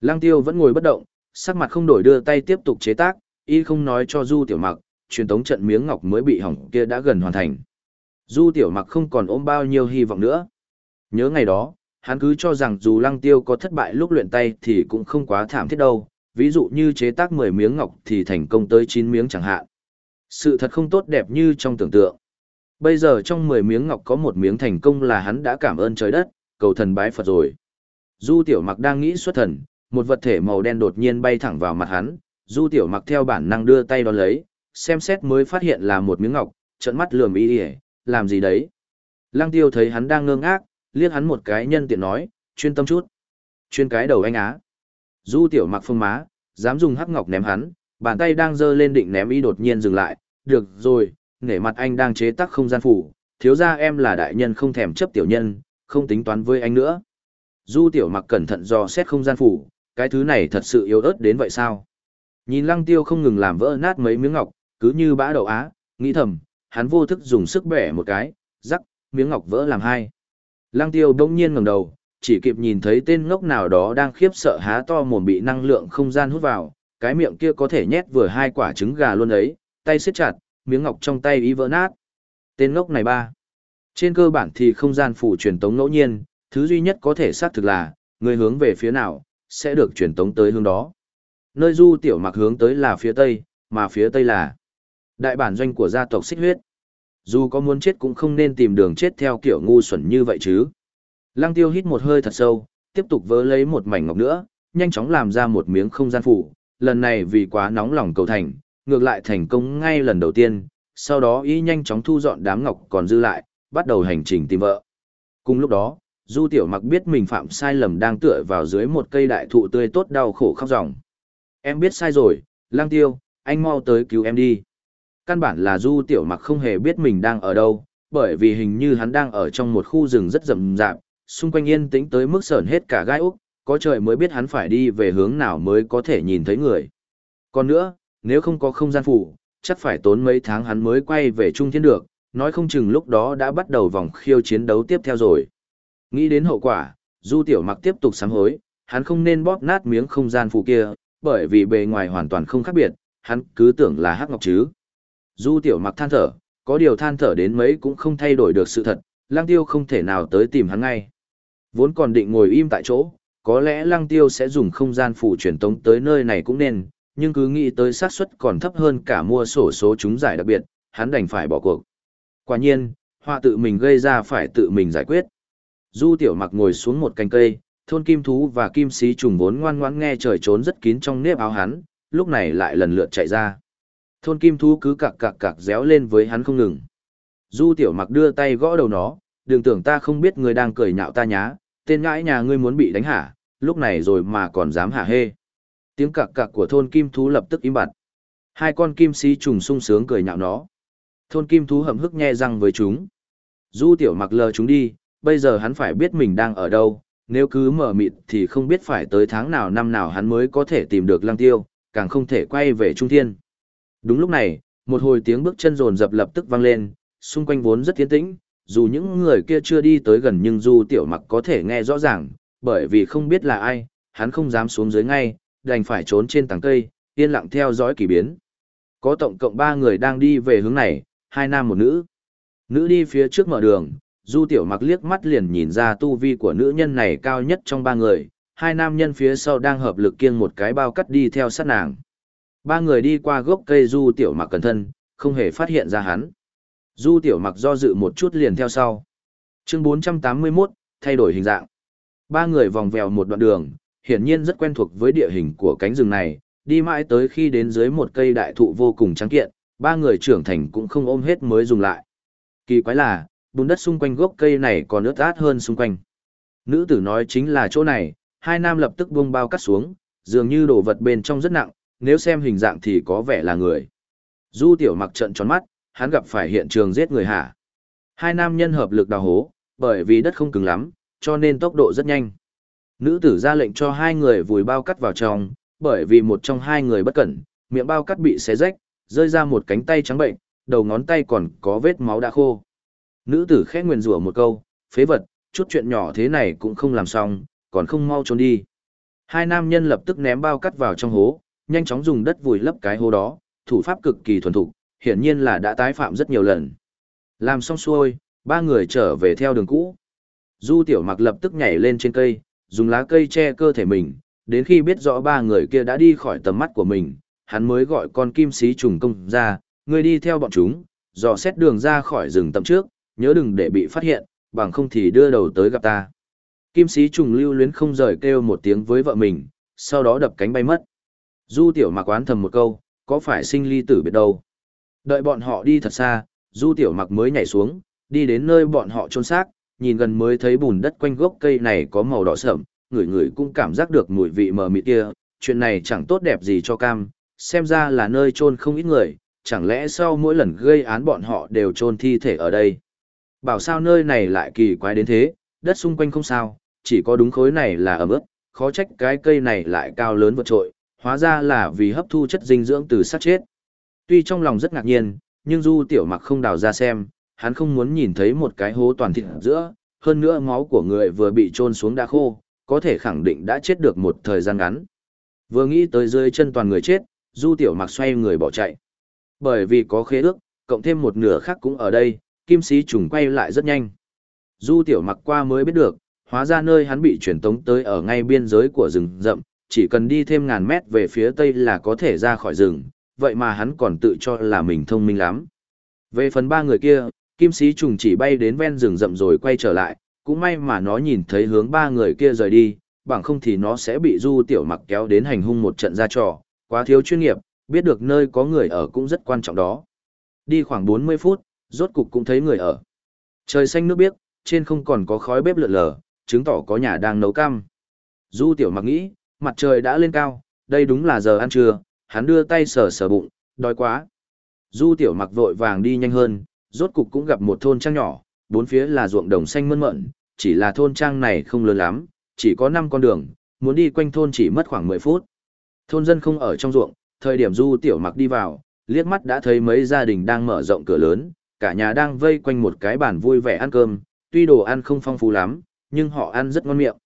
Lăng tiêu vẫn ngồi bất động, sắc mặt không đổi đưa tay tiếp tục chế tác, y không nói cho Du Tiểu Mặc, truyền tống trận miếng ngọc mới bị hỏng kia đã gần hoàn thành. Du Tiểu Mặc không còn ôm bao nhiêu hy vọng nữa. Nhớ ngày đó, hắn cứ cho rằng dù Lăng Tiêu có thất bại lúc luyện tay thì cũng không quá thảm thiết đâu, ví dụ như chế tác 10 miếng ngọc thì thành công tới 9 miếng chẳng hạn. Sự thật không tốt đẹp như trong tưởng tượng. Bây giờ trong 10 miếng ngọc có một miếng thành công là hắn đã cảm ơn trời đất, cầu thần bái Phật rồi. Du Tiểu Mặc đang nghĩ xuất thần, một vật thể màu đen đột nhiên bay thẳng vào mặt hắn, Du Tiểu Mặc theo bản năng đưa tay đón lấy, xem xét mới phát hiện là một miếng ngọc, trợn mắt lườm y y, làm gì đấy? Lăng Tiêu thấy hắn đang ngơ ngác, liếc hắn một cái nhân tiện nói, chuyên tâm chút. Chuyên cái đầu anh á. Du Tiểu Mặc phương má, dám dùng hắc ngọc ném hắn, bàn tay đang giơ lên định ném y đột nhiên dừng lại, được rồi, nể mặt anh đang chế tác không gian phủ, thiếu gia em là đại nhân không thèm chấp tiểu nhân, không tính toán với anh nữa. Du Tiểu Mặc cẩn thận do xét không gian phủ, cái thứ này thật sự yếu ớt đến vậy sao? Nhìn Lăng Tiêu không ngừng làm vỡ nát mấy miếng ngọc, cứ như bã đậu á, nghĩ thầm, hắn vô thức dùng sức bẻ một cái, rắc, miếng ngọc vỡ làm hai. Lăng Tiêu đông nhiên ngẩng đầu, chỉ kịp nhìn thấy tên ngốc nào đó đang khiếp sợ há to mồm bị năng lượng không gian hút vào, cái miệng kia có thể nhét vừa hai quả trứng gà luôn ấy, tay siết chặt, miếng ngọc trong tay ý vỡ nát. Tên ngốc này ba. Trên cơ bản thì không gian phủ truyền tống ngẫu nhiên, thứ duy nhất có thể xác thực là, người hướng về phía nào, sẽ được truyền tống tới hướng đó. Nơi du tiểu mặc hướng tới là phía tây, mà phía tây là đại bản doanh của gia tộc xích huyết. Dù có muốn chết cũng không nên tìm đường chết theo kiểu ngu xuẩn như vậy chứ. Lăng tiêu hít một hơi thật sâu, tiếp tục vớ lấy một mảnh ngọc nữa, nhanh chóng làm ra một miếng không gian phủ. Lần này vì quá nóng lòng cầu thành, ngược lại thành công ngay lần đầu tiên, sau đó y nhanh chóng thu dọn đám ngọc còn dư lại, bắt đầu hành trình tìm vợ. Cùng lúc đó, Du Tiểu Mặc biết mình phạm sai lầm đang tựa vào dưới một cây đại thụ tươi tốt đau khổ khóc ròng. Em biết sai rồi, lang tiêu, anh mau tới cứu em đi. Căn bản là Du Tiểu Mặc không hề biết mình đang ở đâu, bởi vì hình như hắn đang ở trong một khu rừng rất rậm rạp, xung quanh yên tĩnh tới mức sởn hết cả gai úc, có trời mới biết hắn phải đi về hướng nào mới có thể nhìn thấy người. Còn nữa, nếu không có không gian phủ, chắc phải tốn mấy tháng hắn mới quay về Trung Thiên được, nói không chừng lúc đó đã bắt đầu vòng khiêu chiến đấu tiếp theo rồi. Nghĩ đến hậu quả, Du Tiểu Mặc tiếp tục sám hối, hắn không nên bóp nát miếng không gian phù kia, bởi vì bề ngoài hoàn toàn không khác biệt, hắn cứ tưởng là hắc ngọc chứ. Du Tiểu Mặc than thở, có điều than thở đến mấy cũng không thay đổi được sự thật, Lăng Tiêu không thể nào tới tìm hắn ngay. Vốn còn định ngồi im tại chỗ, có lẽ Lăng Tiêu sẽ dùng không gian phù truyền tống tới nơi này cũng nên, nhưng cứ nghĩ tới xác suất còn thấp hơn cả mua sổ số chúng giải đặc biệt, hắn đành phải bỏ cuộc. Quả nhiên, họa tự mình gây ra phải tự mình giải quyết. Du tiểu mặc ngồi xuống một cành cây, thôn kim thú và kim sĩ trùng vốn ngoan ngoãn nghe trời trốn rất kín trong nếp áo hắn, lúc này lại lần lượt chạy ra. Thôn kim thú cứ cặc cặc cặc réo lên với hắn không ngừng. Du tiểu mặc đưa tay gõ đầu nó, đừng tưởng ta không biết người đang cười nhạo ta nhá, tên ngãi nhà ngươi muốn bị đánh hả, lúc này rồi mà còn dám hả hê. Tiếng cặc cặc của thôn kim thú lập tức im bặt. Hai con kim sĩ trùng sung sướng cười nhạo nó. Thôn kim thú hậm hức nhe răng với chúng. Du tiểu mặc lờ chúng đi, bây giờ hắn phải biết mình đang ở đâu, nếu cứ mở mịt thì không biết phải tới tháng nào năm nào hắn mới có thể tìm được lăng tiêu, càng không thể quay về Trung Thiên. Đúng lúc này, một hồi tiếng bước chân rồn dập lập tức vang lên, xung quanh vốn rất tiến tĩnh, dù những người kia chưa đi tới gần nhưng Du Tiểu Mặc có thể nghe rõ ràng, bởi vì không biết là ai, hắn không dám xuống dưới ngay, đành phải trốn trên tầng cây, yên lặng theo dõi kỳ biến. Có tổng cộng ba người đang đi về hướng này, hai nam một nữ. Nữ đi phía trước mở đường, Du Tiểu Mặc liếc mắt liền nhìn ra tu vi của nữ nhân này cao nhất trong ba người, hai nam nhân phía sau đang hợp lực kiêng một cái bao cắt đi theo sát nàng. Ba người đi qua gốc cây Du Tiểu Mặc cẩn thân, không hề phát hiện ra hắn. Du Tiểu Mặc do dự một chút liền theo sau. Chương 481, thay đổi hình dạng. Ba người vòng vèo một đoạn đường, hiển nhiên rất quen thuộc với địa hình của cánh rừng này, đi mãi tới khi đến dưới một cây đại thụ vô cùng trắng kiện, ba người trưởng thành cũng không ôm hết mới dùng lại. Kỳ quái là, bùn đất xung quanh gốc cây này còn ướt át hơn xung quanh. Nữ tử nói chính là chỗ này, hai nam lập tức buông bao cắt xuống, dường như đồ vật bên trong rất nặng, nếu xem hình dạng thì có vẻ là người. Du tiểu mặc trận tròn mắt, hắn gặp phải hiện trường giết người hả. Hai nam nhân hợp lực đào hố, bởi vì đất không cứng lắm, cho nên tốc độ rất nhanh. Nữ tử ra lệnh cho hai người vùi bao cắt vào trong, bởi vì một trong hai người bất cẩn, miệng bao cắt bị xé rách, rơi ra một cánh tay trắng bệnh, đầu ngón tay còn có vết máu đã khô. Nữ tử khẽ nguyền rủa một câu, phế vật, chút chuyện nhỏ thế này cũng không làm xong, còn không mau trốn đi. Hai nam nhân lập tức ném bao cắt vào trong hố, nhanh chóng dùng đất vùi lấp cái hố đó, thủ pháp cực kỳ thuần thục, hiển nhiên là đã tái phạm rất nhiều lần. Làm xong xuôi, ba người trở về theo đường cũ. Du tiểu mặc lập tức nhảy lên trên cây, dùng lá cây che cơ thể mình, đến khi biết rõ ba người kia đã đi khỏi tầm mắt của mình, hắn mới gọi con kim sĩ trùng công ra, người đi theo bọn chúng, dò xét đường ra khỏi rừng tầm trước, nhớ đừng để bị phát hiện, bằng không thì đưa đầu tới gặp ta. Kim sĩ trùng lưu luyến không rời kêu một tiếng với vợ mình, sau đó đập cánh bay mất. Du tiểu mặc oán thầm một câu, có phải sinh ly tử biệt đâu. Đợi bọn họ đi thật xa, du tiểu mặc mới nhảy xuống, đi đến nơi bọn họ trôn xác, nhìn gần mới thấy bùn đất quanh gốc cây này có màu đỏ sậm, người người cũng cảm giác được mùi vị mờ mịt kia, chuyện này chẳng tốt đẹp gì cho cam, xem ra là nơi trôn không ít người, chẳng lẽ sau mỗi lần gây án bọn họ đều trôn thi thể ở đây. Bảo sao nơi này lại kỳ quái đến thế, đất xung quanh không sao, chỉ có đúng khối này là ẩm ướt, khó trách cái cây này lại cao lớn vượt trội, hóa ra là vì hấp thu chất dinh dưỡng từ sát chết. Tuy trong lòng rất ngạc nhiên, nhưng Du Tiểu Mặc không đào ra xem, hắn không muốn nhìn thấy một cái hố toàn thịt giữa, hơn nữa máu của người vừa bị trôn xuống đã khô, có thể khẳng định đã chết được một thời gian ngắn. Vừa nghĩ tới dưới chân toàn người chết, Du Tiểu Mặc xoay người bỏ chạy. Bởi vì có khế ước, cộng thêm một nửa khác cũng ở đây, kim sĩ trùng quay lại rất nhanh. Du Tiểu Mặc qua mới biết được, hóa ra nơi hắn bị chuyển tống tới ở ngay biên giới của rừng rậm, chỉ cần đi thêm ngàn mét về phía tây là có thể ra khỏi rừng, vậy mà hắn còn tự cho là mình thông minh lắm. Về phần ba người kia, kim sĩ trùng chỉ bay đến ven rừng rậm rồi quay trở lại, cũng may mà nó nhìn thấy hướng ba người kia rời đi, bằng không thì nó sẽ bị du tiểu mặc kéo đến hành hung một trận ra trò, quá thiếu chuyên nghiệp, biết được nơi có người ở cũng rất quan trọng đó. Đi khoảng 40 phút, rốt cục cũng thấy người ở. Trời xanh nước biếc, trên không còn có khói bếp lượn lờ, chứng tỏ có nhà đang nấu cam. Du tiểu mặc nghĩ, mặt trời đã lên cao, đây đúng là giờ ăn trưa, hắn đưa tay sờ sờ bụng, đói quá. Du tiểu mặc vội vàng đi nhanh hơn, rốt cục cũng gặp một thôn trang nhỏ, bốn phía là ruộng đồng xanh mơn mận, chỉ là thôn trang này không lớn lắm, chỉ có 5 con đường, muốn đi quanh thôn chỉ mất khoảng 10 phút. Thôn dân không ở trong ruộng, thời điểm du tiểu mặc đi vào, liếc mắt đã thấy mấy gia đình đang mở rộng cửa lớn, cả nhà đang vây quanh một cái bàn vui vẻ ăn cơm, tuy đồ ăn không phong phú lắm, nhưng họ ăn rất ngon miệng.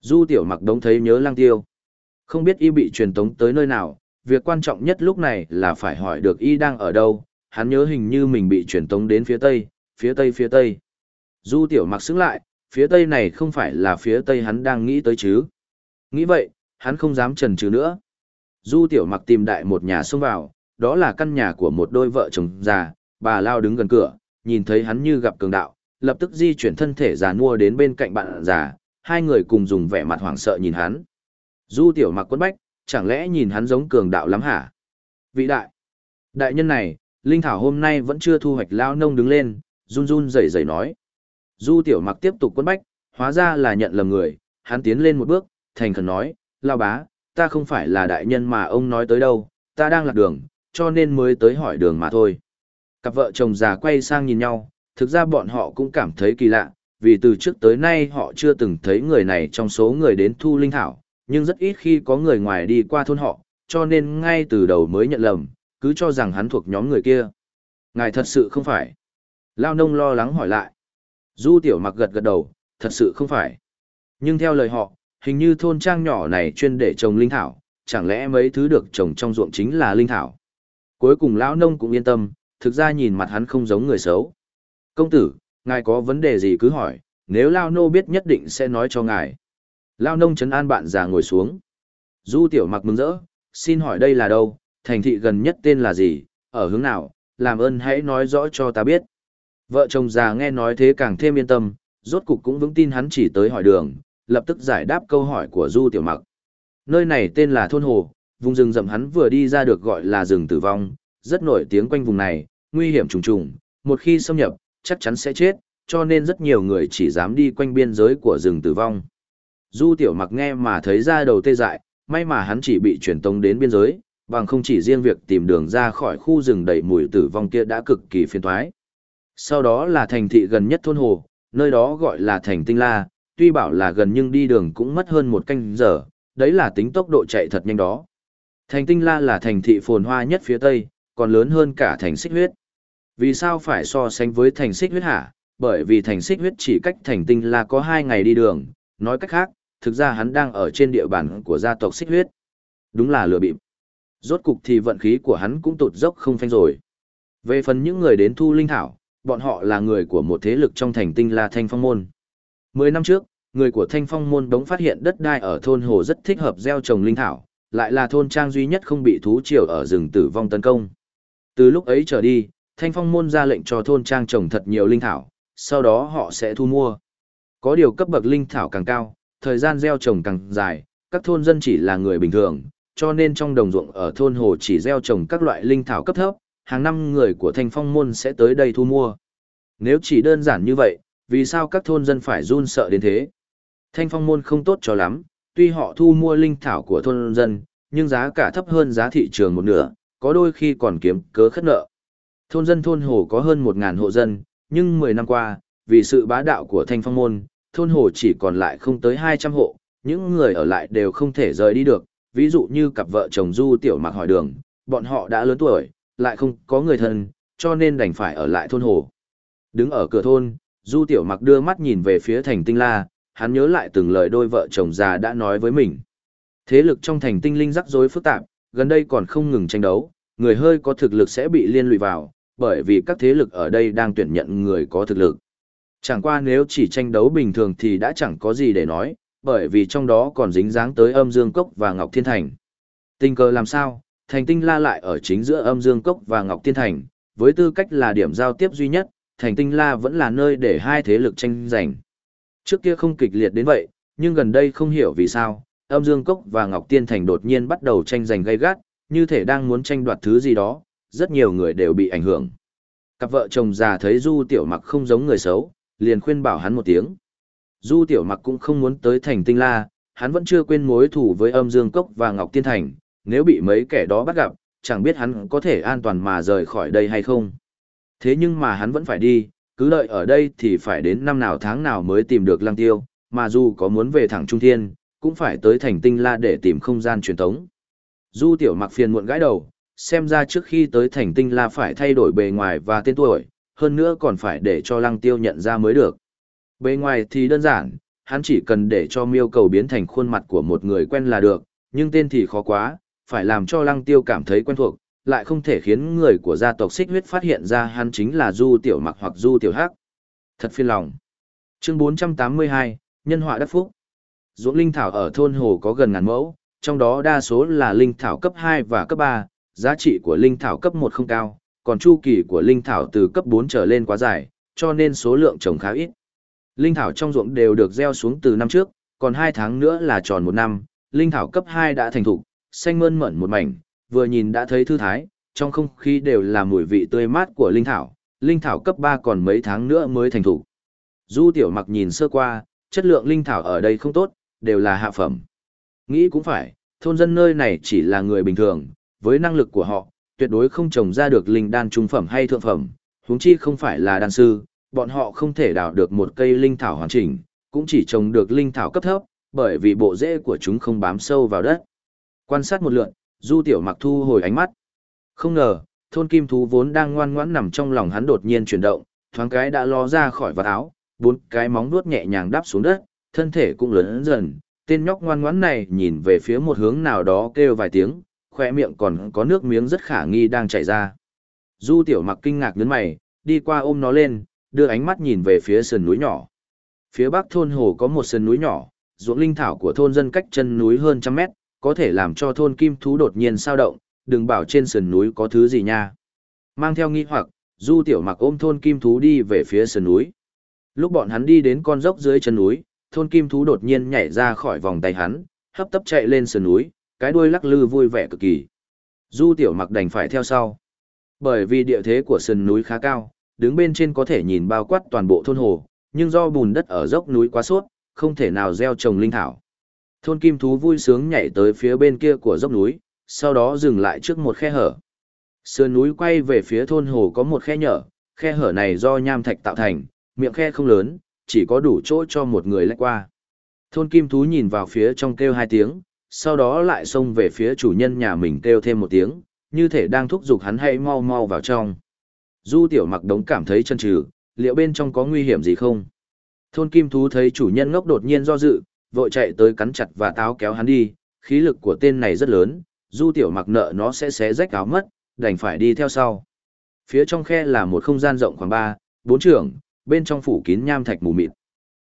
Du tiểu mặc đống thấy nhớ lang tiêu. Không biết y bị truyền tống tới nơi nào, việc quan trọng nhất lúc này là phải hỏi được y đang ở đâu, hắn nhớ hình như mình bị truyền tống đến phía tây, phía tây phía tây. Du tiểu mặc xứng lại, phía tây này không phải là phía tây hắn đang nghĩ tới chứ. Nghĩ vậy, hắn không dám trần trừ nữa. Du tiểu mặc tìm đại một nhà xông vào, đó là căn nhà của một đôi vợ chồng già, bà lao đứng gần cửa, nhìn thấy hắn như gặp cường đạo, lập tức di chuyển thân thể già nua đến bên cạnh bạn già, hai người cùng dùng vẻ mặt hoảng sợ nhìn hắn. Du tiểu mặc quấn bách, chẳng lẽ nhìn hắn giống cường đạo lắm hả? Vị đại, đại nhân này, Linh Thảo hôm nay vẫn chưa thu hoạch lao nông đứng lên, run run rẩy rẩy nói. Du tiểu mặc tiếp tục quấn bách, hóa ra là nhận lầm người, hắn tiến lên một bước, thành khẩn nói, lao bá, ta không phải là đại nhân mà ông nói tới đâu, ta đang lạc đường, cho nên mới tới hỏi đường mà thôi. Cặp vợ chồng già quay sang nhìn nhau, thực ra bọn họ cũng cảm thấy kỳ lạ, vì từ trước tới nay họ chưa từng thấy người này trong số người đến thu linh thảo, nhưng rất ít khi có người ngoài đi qua thôn họ, cho nên ngay từ đầu mới nhận lầm, cứ cho rằng hắn thuộc nhóm người kia. Ngài thật sự không phải. Lao nông lo lắng hỏi lại. Du tiểu mặc gật gật đầu, thật sự không phải. Nhưng theo lời họ, hình như thôn trang nhỏ này chuyên để trồng linh thảo, chẳng lẽ mấy thứ được trồng trong ruộng chính là linh thảo. Cuối cùng lão nông cũng yên tâm, thực ra nhìn mặt hắn không giống người xấu. Công tử, ngài có vấn đề gì cứ hỏi, nếu Lao nô biết nhất định sẽ nói cho ngài. Lao nông chấn an bạn già ngồi xuống. Du tiểu mặc mừng rỡ, xin hỏi đây là đâu, thành thị gần nhất tên là gì, ở hướng nào, làm ơn hãy nói rõ cho ta biết. Vợ chồng già nghe nói thế càng thêm yên tâm, rốt cục cũng vững tin hắn chỉ tới hỏi đường, lập tức giải đáp câu hỏi của Du Tiểu Mặc. Nơi này tên là Thôn Hồ, vùng rừng rậm hắn vừa đi ra được gọi là rừng tử vong, rất nổi tiếng quanh vùng này, nguy hiểm trùng trùng, một khi xâm nhập, chắc chắn sẽ chết, cho nên rất nhiều người chỉ dám đi quanh biên giới của rừng tử vong. Du Tiểu Mặc nghe mà thấy ra đầu tê dại, may mà hắn chỉ bị truyền tông đến biên giới, bằng không chỉ riêng việc tìm đường ra khỏi khu rừng đầy mùi tử vong kia đã cực kỳ phiền toái. Sau đó là thành thị gần nhất thôn hồ, nơi đó gọi là thành Tinh La, tuy bảo là gần nhưng đi đường cũng mất hơn một canh giờ, đấy là tính tốc độ chạy thật nhanh đó. Thành Tinh La là thành thị phồn hoa nhất phía Tây, còn lớn hơn cả thành xích huyết. Vì sao phải so sánh với thành xích huyết hả? Bởi vì thành xích huyết chỉ cách thành Tinh là có hai ngày đi đường, nói cách khác, thực ra hắn đang ở trên địa bàn của gia tộc xích huyết. Đúng là lừa bịp. Rốt cục thì vận khí của hắn cũng tụt dốc không phanh rồi. Về phần những người đến thu linh thảo, bọn họ là người của một thế lực trong thành tinh là Thanh Phong Môn. Mười năm trước, người của Thanh Phong Môn đống phát hiện đất đai ở thôn Hồ rất thích hợp gieo trồng linh thảo, lại là thôn trang duy nhất không bị thú triều ở rừng tử vong tấn công. Từ lúc ấy trở đi, Thanh Phong Môn ra lệnh cho thôn trang trồng thật nhiều linh thảo, sau đó họ sẽ thu mua. Có điều cấp bậc linh thảo càng cao, thời gian gieo trồng càng dài, các thôn dân chỉ là người bình thường, cho nên trong đồng ruộng ở thôn hồ chỉ gieo trồng các loại linh thảo cấp thấp, hàng năm người của Thanh Phong môn sẽ tới đây thu mua. Nếu chỉ đơn giản như vậy, vì sao các thôn dân phải run sợ đến thế? Thanh Phong môn không tốt cho lắm, tuy họ thu mua linh thảo của thôn dân, nhưng giá cả thấp hơn giá thị trường một nửa, có đôi khi còn kiếm cớ khất nợ. Thôn dân thôn hồ có hơn 1.000 hộ dân, nhưng 10 năm qua, vì sự bá đạo của Thanh Phong môn, thôn hồ chỉ còn lại không tới 200 hộ, những người ở lại đều không thể rời đi được, ví dụ như cặp vợ chồng Du Tiểu Mặc hỏi đường, bọn họ đã lớn tuổi, lại không có người thân, cho nên đành phải ở lại thôn hồ. Đứng ở cửa thôn, Du Tiểu Mặc đưa mắt nhìn về phía thành tinh la, hắn nhớ lại từng lời đôi vợ chồng già đã nói với mình. Thế lực trong thành tinh linh rắc rối phức tạp, gần đây còn không ngừng tranh đấu, người hơi có thực lực sẽ bị liên lụy vào, bởi vì các thế lực ở đây đang tuyển nhận người có thực lực. Chẳng qua nếu chỉ tranh đấu bình thường thì đã chẳng có gì để nói, bởi vì trong đó còn dính dáng tới âm dương cốc và ngọc thiên thành. Tình cờ làm sao, thành tinh la lại ở chính giữa âm dương cốc và ngọc thiên thành, với tư cách là điểm giao tiếp duy nhất, thành tinh la vẫn là nơi để hai thế lực tranh giành. Trước kia không kịch liệt đến vậy, nhưng gần đây không hiểu vì sao, âm dương cốc và ngọc thiên thành đột nhiên bắt đầu tranh giành gay gắt, như thể đang muốn tranh đoạt thứ gì đó, rất nhiều người đều bị ảnh hưởng. Cặp vợ chồng già thấy Du Tiểu Mặc không giống người xấu, liền khuyên bảo hắn một tiếng. Du Tiểu Mặc cũng không muốn tới thành tinh la, hắn vẫn chưa quên mối thù với âm dương cốc và Ngọc Tiên Thành, nếu bị mấy kẻ đó bắt gặp, chẳng biết hắn có thể an toàn mà rời khỏi đây hay không. Thế nhưng mà hắn vẫn phải đi, cứ đợi ở đây thì phải đến năm nào tháng nào mới tìm được lăng tiêu, mà dù có muốn về thẳng Trung Thiên, cũng phải tới thành tinh la để tìm không gian truyền thống. Du Tiểu Mặc phiền muộn gãi đầu, xem ra trước khi tới thành tinh la phải thay đổi bề ngoài và tên tuổi, hơn nữa còn phải để cho lăng tiêu nhận ra mới được. Bề ngoài thì đơn giản, hắn chỉ cần để cho miêu cầu biến thành khuôn mặt của một người quen là được, nhưng tên thì khó quá, phải làm cho lăng tiêu cảm thấy quen thuộc, lại không thể khiến người của gia tộc xích huyết phát hiện ra hắn chính là Du Tiểu Mặc hoặc Du Tiểu Hắc. Thật phiền lòng. Chương 482, Nhân họa đắc phúc. Ruộng linh thảo ở thôn hồ có gần ngàn mẫu, trong đó đa số là linh thảo cấp 2 và cấp 3, giá trị của linh thảo cấp 1 không cao, còn chu kỳ của linh thảo từ cấp 4 trở lên quá dài, cho nên số lượng trồng khá ít. Linh thảo trong ruộng đều được gieo xuống từ năm trước, còn 2 tháng nữa là tròn một năm, linh thảo cấp 2 đã thành thục, xanh mơn mởn một mảnh, vừa nhìn đã thấy thư thái, trong không khí đều là mùi vị tươi mát của linh thảo, linh thảo cấp 3 còn mấy tháng nữa mới thành thục. Du Tiểu Mặc nhìn sơ qua, chất lượng linh thảo ở đây không tốt, đều là hạ phẩm. Nghĩ cũng phải, thôn dân nơi này chỉ là người bình thường, với năng lực của họ, tuyệt đối không trồng ra được linh đan trung phẩm hay thượng phẩm, huống chi không phải là đan sư, bọn họ không thể đào được một cây linh thảo hoàn chỉnh, cũng chỉ trồng được linh thảo cấp thấp, bởi vì bộ rễ của chúng không bám sâu vào đất. Quan sát một lượt, Du Tiểu Mặc thu hồi ánh mắt. Không ngờ, thôn kim thú vốn đang ngoan ngoãn nằm trong lòng hắn đột nhiên chuyển động, thoáng cái đã ló ra khỏi vạt áo, bốn cái móng vuốt nhẹ nhàng đáp xuống đất, thân thể cũng lớn dần. Tên nhóc ngoan ngoãn này nhìn về phía một hướng nào đó kêu vài tiếng, khoe miệng còn có nước miếng rất khả nghi đang chảy ra. Du tiểu mặc kinh ngạc nhấn mày, đi qua ôm nó lên, đưa ánh mắt nhìn về phía sườn núi nhỏ. Phía bắc thôn hồ có một sườn núi nhỏ, ruộng linh thảo của thôn dân cách chân núi hơn trăm mét, có thể làm cho thôn kim thú đột nhiên sao động, đừng bảo trên sườn núi có thứ gì nha. Mang theo nghi hoặc, du tiểu mặc ôm thôn kim thú đi về phía sườn núi. Lúc bọn hắn đi đến con dốc dưới chân núi, thôn kim thú đột nhiên nhảy ra khỏi vòng tay hắn, hấp tấp chạy lên sườn núi, cái đuôi lắc lư vui vẻ cực kỳ. Du tiểu mặc đành phải theo sau. Bởi vì địa thế của sườn núi khá cao, đứng bên trên có thể nhìn bao quát toàn bộ thôn hồ, nhưng do bùn đất ở dốc núi quá suốt, không thể nào gieo trồng linh thảo. Thôn kim thú vui sướng nhảy tới phía bên kia của dốc núi, sau đó dừng lại trước một khe hở. Sườn núi quay về phía thôn hồ có một khe nhỏ, khe hở này do nham thạch tạo thành, miệng khe không lớn, chỉ có đủ chỗ cho một người lách qua. Thôn kim thú nhìn vào phía trong kêu hai tiếng, sau đó lại xông về phía chủ nhân nhà mình kêu thêm một tiếng, như thể đang thúc giục hắn hãy mau mau vào trong. Du tiểu mặc đống cảm thấy chân trừ, liệu bên trong có nguy hiểm gì không? Thôn kim thú thấy chủ nhân ngốc đột nhiên do dự, vội chạy tới cắn chặt và táo kéo hắn đi, khí lực của tên này rất lớn, du tiểu mặc nợ nó sẽ xé rách áo mất, đành phải đi theo sau. Phía trong khe là một không gian rộng khoảng 3, 4 trường, bên trong phủ kín nham thạch mù mịt.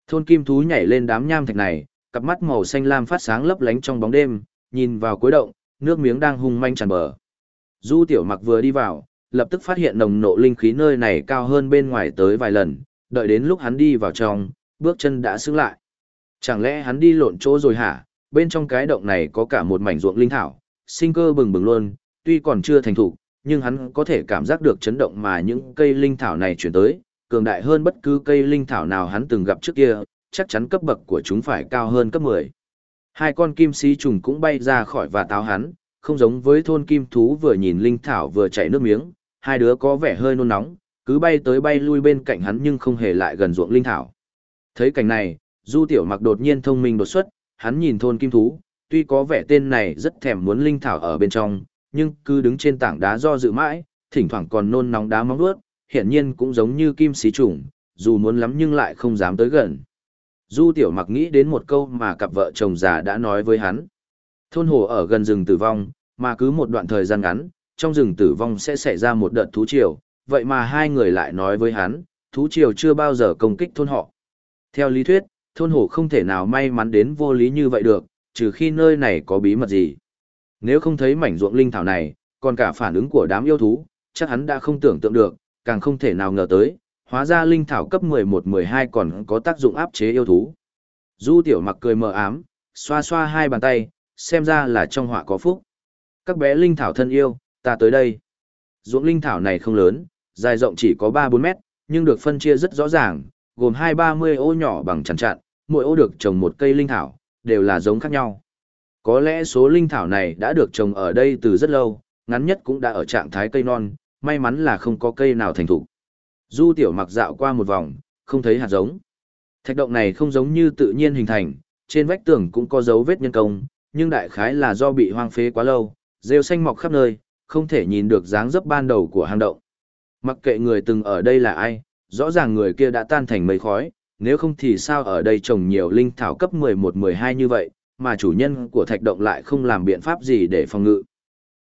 Thôn kim thú nhảy lên đám nham thạch này, cặp mắt màu xanh lam phát sáng lấp lánh trong bóng đêm, nhìn vào cuối động, nước miếng đang hung manh tràn bờ. Du tiểu mặc vừa đi vào, lập tức phát hiện nồng nộ linh khí nơi này cao hơn bên ngoài tới vài lần, đợi đến lúc hắn đi vào trong, bước chân đã xứng lại. Chẳng lẽ hắn đi lộn chỗ rồi hả? Bên trong cái động này có cả một mảnh ruộng linh thảo, sinh cơ bừng bừng luôn, tuy còn chưa thành thủ, nhưng hắn có thể cảm giác được chấn động mà những cây linh thảo này chuyển tới, cường đại hơn bất cứ cây linh thảo nào hắn từng gặp trước kia, chắc chắn cấp bậc của chúng phải cao hơn cấp 10. Hai con kim sĩ trùng cũng bay ra khỏi và táo hắn, không giống với thôn kim thú vừa nhìn linh thảo vừa chảy nước miếng, hai đứa có vẻ hơi nôn nóng, cứ bay tới bay lui bên cạnh hắn nhưng không hề lại gần ruộng linh thảo. Thấy cảnh này, Du Tiểu Mặc đột nhiên thông minh đột xuất, hắn nhìn thôn kim thú, tuy có vẻ tên này rất thèm muốn linh thảo ở bên trong, nhưng cứ đứng trên tảng đá do dự mãi, thỉnh thoảng còn nôn nóng đá móng vuốt, hiển nhiên cũng giống như kim xí trùng, dù muốn lắm nhưng lại không dám tới gần. Du Tiểu Mặc nghĩ đến một câu mà cặp vợ chồng già đã nói với hắn. Thôn hồ ở gần rừng tử vong, mà cứ một đoạn thời gian ngắn, trong rừng tử vong sẽ xảy ra một đợt thú triều, vậy mà hai người lại nói với hắn, thú triều chưa bao giờ công kích thôn họ. Theo lý thuyết, thôn hồ không thể nào may mắn đến vô lý như vậy được, trừ khi nơi này có bí mật gì. Nếu không thấy mảnh ruộng linh thảo này, còn cả phản ứng của đám yêu thú, chắc hắn đã không tưởng tượng được, càng không thể nào ngờ tới, hóa ra linh thảo cấp 11-12 còn có tác dụng áp chế yêu thú. Du tiểu mặc cười mờ ám, xoa xoa hai bàn tay, xem ra là trong họa có phúc. Các bé linh thảo thân yêu, ta tới đây. Ruộng linh thảo này không lớn, dài rộng chỉ có 3-4 mét, nhưng được phân chia rất rõ ràng, gồm 2-30 ô nhỏ bằng chẳng chặn, mỗi ô được trồng một cây linh thảo, đều là giống khác nhau. Có lẽ số linh thảo này đã được trồng ở đây từ rất lâu, ngắn nhất cũng đã ở trạng thái cây non, may mắn là không có cây nào thành thục. Du tiểu mặc dạo qua một vòng, không thấy hạt giống. Thạch động này không giống như tự nhiên hình thành, trên vách tường cũng có dấu vết nhân công, nhưng đại khái là do bị hoang phế quá lâu, rêu xanh mọc khắp nơi, không thể nhìn được dáng dấp ban đầu của hang động. Mặc kệ người từng ở đây là ai, rõ ràng người kia đã tan thành mây khói, nếu không thì sao ở đây trồng nhiều linh thảo cấp 11-12 như vậy, mà chủ nhân của thạch động lại không làm biện pháp gì để phòng ngự.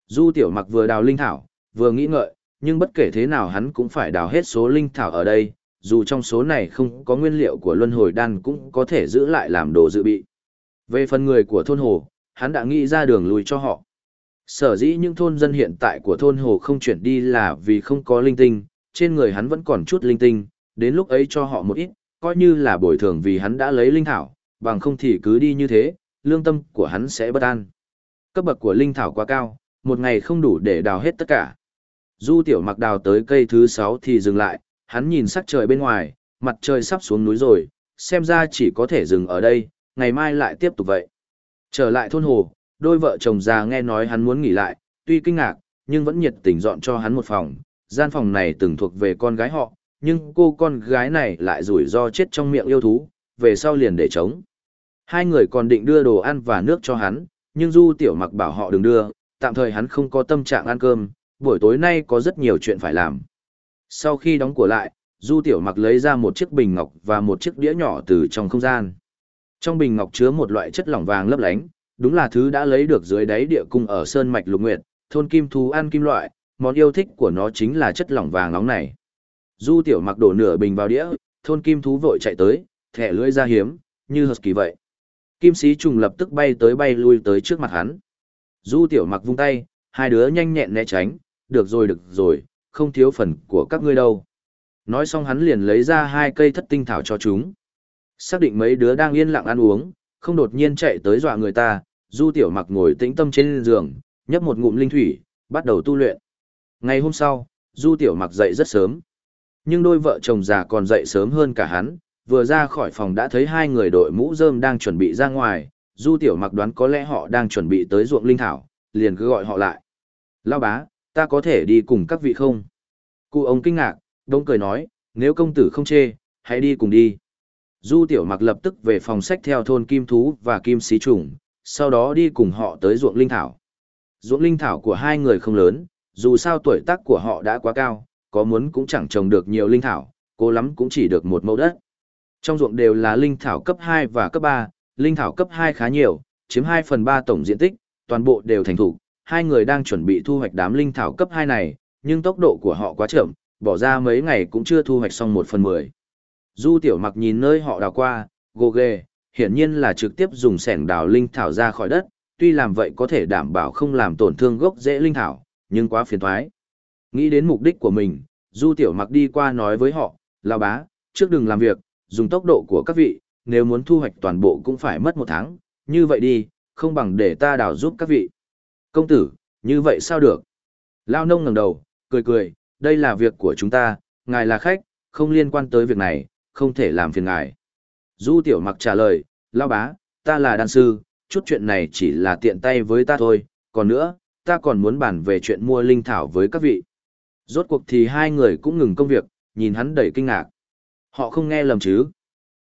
Du tiểu mặc vừa đào linh thảo, vừa nghĩ ngợi, nhưng bất kể thế nào hắn cũng phải đào hết số linh thảo ở đây, dù trong số này không có nguyên liệu của luân hồi đan cũng có thể giữ lại làm đồ dự bị. Về phần người của thôn hồ, hắn đã nghĩ ra đường lùi cho họ. Sở dĩ những thôn dân hiện tại của thôn hồ không chuyển đi là vì không có linh tinh, trên người hắn vẫn còn chút linh tinh, đến lúc ấy cho họ một ít, coi như là bồi thường vì hắn đã lấy linh thảo, bằng không thì cứ đi như thế, lương tâm của hắn sẽ bất an. Cấp bậc của linh thảo quá cao, một ngày không đủ để đào hết tất cả. Du tiểu mặc đào tới cây thứ 6 thì dừng lại, hắn nhìn sắc trời bên ngoài, mặt trời sắp xuống núi rồi, xem ra chỉ có thể dừng ở đây, ngày mai lại tiếp tục vậy. Trở lại thôn hồ, đôi vợ chồng già nghe nói hắn muốn nghỉ lại, tuy kinh ngạc, nhưng vẫn nhiệt tình dọn cho hắn một phòng. Gian phòng này từng thuộc về con gái họ, nhưng cô con gái này lại rủi ro chết trong miệng yêu thú, về sau liền để trống. Hai người còn định đưa đồ ăn và nước cho hắn, nhưng Du Tiểu Mặc bảo họ đừng đưa, tạm thời hắn không có tâm trạng ăn cơm, buổi tối nay có rất nhiều chuyện phải làm. Sau khi đóng cửa lại, Du Tiểu Mặc lấy ra một chiếc bình ngọc và một chiếc đĩa nhỏ từ trong không gian. Trong bình ngọc chứa một loại chất lỏng vàng lấp lánh, đúng là thứ đã lấy được dưới đáy địa cung ở Sơn Mạch Lục Nguyệt, thôn kim thú ăn kim loại, món yêu thích của nó chính là chất lỏng vàng nóng này. Du Tiểu Mặc đổ nửa bình vào đĩa, thôn kim thú vội chạy tới, thẻ lưỡi ra hiếm, như hợp kỳ vậy. Kim sĩ trùng lập tức bay tới bay lui tới trước mặt hắn. Du Tiểu Mặc vung tay, hai đứa nhanh nhẹn né tránh, được rồi được rồi, không thiếu phần của các ngươi đâu. Nói xong hắn liền lấy ra hai cây thất tinh thảo cho chúng. Xác định mấy đứa đang yên lặng ăn uống, không đột nhiên chạy tới dọa người ta, Du Tiểu Mặc ngồi tĩnh tâm trên giường, nhấp một ngụm linh thủy, bắt đầu tu luyện. Ngày hôm sau, Du Tiểu Mặc dậy rất sớm. Nhưng đôi vợ chồng già còn dậy sớm hơn cả hắn, vừa ra khỏi phòng đã thấy hai người đội mũ rơm đang chuẩn bị ra ngoài, Du Tiểu Mặc đoán có lẽ họ đang chuẩn bị tới ruộng linh thảo, liền cứ gọi họ lại. Lao bá, ta có thể đi cùng các vị không? Cụ ông kinh ngạc, đông cười nói, nếu công tử không chê, hãy đi cùng đi. Du Tiểu Mặc lập tức về phòng sách theo thôn Kim Thú và Kim Xí Trùng, sau đó đi cùng họ tới ruộng linh thảo. Ruộng linh thảo của hai người không lớn, dù sao tuổi tác của họ đã quá cao, có muốn cũng chẳng trồng được nhiều linh thảo, cố lắm cũng chỉ được một mẫu đất. Trong ruộng đều là linh thảo cấp 2 và cấp 3, linh thảo cấp 2 khá nhiều, chiếm 2 phần 3 tổng diện tích, toàn bộ đều thành thủ. Hai người đang chuẩn bị thu hoạch đám linh thảo cấp 2 này, nhưng tốc độ của họ quá chậm, bỏ ra mấy ngày cũng chưa thu hoạch xong 1 phần 10. Du tiểu mặc nhìn nơi họ đào qua, gồ ghề, hiển nhiên là trực tiếp dùng sẻng đào linh thảo ra khỏi đất, tuy làm vậy có thể đảm bảo không làm tổn thương gốc rễ linh thảo, nhưng quá phiền thoái. Nghĩ đến mục đích của mình, Du Tiểu Mặc đi qua nói với họ, lão bá, trước đừng làm việc, dùng tốc độ của các vị, nếu muốn thu hoạch toàn bộ cũng phải mất một tháng, như vậy đi, không bằng để ta đào giúp các vị. Công tử, như vậy sao được? Lao nông ngẩng đầu, cười cười, đây là việc của chúng ta, ngài là khách, không liên quan tới việc này, không thể làm phiền ngài. Du Tiểu Mặc trả lời, lão bá, ta là đan sư, chút chuyện này chỉ là tiện tay với ta thôi, còn nữa, ta còn muốn bàn về chuyện mua linh thảo với các vị. Rốt cuộc thì hai người cũng ngừng công việc, nhìn hắn đầy kinh ngạc. Họ không nghe lầm chứ.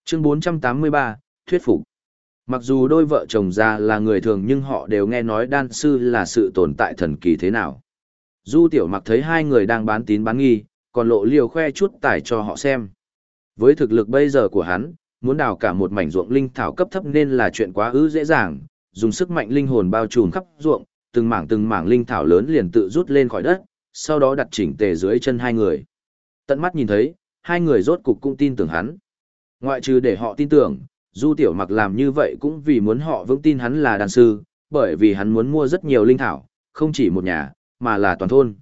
Chương 483, Thuyết phục. Mặc dù đôi vợ chồng già là người thường nhưng họ đều nghe nói đan sư là sự tồn tại thần kỳ thế nào. Du tiểu mặc thấy hai người đang bán tín bán nghi, còn lộ liều khoe chút tài cho họ xem. Với thực lực bây giờ của hắn, muốn đào cả một mảnh ruộng linh thảo cấp thấp nên là chuyện quá ư dễ dàng, dùng sức mạnh linh hồn bao trùm khắp ruộng, từng mảng từng mảng linh thảo lớn liền tự rút lên khỏi đất, sau đó đặt chỉnh tề dưới chân hai người. Tận mắt nhìn thấy, hai người rốt cục cũng tin tưởng hắn. Ngoại trừ để họ tin tưởng, Du Tiểu Mặc làm như vậy cũng vì muốn họ vững tin hắn là đàn sư, bởi vì hắn muốn mua rất nhiều linh thảo, không chỉ một nhà, mà là toàn thôn.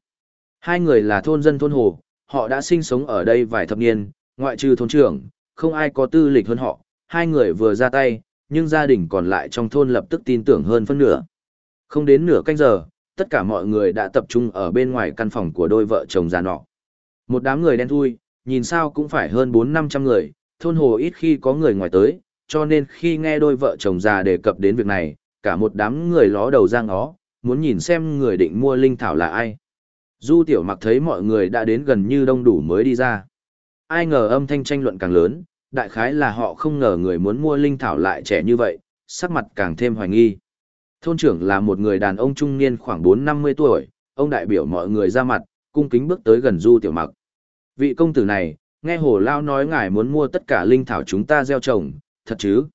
Hai người là thôn dân thôn hồ, họ đã sinh sống ở đây vài thập niên, ngoại trừ thôn trưởng, không ai có tư lịch hơn họ. Hai người vừa ra tay, nhưng gia đình còn lại trong thôn lập tức tin tưởng hơn phân nửa. Không đến nửa canh giờ, tất cả mọi người đã tập trung ở bên ngoài căn phòng của đôi vợ chồng già nọ. Một đám người đen thui, nhìn sao cũng phải hơn 4-500 người, thôn hồ ít khi có người ngoài tới, cho nên khi nghe đôi vợ chồng già đề cập đến việc này, cả một đám người ló đầu ra ngó, muốn nhìn xem người định mua linh thảo là ai. Du tiểu mặc thấy mọi người đã đến gần như đông đủ mới đi ra. Ai ngờ âm thanh tranh luận càng lớn, đại khái là họ không ngờ người muốn mua linh thảo lại trẻ như vậy, sắc mặt càng thêm hoài nghi. Thôn trưởng là một người đàn ông trung niên khoảng 4-50 tuổi, ông đại biểu mọi người ra mặt, cung kính bước tới gần Du Tiểu Mặc. Vị công tử này, nghe Hồ Lao nói ngài muốn mua tất cả linh thảo chúng ta gieo trồng, thật chứ?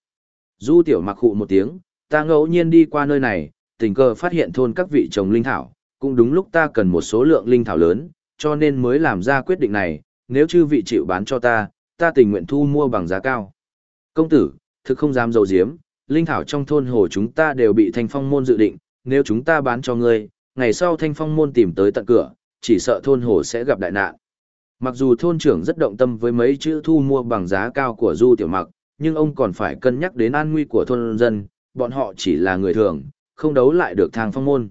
Du Tiểu Mặc khụ một tiếng, ta ngẫu nhiên đi qua nơi này, tình cờ phát hiện thôn các vị trồng linh thảo, cũng đúng lúc ta cần một số lượng linh thảo lớn, cho nên mới làm ra quyết định này, nếu chư vị chịu bán cho ta, ta tình nguyện thu mua bằng giá cao. Công tử, thực không dám dầu diếm, linh thảo trong thôn hồ chúng ta đều bị thanh phong môn dự định, nếu chúng ta bán cho ngươi, ngày sau thanh phong môn tìm tới tận cửa, chỉ sợ thôn hồ sẽ gặp đại nạn. Mặc dù thôn trưởng rất động tâm với mấy chữ thu mua bằng giá cao của Du Tiểu Mặc, nhưng ông còn phải cân nhắc đến an nguy của thôn dân, bọn họ chỉ là người thường, không đấu lại được thang phong môn.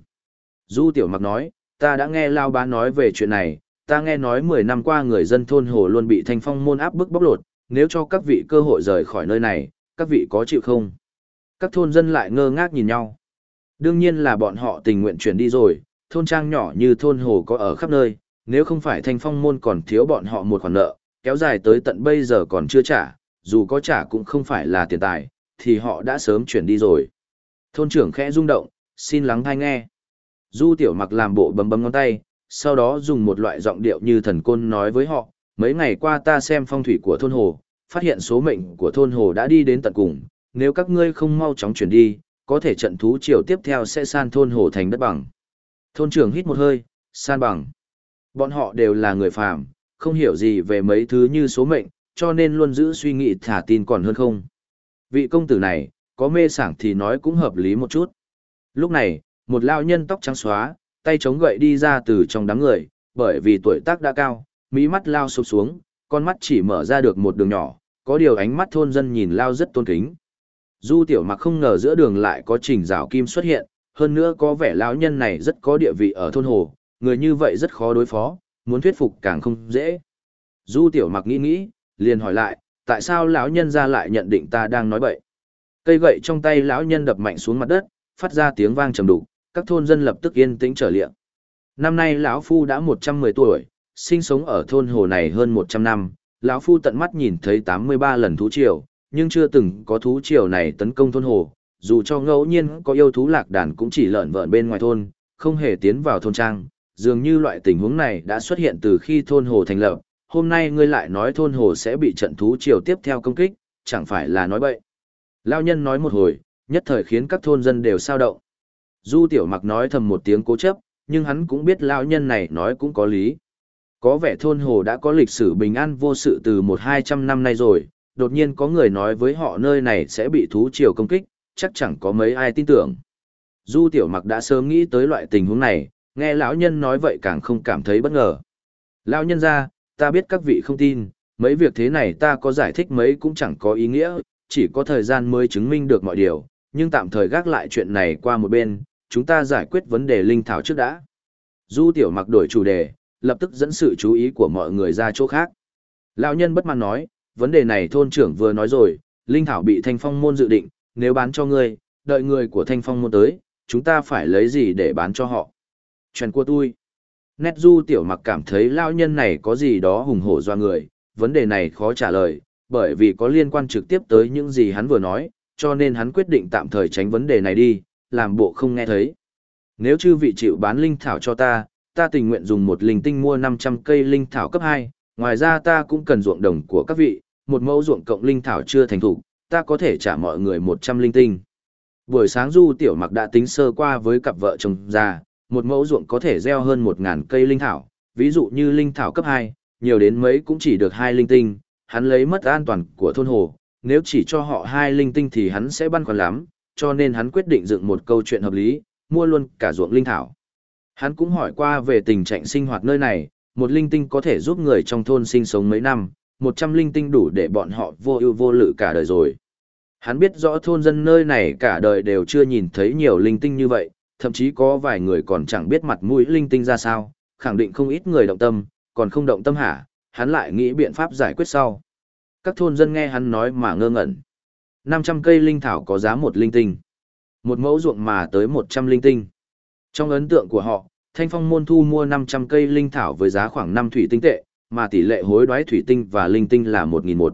Du Tiểu Mặc nói, ta đã nghe Lao Bá nói về chuyện này, ta nghe nói 10 năm qua người dân thôn hồ luôn bị thanh phong môn áp bức bóc lột, nếu cho các vị cơ hội rời khỏi nơi này, các vị có chịu không? Các thôn dân lại ngơ ngác nhìn nhau. Đương nhiên là bọn họ tình nguyện chuyển đi rồi, thôn trang nhỏ như thôn hồ có ở khắp nơi, nếu không phải thanh phong môn còn thiếu bọn họ một khoản nợ, kéo dài tới tận bây giờ còn chưa trả, dù có trả cũng không phải là tiền tài, thì họ đã sớm chuyển đi rồi. Thôn trưởng khẽ rung động, xin lắng thai nghe. Du tiểu mặc làm bộ bấm bấm ngón tay, sau đó dùng một loại giọng điệu như thần côn nói với họ, mấy ngày qua ta xem phong thủy của thôn hồ, phát hiện số mệnh của thôn hồ đã đi đến tận cùng, nếu các ngươi không mau chóng chuyển đi, có thể trận thú triều tiếp theo sẽ san thôn hồ thành đất bằng. Thôn trưởng hít một hơi, san bằng. Bọn họ đều là người phàm, không hiểu gì về mấy thứ như số mệnh, cho nên luôn giữ suy nghĩ thả tin còn hơn không. Vị công tử này, có mê sảng thì nói cũng hợp lý một chút. Lúc này, một lao nhân tóc trắng xóa, tay chống gậy đi ra từ trong đám người, bởi vì tuổi tác đã cao, mí mắt lao sụp xuống, con mắt chỉ mở ra được một đường nhỏ, có điều ánh mắt thôn dân nhìn lao rất tôn kính. Du tiểu mặc không ngờ giữa đường lại có trình rào kim xuất hiện, hơn nữa có vẻ lão nhân này rất có địa vị ở thôn hồ, người như vậy rất khó đối phó, muốn thuyết phục càng không dễ. Du tiểu mặc nghĩ nghĩ, liền hỏi lại, tại sao lão nhân ra lại nhận định ta đang nói bậy? Cây gậy trong tay lão nhân đập mạnh xuống mặt đất, phát ra tiếng vang trầm đục, các thôn dân lập tức yên tĩnh trở liệng. Năm nay lão phu đã 110 tuổi, sinh sống ở thôn hồ này hơn 100 năm, lão phu tận mắt nhìn thấy 83 lần thú triều, nhưng chưa từng có thú triều này tấn công thôn hồ, dù cho ngẫu nhiên có yêu thú lạc đàn cũng chỉ lợn vợn bên ngoài thôn, không hề tiến vào thôn trang, dường như loại tình huống này đã xuất hiện từ khi thôn hồ thành lập, hôm nay ngươi lại nói thôn hồ sẽ bị trận thú triều tiếp theo công kích, chẳng phải là nói bậy. Lao nhân nói một hồi, nhất thời khiến các thôn dân đều sao động. Du tiểu mặc nói thầm một tiếng cố chấp, nhưng hắn cũng biết lão nhân này nói cũng có lý. Có vẻ thôn hồ đã có lịch sử bình an vô sự từ một hai trăm năm nay rồi, đột nhiên có người nói với họ nơi này sẽ bị thú triều công kích, chắc chẳng có mấy ai tin tưởng. Du tiểu mặc đã sớm nghĩ tới loại tình huống này, nghe lão nhân nói vậy càng không cảm thấy bất ngờ. Lão nhân ra, ta biết các vị không tin, mấy việc thế này ta có giải thích mấy cũng chẳng có ý nghĩa, chỉ có thời gian mới chứng minh được mọi điều, nhưng tạm thời gác lại chuyện này qua một bên, chúng ta giải quyết vấn đề linh thảo trước đã. Du tiểu mặc đổi chủ đề, lập tức dẫn sự chú ý của mọi người ra chỗ khác. Lão nhân bất mãn nói, vấn đề này thôn trưởng vừa nói rồi, linh thảo bị thanh phong môn dự định, nếu bán cho ngươi, đợi người của thanh phong môn tới, chúng ta phải lấy gì để bán cho họ. Chuyện của tôi. Nét du tiểu mặc cảm thấy lao nhân này có gì đó hùng hổ doa người, vấn đề này khó trả lời, bởi vì có liên quan trực tiếp tới những gì hắn vừa nói, cho nên hắn quyết định tạm thời tránh vấn đề này đi, làm bộ không nghe thấy. Nếu chư vị chịu bán linh thảo cho ta, ta tình nguyện dùng một linh tinh mua 500 cây linh thảo cấp 2, ngoài ra ta cũng cần ruộng đồng của các vị, một mẫu ruộng cộng linh thảo chưa thành thủ, ta có thể trả mọi người 100 linh tinh. Buổi sáng Du Tiểu Mặc đã tính sơ qua với cặp vợ chồng già, một mẫu ruộng có thể gieo hơn 1000 cây linh thảo, ví dụ như linh thảo cấp 2, nhiều đến mấy cũng chỉ được 2 linh tinh, hắn lấy mất an toàn của thôn hồ, nếu chỉ cho họ 2 linh tinh thì hắn sẽ băn khoăn lắm, cho nên hắn quyết định dựng một câu chuyện hợp lý, mua luôn cả ruộng linh thảo. Hắn cũng hỏi qua về tình trạng sinh hoạt nơi này, một linh tinh có thể giúp người trong thôn sinh sống mấy năm, một trăm linh tinh đủ để bọn họ vô ưu vô lự cả đời rồi. Hắn biết rõ thôn dân nơi này cả đời đều chưa nhìn thấy nhiều linh tinh như vậy, thậm chí có vài người còn chẳng biết mặt mũi linh tinh ra sao, khẳng định không ít người động tâm, còn không động tâm hả, hắn lại nghĩ biện pháp giải quyết sau. Các thôn dân nghe hắn nói mà ngơ ngẩn. 500 cây linh thảo có giá một linh tinh. Một mẫu ruộng mà tới 100 linh tinh. Trong ấn tượng của họ, Thanh Phong môn thu mua 500 cây linh thảo với giá khoảng 5 thủy tinh tệ, mà tỷ lệ hối đoái thủy tinh và linh tinh là 1.001.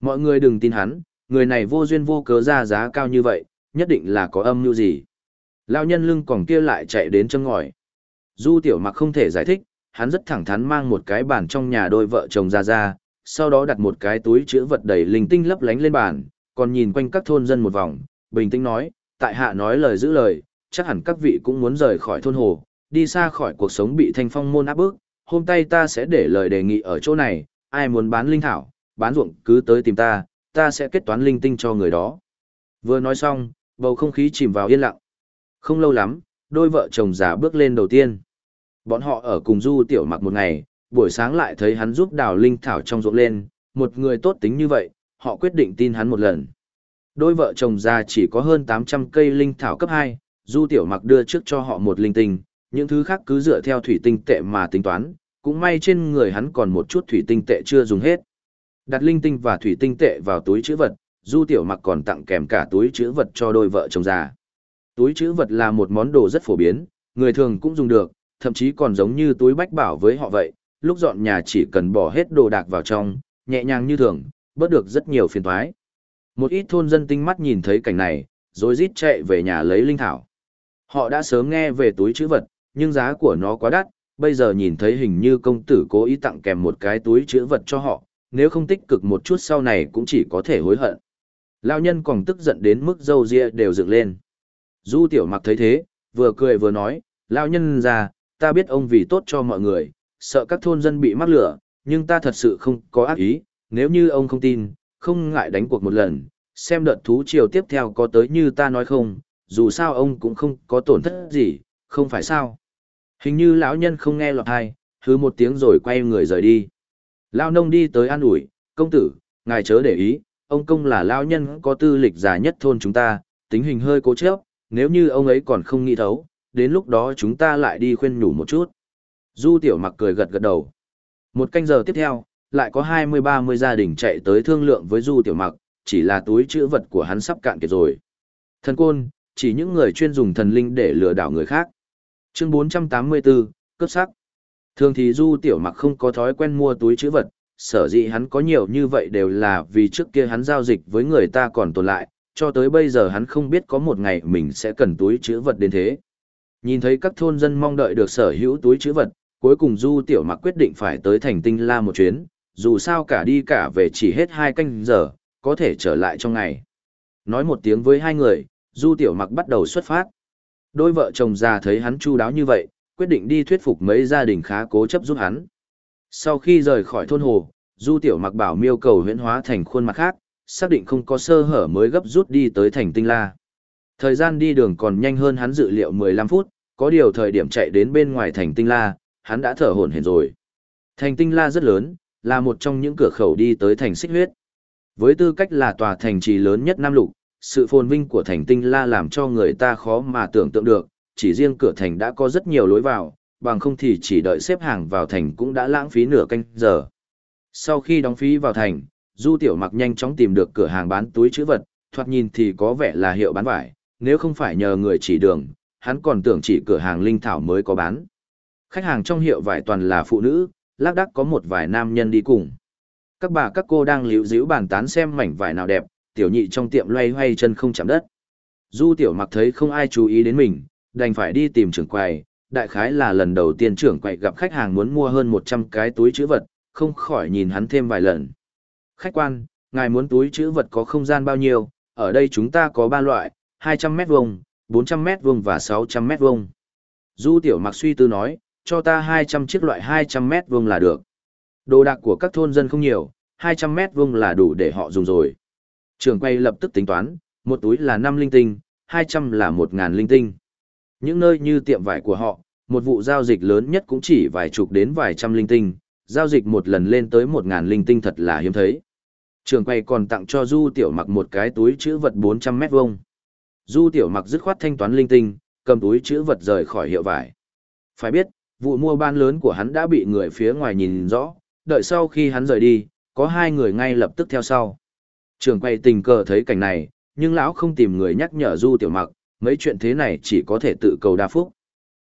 Mọi người đừng tin hắn, người này vô duyên vô cớ ra giá cao như vậy, nhất định là có âm mưu gì. Lao nhân lưng còn kia lại chạy đến chân ngòi. Du tiểu mặc không thể giải thích, hắn rất thẳng thắn mang một cái bàn trong nhà đôi vợ chồng ra ra, sau đó đặt một cái túi chứa vật đầy linh tinh lấp lánh lên bàn, còn nhìn quanh các thôn dân một vòng, bình tĩnh nói, tại hạ nói lời giữ lời, chắc hẳn các vị cũng muốn rời khỏi thôn hồ, đi xa khỏi cuộc sống bị thanh phong môn áp bức, hôm nay ta sẽ để lời đề nghị ở chỗ này, ai muốn bán linh thảo, bán ruộng cứ tới tìm ta, ta sẽ kết toán linh tinh cho người đó. Vừa nói xong, bầu không khí chìm vào yên lặng. Không lâu lắm, đôi vợ chồng già bước lên đầu tiên. Bọn họ ở cùng Du Tiểu Mặc một ngày, buổi sáng lại thấy hắn giúp đào linh thảo trong ruộng lên, một người tốt tính như vậy, họ quyết định tin hắn một lần. Đôi vợ chồng già chỉ có hơn 800 cây linh thảo cấp 2, Du Tiểu Mặc đưa trước cho họ một linh tinh, những thứ khác cứ dựa theo thủy tinh tệ mà tính toán, cũng may trên người hắn còn một chút thủy tinh tệ chưa dùng hết. Đặt linh tinh và thủy tinh tệ vào túi chữ vật, Du Tiểu Mặc còn tặng kèm cả túi chữ vật cho đôi vợ chồng già. Túi chữ vật là một món đồ rất phổ biến, người thường cũng dùng được, thậm chí còn giống như túi bách bảo với họ vậy, lúc dọn nhà chỉ cần bỏ hết đồ đạc vào trong, nhẹ nhàng như thường, bớt được rất nhiều phiền toái. Một ít thôn dân tinh mắt nhìn thấy cảnh này, rồi rít chạy về nhà lấy linh thảo. Họ đã sớm nghe về túi chữ vật, nhưng giá của nó quá đắt, bây giờ nhìn thấy hình như công tử cố ý tặng kèm một cái túi chữ vật cho họ, nếu không tích cực một chút sau này cũng chỉ có thể hối hận. Lão nhân còn tức giận đến mức râu ria đều dựng lên. Du tiểu mặc thấy thế, vừa cười vừa nói, lão nhân già, ta biết ông vì tốt cho mọi người, sợ các thôn dân bị mắc lửa, nhưng ta thật sự không có ác ý, nếu như ông không tin, không ngại đánh cuộc một lần, xem đợt thú triều tiếp theo có tới như ta nói không, dù sao ông cũng không có tổn thất gì, không phải sao. Hình như lão nhân không nghe lọt hay, hứ một tiếng rồi quay người rời đi. Lão nông đi tới an ủi, công tử, ngài chớ để ý, ông công là lão nhân có tư lịch già nhất thôn chúng ta, tính hình hơi cố chấp, nếu như ông ấy còn không nghĩ thấu, đến lúc đó chúng ta lại đi khuyên nhủ một chút. Du tiểu mặc cười gật gật đầu. Một canh giờ tiếp theo, lại có 20-30 gia đình chạy tới thương lượng với Du tiểu mặc, chỉ là túi chữ vật của hắn sắp cạn kiệt rồi. Thần côn, chỉ những người chuyên dùng thần linh để lừa đảo người khác. Chương 484, cấp sắc. Thường thì Du Tiểu Mặc không có thói quen mua túi chữ vật, sở dĩ hắn có nhiều như vậy đều là vì trước kia hắn giao dịch với người ta còn tồn lại, cho tới bây giờ hắn không biết có một ngày mình sẽ cần túi chữ vật đến thế. Nhìn thấy các thôn dân mong đợi được sở hữu túi chữ vật, cuối cùng Du Tiểu Mặc quyết định phải tới thành tinh la một chuyến, dù sao cả đi cả về chỉ hết hai canh giờ, có thể trở lại trong ngày. Nói một tiếng với hai người, Du Tiểu Mặc bắt đầu xuất phát. Đôi vợ chồng già thấy hắn chu đáo như vậy, quyết định đi thuyết phục mấy gia đình khá cố chấp giúp hắn. Sau khi rời khỏi thôn hồ, Du Tiểu Mặc bảo miêu cầu huyễn hóa thành khuôn mặt khác, xác định không có sơ hở mới gấp rút đi tới thành tinh la. Thời gian đi đường còn nhanh hơn hắn dự liệu 15 phút, có điều thời điểm chạy đến bên ngoài thành tinh la, hắn đã thở hổn hển rồi. Thành tinh la rất lớn, là một trong những cửa khẩu đi tới thành xích huyết. Với tư cách là tòa thành trì lớn nhất Nam Lục, sự phồn vinh của thành tinh la làm cho người ta khó mà tưởng tượng được, chỉ riêng cửa thành đã có rất nhiều lối vào, bằng không thì chỉ đợi xếp hàng vào thành cũng đã lãng phí nửa canh giờ. Sau khi đóng phí vào thành, Du Tiểu Mặc nhanh chóng tìm được cửa hàng bán túi chữ vật, thoạt nhìn thì có vẻ là hiệu bán vải, nếu không phải nhờ người chỉ đường, hắn còn tưởng chỉ cửa hàng linh thảo mới có bán. Khách hàng trong hiệu vải toàn là phụ nữ, lác đác có một vài nam nhân đi cùng. Các bà các cô đang liễu díu bàn tán xem mảnh vải nào đẹp, tiểu nhị trong tiệm loay hoay chân không chạm đất. Du tiểu mặc thấy không ai chú ý đến mình, đành phải đi tìm trưởng quầy, đại khái là lần đầu tiên trưởng quầy gặp khách hàng muốn mua hơn 100 cái túi chữ vật, không khỏi nhìn hắn thêm vài lần. Khách quan, ngài muốn túi chữ vật có không gian bao nhiêu, ở đây chúng ta có 3 loại, 200 mét vuông, 400 mét vuông và 600 mét vuông. Du tiểu mặc suy tư nói, cho ta 200 chiếc loại 200 mét vuông là được. Đồ đạc của các thôn dân không nhiều, 200 mét vuông là đủ để họ dùng rồi. Trường quay lập tức tính toán, một túi là 5 linh tinh, 200 là 1.000 linh tinh. Những nơi như tiệm vải của họ, một vụ giao dịch lớn nhất cũng chỉ vài chục đến vài trăm linh tinh, giao dịch một lần lên tới một ngàn linh tinh thật là hiếm thấy. Trường quay còn tặng cho Du Tiểu Mặc một cái túi chữ vật 400 mét vuông. Du Tiểu Mặc dứt khoát thanh toán linh tinh, cầm túi chữ vật rời khỏi hiệu vải. Phải biết, vụ mua bán lớn của hắn đã bị người phía ngoài nhìn rõ, đợi sau khi hắn rời đi, có hai người ngay lập tức theo sau. Trường quay tình cờ thấy cảnh này, nhưng lão không tìm người nhắc nhở Du Tiểu Mặc, mấy chuyện thế này chỉ có thể tự cầu đa phúc.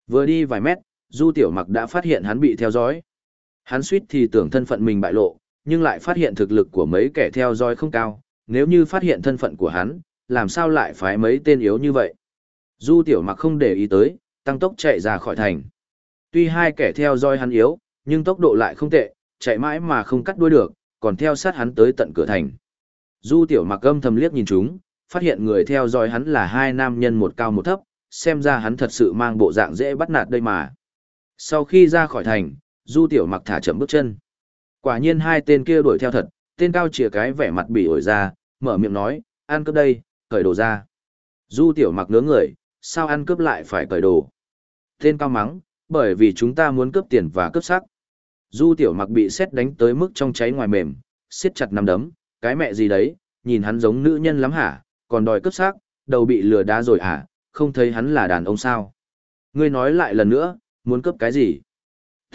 Vừa đi vài mét, Du Tiểu Mặc đã phát hiện hắn bị theo dõi. Hắn suýt thì tưởng thân phận mình bại lộ, nhưng lại phát hiện thực lực của mấy kẻ theo dõi không cao, nếu như phát hiện thân phận của hắn, làm sao lại phái mấy tên yếu như vậy. Du Tiểu Mặc không để ý tới, tăng tốc chạy ra khỏi thành. Tuy hai kẻ theo dõi hắn yếu, nhưng tốc độ lại không tệ, chạy mãi mà không cắt đuôi được, còn theo sát hắn tới tận cửa thành. Du tiểu mặc âm thầm liếc nhìn chúng, phát hiện người theo dõi hắn là hai nam nhân một cao một thấp, xem ra hắn thật sự mang bộ dạng dễ bắt nạt đây mà. Sau khi ra khỏi thành, du tiểu mặc thả chậm bước chân. Quả nhiên hai tên kia đuổi theo thật, tên cao chìa cái vẻ mặt bị ổi ra, mở miệng nói, ăn cướp đây, cởi đồ ra. Du tiểu mặc nướng người, sao ăn cướp lại phải cởi đồ. Tên cao mắng, bởi vì chúng ta muốn cướp tiền và cướp sắc. Du tiểu mặc bị xét đánh tới mức trong cháy ngoài mềm, siết chặt nắm đấm, cái mẹ gì đấy, nhìn hắn giống nữ nhân lắm hả, còn đòi cướp xác, đầu bị lừa đá rồi hả, không thấy hắn là đàn ông sao. Ngươi nói lại lần nữa, muốn cướp cái gì?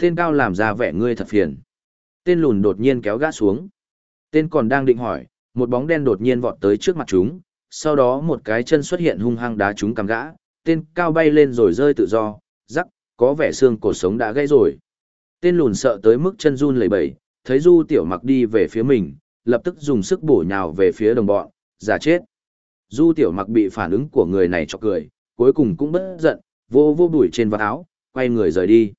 Tên cao làm ra vẻ ngươi thật phiền. Tên lùn đột nhiên kéo gã xuống. Tên còn đang định hỏi, một bóng đen đột nhiên vọt tới trước mặt chúng, sau đó một cái chân xuất hiện hung hăng đá chúng cắm gã, tên cao bay lên rồi rơi tự do, rắc, có vẻ xương cổ sống đã gãy rồi. Tên lùn sợ tới mức chân run lẩy bẩy, thấy Du Tiểu Mặc đi về phía mình, lập tức dùng sức bổ nhào về phía đồng bọn, giả chết. Du Tiểu Mặc bị phản ứng của người này cho cười, cuối cùng cũng bất giận, vô vô bụi trên vạt áo, quay người rời đi.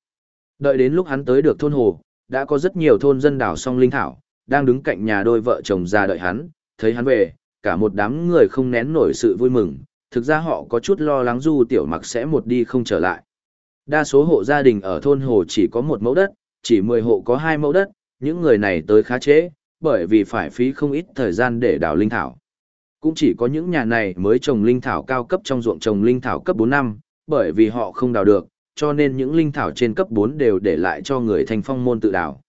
Đợi đến lúc hắn tới được thôn hồ, đã có rất nhiều thôn dân đảo song linh thảo, đang đứng cạnh nhà đôi vợ chồng già đợi hắn, thấy hắn về, cả một đám người không nén nổi sự vui mừng, thực ra họ có chút lo lắng Du Tiểu Mặc sẽ một đi không trở lại. Đa số hộ gia đình ở thôn hồ chỉ có một mẫu đất, chỉ 10 hộ có hai mẫu đất, những người này tới khá trễ, bởi vì phải phí không ít thời gian để đào linh thảo. Cũng chỉ có những nhà này mới trồng linh thảo cao cấp trong ruộng trồng linh thảo cấp 4 năm, bởi vì họ không đào được, cho nên những linh thảo trên cấp 4 đều để lại cho người thành phong môn tự đào.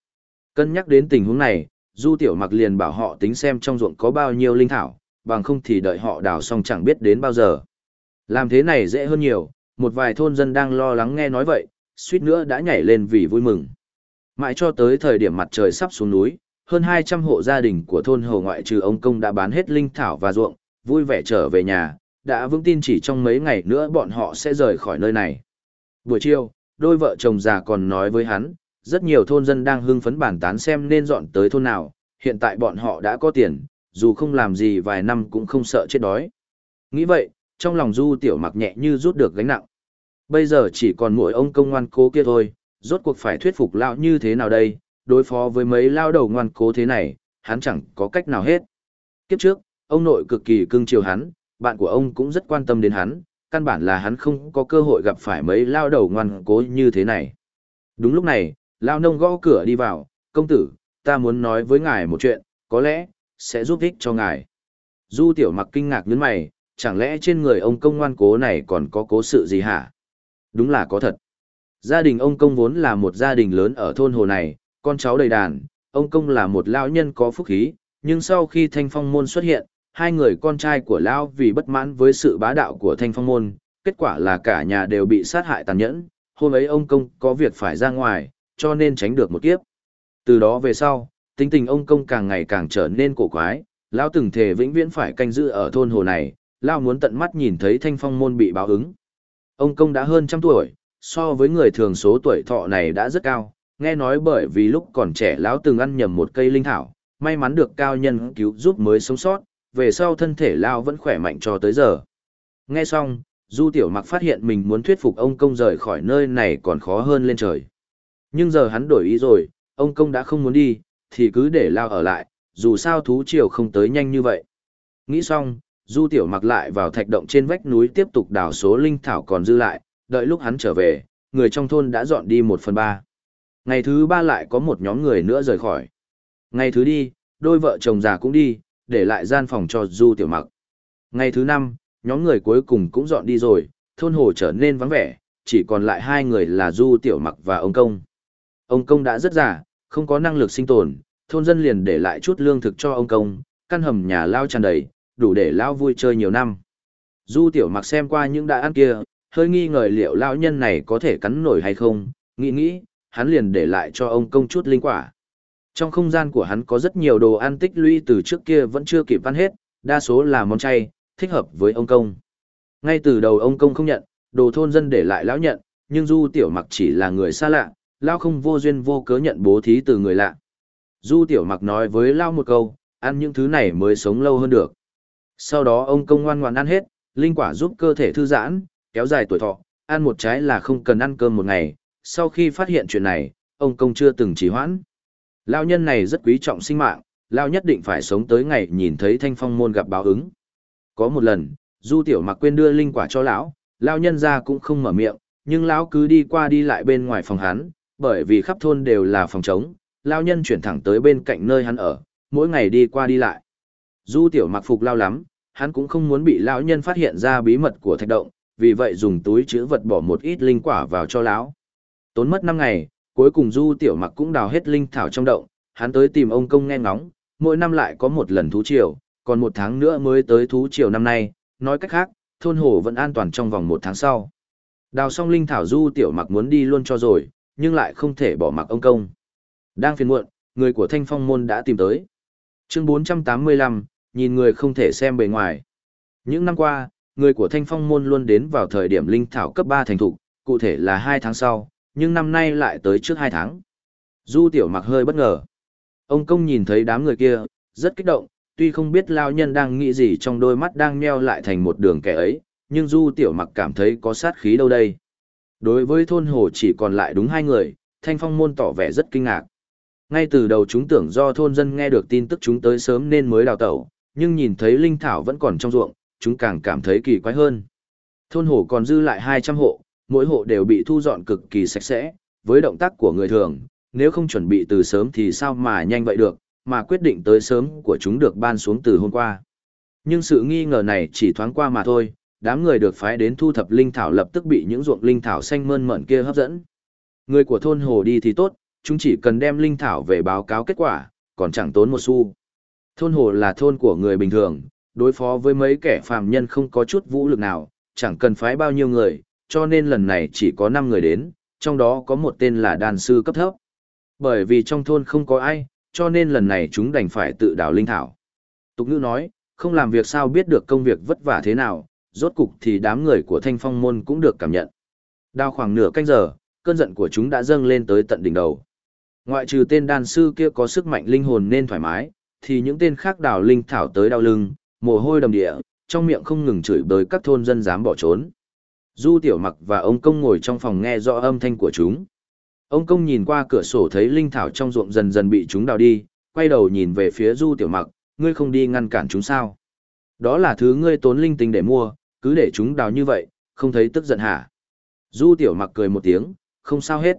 Cân nhắc đến tình huống này, Du Tiểu Mặc liền bảo họ tính xem trong ruộng có bao nhiêu linh thảo, bằng không thì đợi họ đào xong chẳng biết đến bao giờ. Làm thế này dễ hơn nhiều, một vài thôn dân đang lo lắng nghe nói vậy, suýt nữa đã nhảy lên vì vui mừng. Mãi cho tới thời điểm mặt trời sắp xuống núi, hơn 200 hộ gia đình của thôn hầu ngoại trừ ông công đã bán hết linh thảo và ruộng, vui vẻ trở về nhà, đã vững tin chỉ trong mấy ngày nữa bọn họ sẽ rời khỏi nơi này. Buổi chiều, đôi vợ chồng già còn nói với hắn, rất nhiều thôn dân đang hưng phấn bàn tán xem nên dọn tới thôn nào, hiện tại bọn họ đã có tiền, dù không làm gì vài năm cũng không sợ chết đói. Nghĩ vậy, trong lòng du tiểu mặc nhẹ như rút được gánh nặng. Bây giờ chỉ còn mỗi ông công ngoan cố kia thôi, rốt cuộc phải thuyết phục lão như thế nào đây, đối phó với mấy lao đầu ngoan cố thế này, hắn chẳng có cách nào hết. Kiếp trước, ông nội cực kỳ cưng chiều hắn, bạn của ông cũng rất quan tâm đến hắn, căn bản là hắn không có cơ hội gặp phải mấy lao đầu ngoan cố như thế này. Đúng lúc này, lao nông gõ cửa đi vào, công tử, ta muốn nói với ngài một chuyện, có lẽ, sẽ giúp ích cho ngài. Du tiểu mặc kinh ngạc nhấn mày, chẳng lẽ trên người ông công ngoan cố này còn có cố sự gì hả? Đúng là có thật. Gia đình ông công vốn là một gia đình lớn ở thôn hồ này, con cháu đầy đàn, ông công là một lão nhân có phúc khí, nhưng sau khi thanh phong môn xuất hiện, hai người con trai của lão vì bất mãn với sự bá đạo của thanh phong môn, kết quả là cả nhà đều bị sát hại tàn nhẫn, hôm ấy ông công có việc phải ra ngoài, cho nên tránh được một kiếp. Từ đó về sau, tính tình ông công càng ngày càng trở nên cổ quái, lão từng thề vĩnh viễn phải canh giữ ở thôn hồ này, lão muốn tận mắt nhìn thấy thanh phong môn bị báo ứng. Ông công đã hơn trăm tuổi, so với người thường số tuổi thọ này đã rất cao, nghe nói bởi vì lúc còn trẻ lão từng ăn nhầm một cây linh thảo, may mắn được cao nhân cứu giúp mới sống sót, về sau thân thể lão vẫn khỏe mạnh cho tới giờ. Nghe xong, Du Tiểu Mặc phát hiện mình muốn thuyết phục ông công rời khỏi nơi này còn khó hơn lên trời. Nhưng giờ hắn đổi ý rồi, ông công đã không muốn đi, thì cứ để lao ở lại, dù sao thú triều không tới nhanh như vậy. Nghĩ xong, Du Tiểu Mặc lại vào thạch động trên vách núi tiếp tục đào số linh thảo còn dư lại, đợi lúc hắn trở về, người trong thôn đã dọn đi một phần ba. Ngày thứ ba lại có một nhóm người nữa rời khỏi. Ngày thứ đi, đôi vợ chồng già cũng đi, để lại gian phòng cho Du Tiểu Mặc. Ngày thứ năm, nhóm người cuối cùng cũng dọn đi rồi, thôn hồ trở nên vắng vẻ, chỉ còn lại hai người là Du Tiểu Mặc và ông Công. Ông Công đã rất già, không có năng lực sinh tồn, thôn dân liền để lại chút lương thực cho ông Công, căn hầm nhà lao tràn đầy, đủ để lao vui chơi nhiều năm. Du Tiểu Mặc xem qua những đã ăn kia, hơi nghi ngờ liệu lão nhân này có thể cắn nổi hay không, nghĩ nghĩ, hắn liền để lại cho ông Công chút linh quả. Trong không gian của hắn có rất nhiều đồ ăn tích lũy từ trước kia vẫn chưa kịp ăn hết, đa số là món chay, thích hợp với ông công. Ngay từ đầu ông công không nhận, đồ thôn dân để lại lão nhận, nhưng Du Tiểu Mặc chỉ là người xa lạ, lão không vô duyên vô cớ nhận bố thí từ người lạ. Du Tiểu Mặc nói với lão một câu, ăn những thứ này mới sống lâu hơn được. Sau đó ông công ngoan ngoãn ăn hết, linh quả giúp cơ thể thư giãn, kéo dài tuổi thọ, ăn một trái là không cần ăn cơm một ngày. Sau khi phát hiện chuyện này, ông công chưa từng trì hoãn. Lão nhân này rất quý trọng sinh mạng, lão nhất định phải sống tới ngày nhìn thấy Thanh Phong môn gặp báo ứng. Có một lần, Du Tiểu Mặc quên đưa linh quả cho lão, lão nhân ra cũng không mở miệng, nhưng lão cứ đi qua đi lại bên ngoài phòng hắn, bởi vì khắp thôn đều là phòng trống, lão nhân chuyển thẳng tới bên cạnh nơi hắn ở, mỗi ngày đi qua đi lại. Du Tiểu Mặc phục lao lắm, hắn cũng không muốn bị lão nhân phát hiện ra bí mật của thạch động, vì vậy dùng túi chứa vật bỏ một ít linh quả vào cho lão. Tốn mất năm ngày, cuối cùng Du Tiểu Mặc cũng đào hết linh thảo trong động, hắn tới tìm ông công nghe ngóng, mỗi năm lại có một lần thú triều, còn một tháng nữa mới tới thú triều năm nay, nói cách khác, thôn hồ vẫn an toàn trong vòng một tháng sau. Đào xong linh thảo du tiểu mặc muốn đi luôn cho rồi, nhưng lại không thể bỏ mặc ông công. Đang phiền muộn, người của thanh phong môn đã tìm tới. Chương 485, nhìn người không thể xem bề ngoài. Những năm qua, người của thanh phong môn luôn đến vào thời điểm linh thảo cấp 3 thành thục, cụ thể là 2 tháng sau, nhưng năm nay lại tới trước hai tháng. Du tiểu mặc hơi bất ngờ. Ông công nhìn thấy đám người kia, rất kích động, tuy không biết lao nhân đang nghĩ gì trong đôi mắt đang nheo lại thành một đường kẻ ấy, nhưng Du Tiểu Mặc cảm thấy có sát khí đâu đây. Đối với thôn hồ chỉ còn lại đúng hai người, Thanh Phong môn tỏ vẻ rất kinh ngạc. Ngay từ đầu chúng tưởng do thôn dân nghe được tin tức chúng tới sớm nên mới đào tẩu, nhưng nhìn thấy linh thảo vẫn còn trong ruộng, chúng càng cảm thấy kỳ quái hơn. Thôn hồ còn dư lại 200 hộ, mỗi hộ đều bị thu dọn cực kỳ sạch sẽ, với động tác của người thường, nếu không chuẩn bị từ sớm thì sao mà nhanh vậy được, mà quyết định tới sớm của chúng được ban xuống từ hôm qua. Nhưng sự nghi ngờ này chỉ thoáng qua mà thôi, đám người được phái đến thu thập linh thảo lập tức bị những ruộng linh thảo xanh mơn mởn kia hấp dẫn. Người của thôn hồ đi thì tốt, chúng chỉ cần đem linh thảo về báo cáo kết quả, còn chẳng tốn một xu. Thôn hồ là thôn của người bình thường, đối phó với mấy kẻ phàm nhân không có chút vũ lực nào, chẳng cần phái bao nhiêu người, cho nên lần này chỉ có 5 người đến, trong đó có một tên là đàn sư cấp thấp. Bởi vì trong thôn không có ai, cho nên lần này chúng đành phải tự đào linh thảo. Tục ngữ nói, không làm việc sao biết được công việc vất vả thế nào, rốt cục thì đám người của thanh phong môn cũng được cảm nhận. Đào khoảng nửa canh giờ, cơn giận của chúng đã dâng lên tới tận đỉnh đầu. Ngoại trừ tên đàn sư kia có sức mạnh linh hồn nên thoải mái, thì những tên khác đào linh thảo tới đau lưng, mồ hôi đầm địa, trong miệng không ngừng chửi bới các thôn dân dám bỏ trốn. Du Tiểu Mặc và ông Công ngồi trong phòng nghe rõ âm thanh của chúng. Ông công nhìn qua cửa sổ thấy linh thảo trong ruộng dần dần bị chúng đào đi, quay đầu nhìn về phía Du Tiểu Mặc, ngươi không đi ngăn cản chúng sao? Đó là thứ ngươi tốn linh tinh để mua, cứ để chúng đào như vậy, không thấy tức giận hả? Du tiểu mặc cười một tiếng, không sao hết.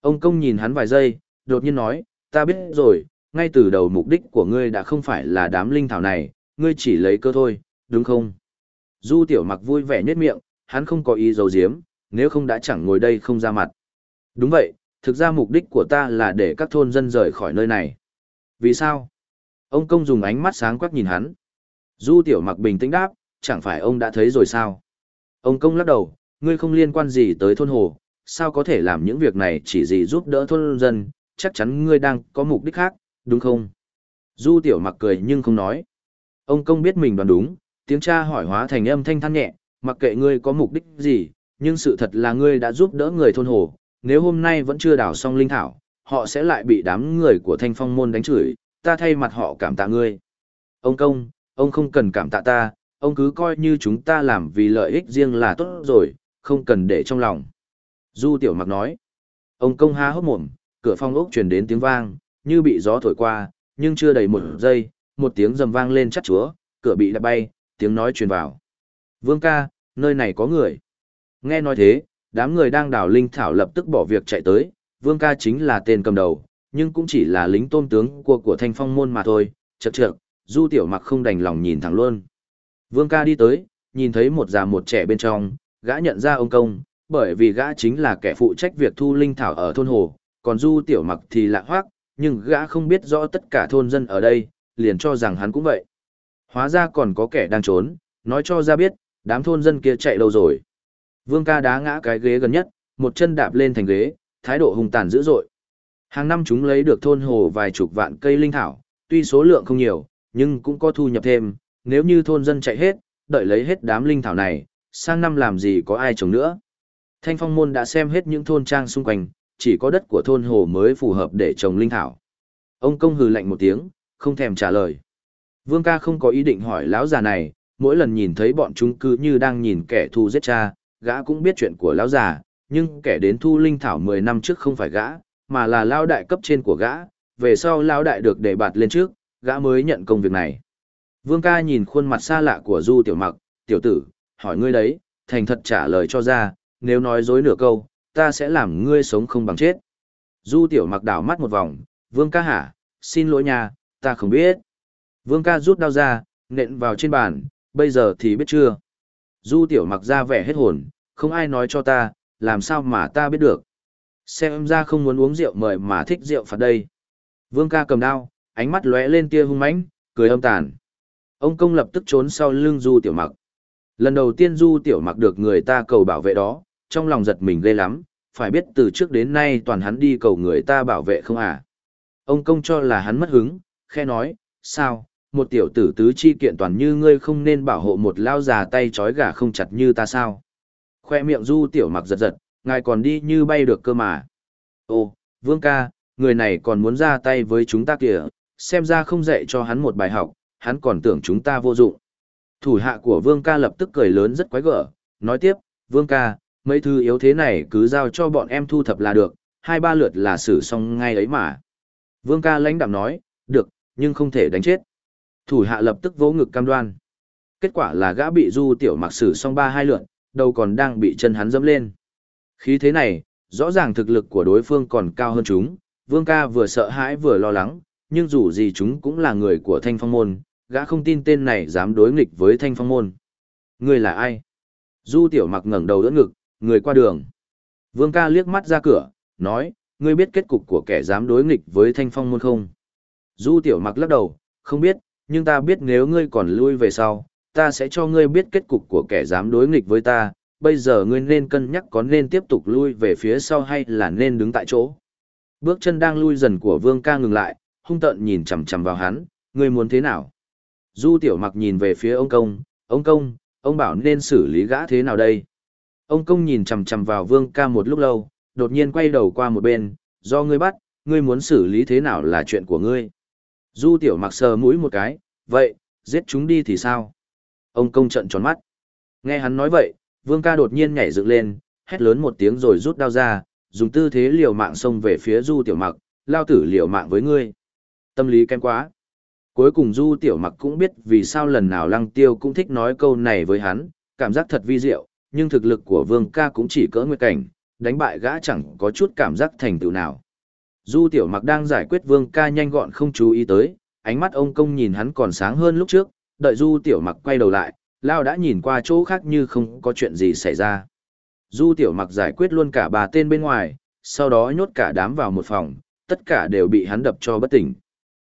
Ông công nhìn hắn vài giây, đột nhiên nói, ta biết rồi, ngay từ đầu mục đích của ngươi đã không phải là đám linh thảo này, ngươi chỉ lấy cơ thôi, đúng không? Du tiểu mặc vui vẻ nhếch miệng, hắn không có ý dầu diếm, nếu không đã chẳng ngồi đây không ra mặt. Đúng vậy, thực ra mục đích của ta là để các thôn dân rời khỏi nơi này. Vì sao? Ông công dùng ánh mắt sáng quắc nhìn hắn. Du tiểu mặc bình tĩnh đáp, chẳng phải ông đã thấy rồi sao? Ông công lắc đầu, ngươi không liên quan gì tới thôn hồ, sao có thể làm những việc này chỉ gì giúp đỡ thôn dân, chắc chắn ngươi đang có mục đích khác, đúng không? Du tiểu mặc cười nhưng không nói. Ông công biết mình đoán đúng, tiếng cha hỏi hóa thành âm thanh than nhẹ, mặc kệ ngươi có mục đích gì, nhưng sự thật là ngươi đã giúp đỡ người thôn hồ, nếu hôm nay vẫn chưa đào xong linh thảo, họ sẽ lại bị đám người của thanh phong môn đánh chửi, ta thay mặt họ cảm tạ ngươi. Ông công, ông không cần cảm tạ ta, ông cứ coi như chúng ta làm vì lợi ích riêng là tốt rồi, không cần để trong lòng. Du tiểu mặc nói, ông công há hốc mồm, cửa phong ốc truyền đến tiếng vang, như bị gió thổi qua, nhưng chưa đầy một giây, một tiếng rầm vang lên chắt chúa, cửa bị đập bay, tiếng nói truyền vào. Vương ca, nơi này có người. Nghe nói thế, đám người đang đào linh thảo lập tức bỏ việc chạy tới, Vương ca chính là tên cầm đầu, nhưng cũng chỉ là lính tôn tướng của của thanh phong môn mà thôi, chật chật, du tiểu mặc không đành lòng nhìn thẳng luôn. Vương ca đi tới, nhìn thấy một già một trẻ bên trong, gã nhận ra ông công, bởi vì gã chính là kẻ phụ trách việc thu linh thảo ở thôn hồ, còn du tiểu mặc thì lạ hoác, nhưng gã không biết rõ tất cả thôn dân ở đây, liền cho rằng hắn cũng vậy. Hóa ra còn có kẻ đang trốn, nói cho ra biết, đám thôn dân kia chạy đâu rồi. Vương ca đá ngã cái ghế gần nhất, một chân đạp lên thành ghế, thái độ hung tàn dữ dội. Hàng năm chúng lấy được thôn hồ vài chục vạn cây linh thảo, tuy số lượng không nhiều, nhưng cũng có thu nhập thêm, nếu như thôn dân chạy hết, đợi lấy hết đám linh thảo này, sang năm làm gì có ai trồng nữa. Thanh phong môn đã xem hết những thôn trang xung quanh, chỉ có đất của thôn hồ mới phù hợp để trồng linh thảo. Ông công hừ lạnh một tiếng, không thèm trả lời. Vương ca không có ý định hỏi lão già này, mỗi lần nhìn thấy bọn chúng cứ như đang nhìn kẻ thu giết cha, gã cũng biết chuyện của lão già, nhưng kẻ đến thu linh thảo 10 năm trước không phải gã, mà là lão đại cấp trên của gã, về sau lão đại được đề bạt lên trước, gã mới nhận công việc này. Vương ca nhìn khuôn mặt xa lạ của Du Tiểu Mặc, tiểu tử, hỏi ngươi đấy, thành thật trả lời cho ra, nếu nói dối nửa câu, ta sẽ làm ngươi sống không bằng chết. Du Tiểu Mặc đảo mắt một vòng, Vương ca hả, xin lỗi nha, ta không biết. Vương ca rút đao ra, nện vào trên bàn, bây giờ thì biết chưa. Du Tiểu Mặc ra vẻ hết hồn, không ai nói cho ta, làm sao mà ta biết được. Xem ra không muốn uống rượu mời mà thích rượu phạt đây. Vương ca cầm đao, ánh mắt lóe lên tia hung mãnh, cười âm tàn. Ông công lập tức trốn sau lưng Du Tiểu Mặc. Lần đầu tiên Du Tiểu Mặc được người ta cầu bảo vệ đó, trong lòng giật mình ghê lắm, phải biết từ trước đến nay toàn hắn đi cầu người ta bảo vệ không à. Ông công cho là hắn mất hứng, khe nói, sao, một tiểu tử tứ chi kiện toàn như ngươi không nên bảo hộ một lao già tay trói gà không chặt như ta sao. Khoe miệng Du Tiểu Mặc giật giật, ngài còn đi như bay được cơ mà. Ô, Vương ca, người này còn muốn ra tay với chúng ta kìa, xem ra không dạy cho hắn một bài học, hắn còn tưởng chúng ta vô dụng. Thủ hạ của Vương ca lập tức cười lớn rất quái gở, nói tiếp, Vương ca, mấy thứ yếu thế này cứ giao cho bọn em thu thập là được, hai ba lượt là xử xong ngay ấy mà. Vương ca lãnh đạm nói, được, nhưng không thể đánh chết. Thủ hạ lập tức vỗ ngực cam đoan. Kết quả là gã bị du tiểu mặc xử xong ba hai lượt, đầu còn đang bị chân hắn dẫm lên. Khí thế này, rõ ràng thực lực của đối phương còn cao hơn chúng, Vương ca vừa sợ hãi vừa lo lắng, nhưng dù gì chúng cũng là người của Thanh Phong Môn, gã không tin tên này dám đối nghịch với Thanh Phong Môn. Người là ai? Du Tiểu Mặc ngẩng đầu đỡ ngực, người qua đường. Vương ca liếc mắt ra cửa, nói, ngươi biết kết cục của kẻ dám đối nghịch với Thanh Phong Môn không? Du Tiểu Mặc lắc đầu, không biết, nhưng ta biết nếu ngươi còn lui về sau, ta sẽ cho ngươi biết kết cục của kẻ dám đối nghịch với ta, bây giờ ngươi nên cân nhắc có nên tiếp tục lui về phía sau hay là nên đứng tại chỗ. Bước chân đang lui dần của Vương ca ngừng lại, hung tợn nhìn chằm chằm vào hắn, ngươi muốn thế nào? Du tiểu mặc nhìn về phía ông công, ông công, ông bảo nên xử lý gã thế nào đây? Ông công nhìn chằm chằm vào vương ca một lúc lâu, đột nhiên quay đầu qua một bên, do ngươi bắt, ngươi muốn xử lý thế nào là chuyện của ngươi. Du tiểu mặc sờ mũi một cái, vậy, giết chúng đi thì sao? Ông công trận tròn mắt. Nghe hắn nói vậy, vương ca đột nhiên nhảy dựng lên, hét lớn một tiếng rồi rút đao ra, dùng tư thế liều mạng xông về phía du tiểu mặc, lao tử liều mạng với ngươi. Tâm lý kém quá. Cuối cùng Du Tiểu Mặc cũng biết vì sao lần nào Lăng Tiêu cũng thích nói câu này với hắn, cảm giác thật vi diệu, nhưng thực lực của Vương ca cũng chỉ cỡ nguyệt cảnh, đánh bại gã chẳng có chút cảm giác thành tựu nào. Du Tiểu Mặc đang giải quyết Vương ca nhanh gọn không chú ý tới, ánh mắt ông công nhìn hắn còn sáng hơn lúc trước, đợi Du Tiểu Mặc quay đầu lại, Lao đã nhìn qua chỗ khác như không có chuyện gì xảy ra. Du Tiểu Mặc giải quyết luôn cả bà tên bên ngoài, sau đó nhốt cả đám vào một phòng, tất cả đều bị hắn đập cho bất tỉnh.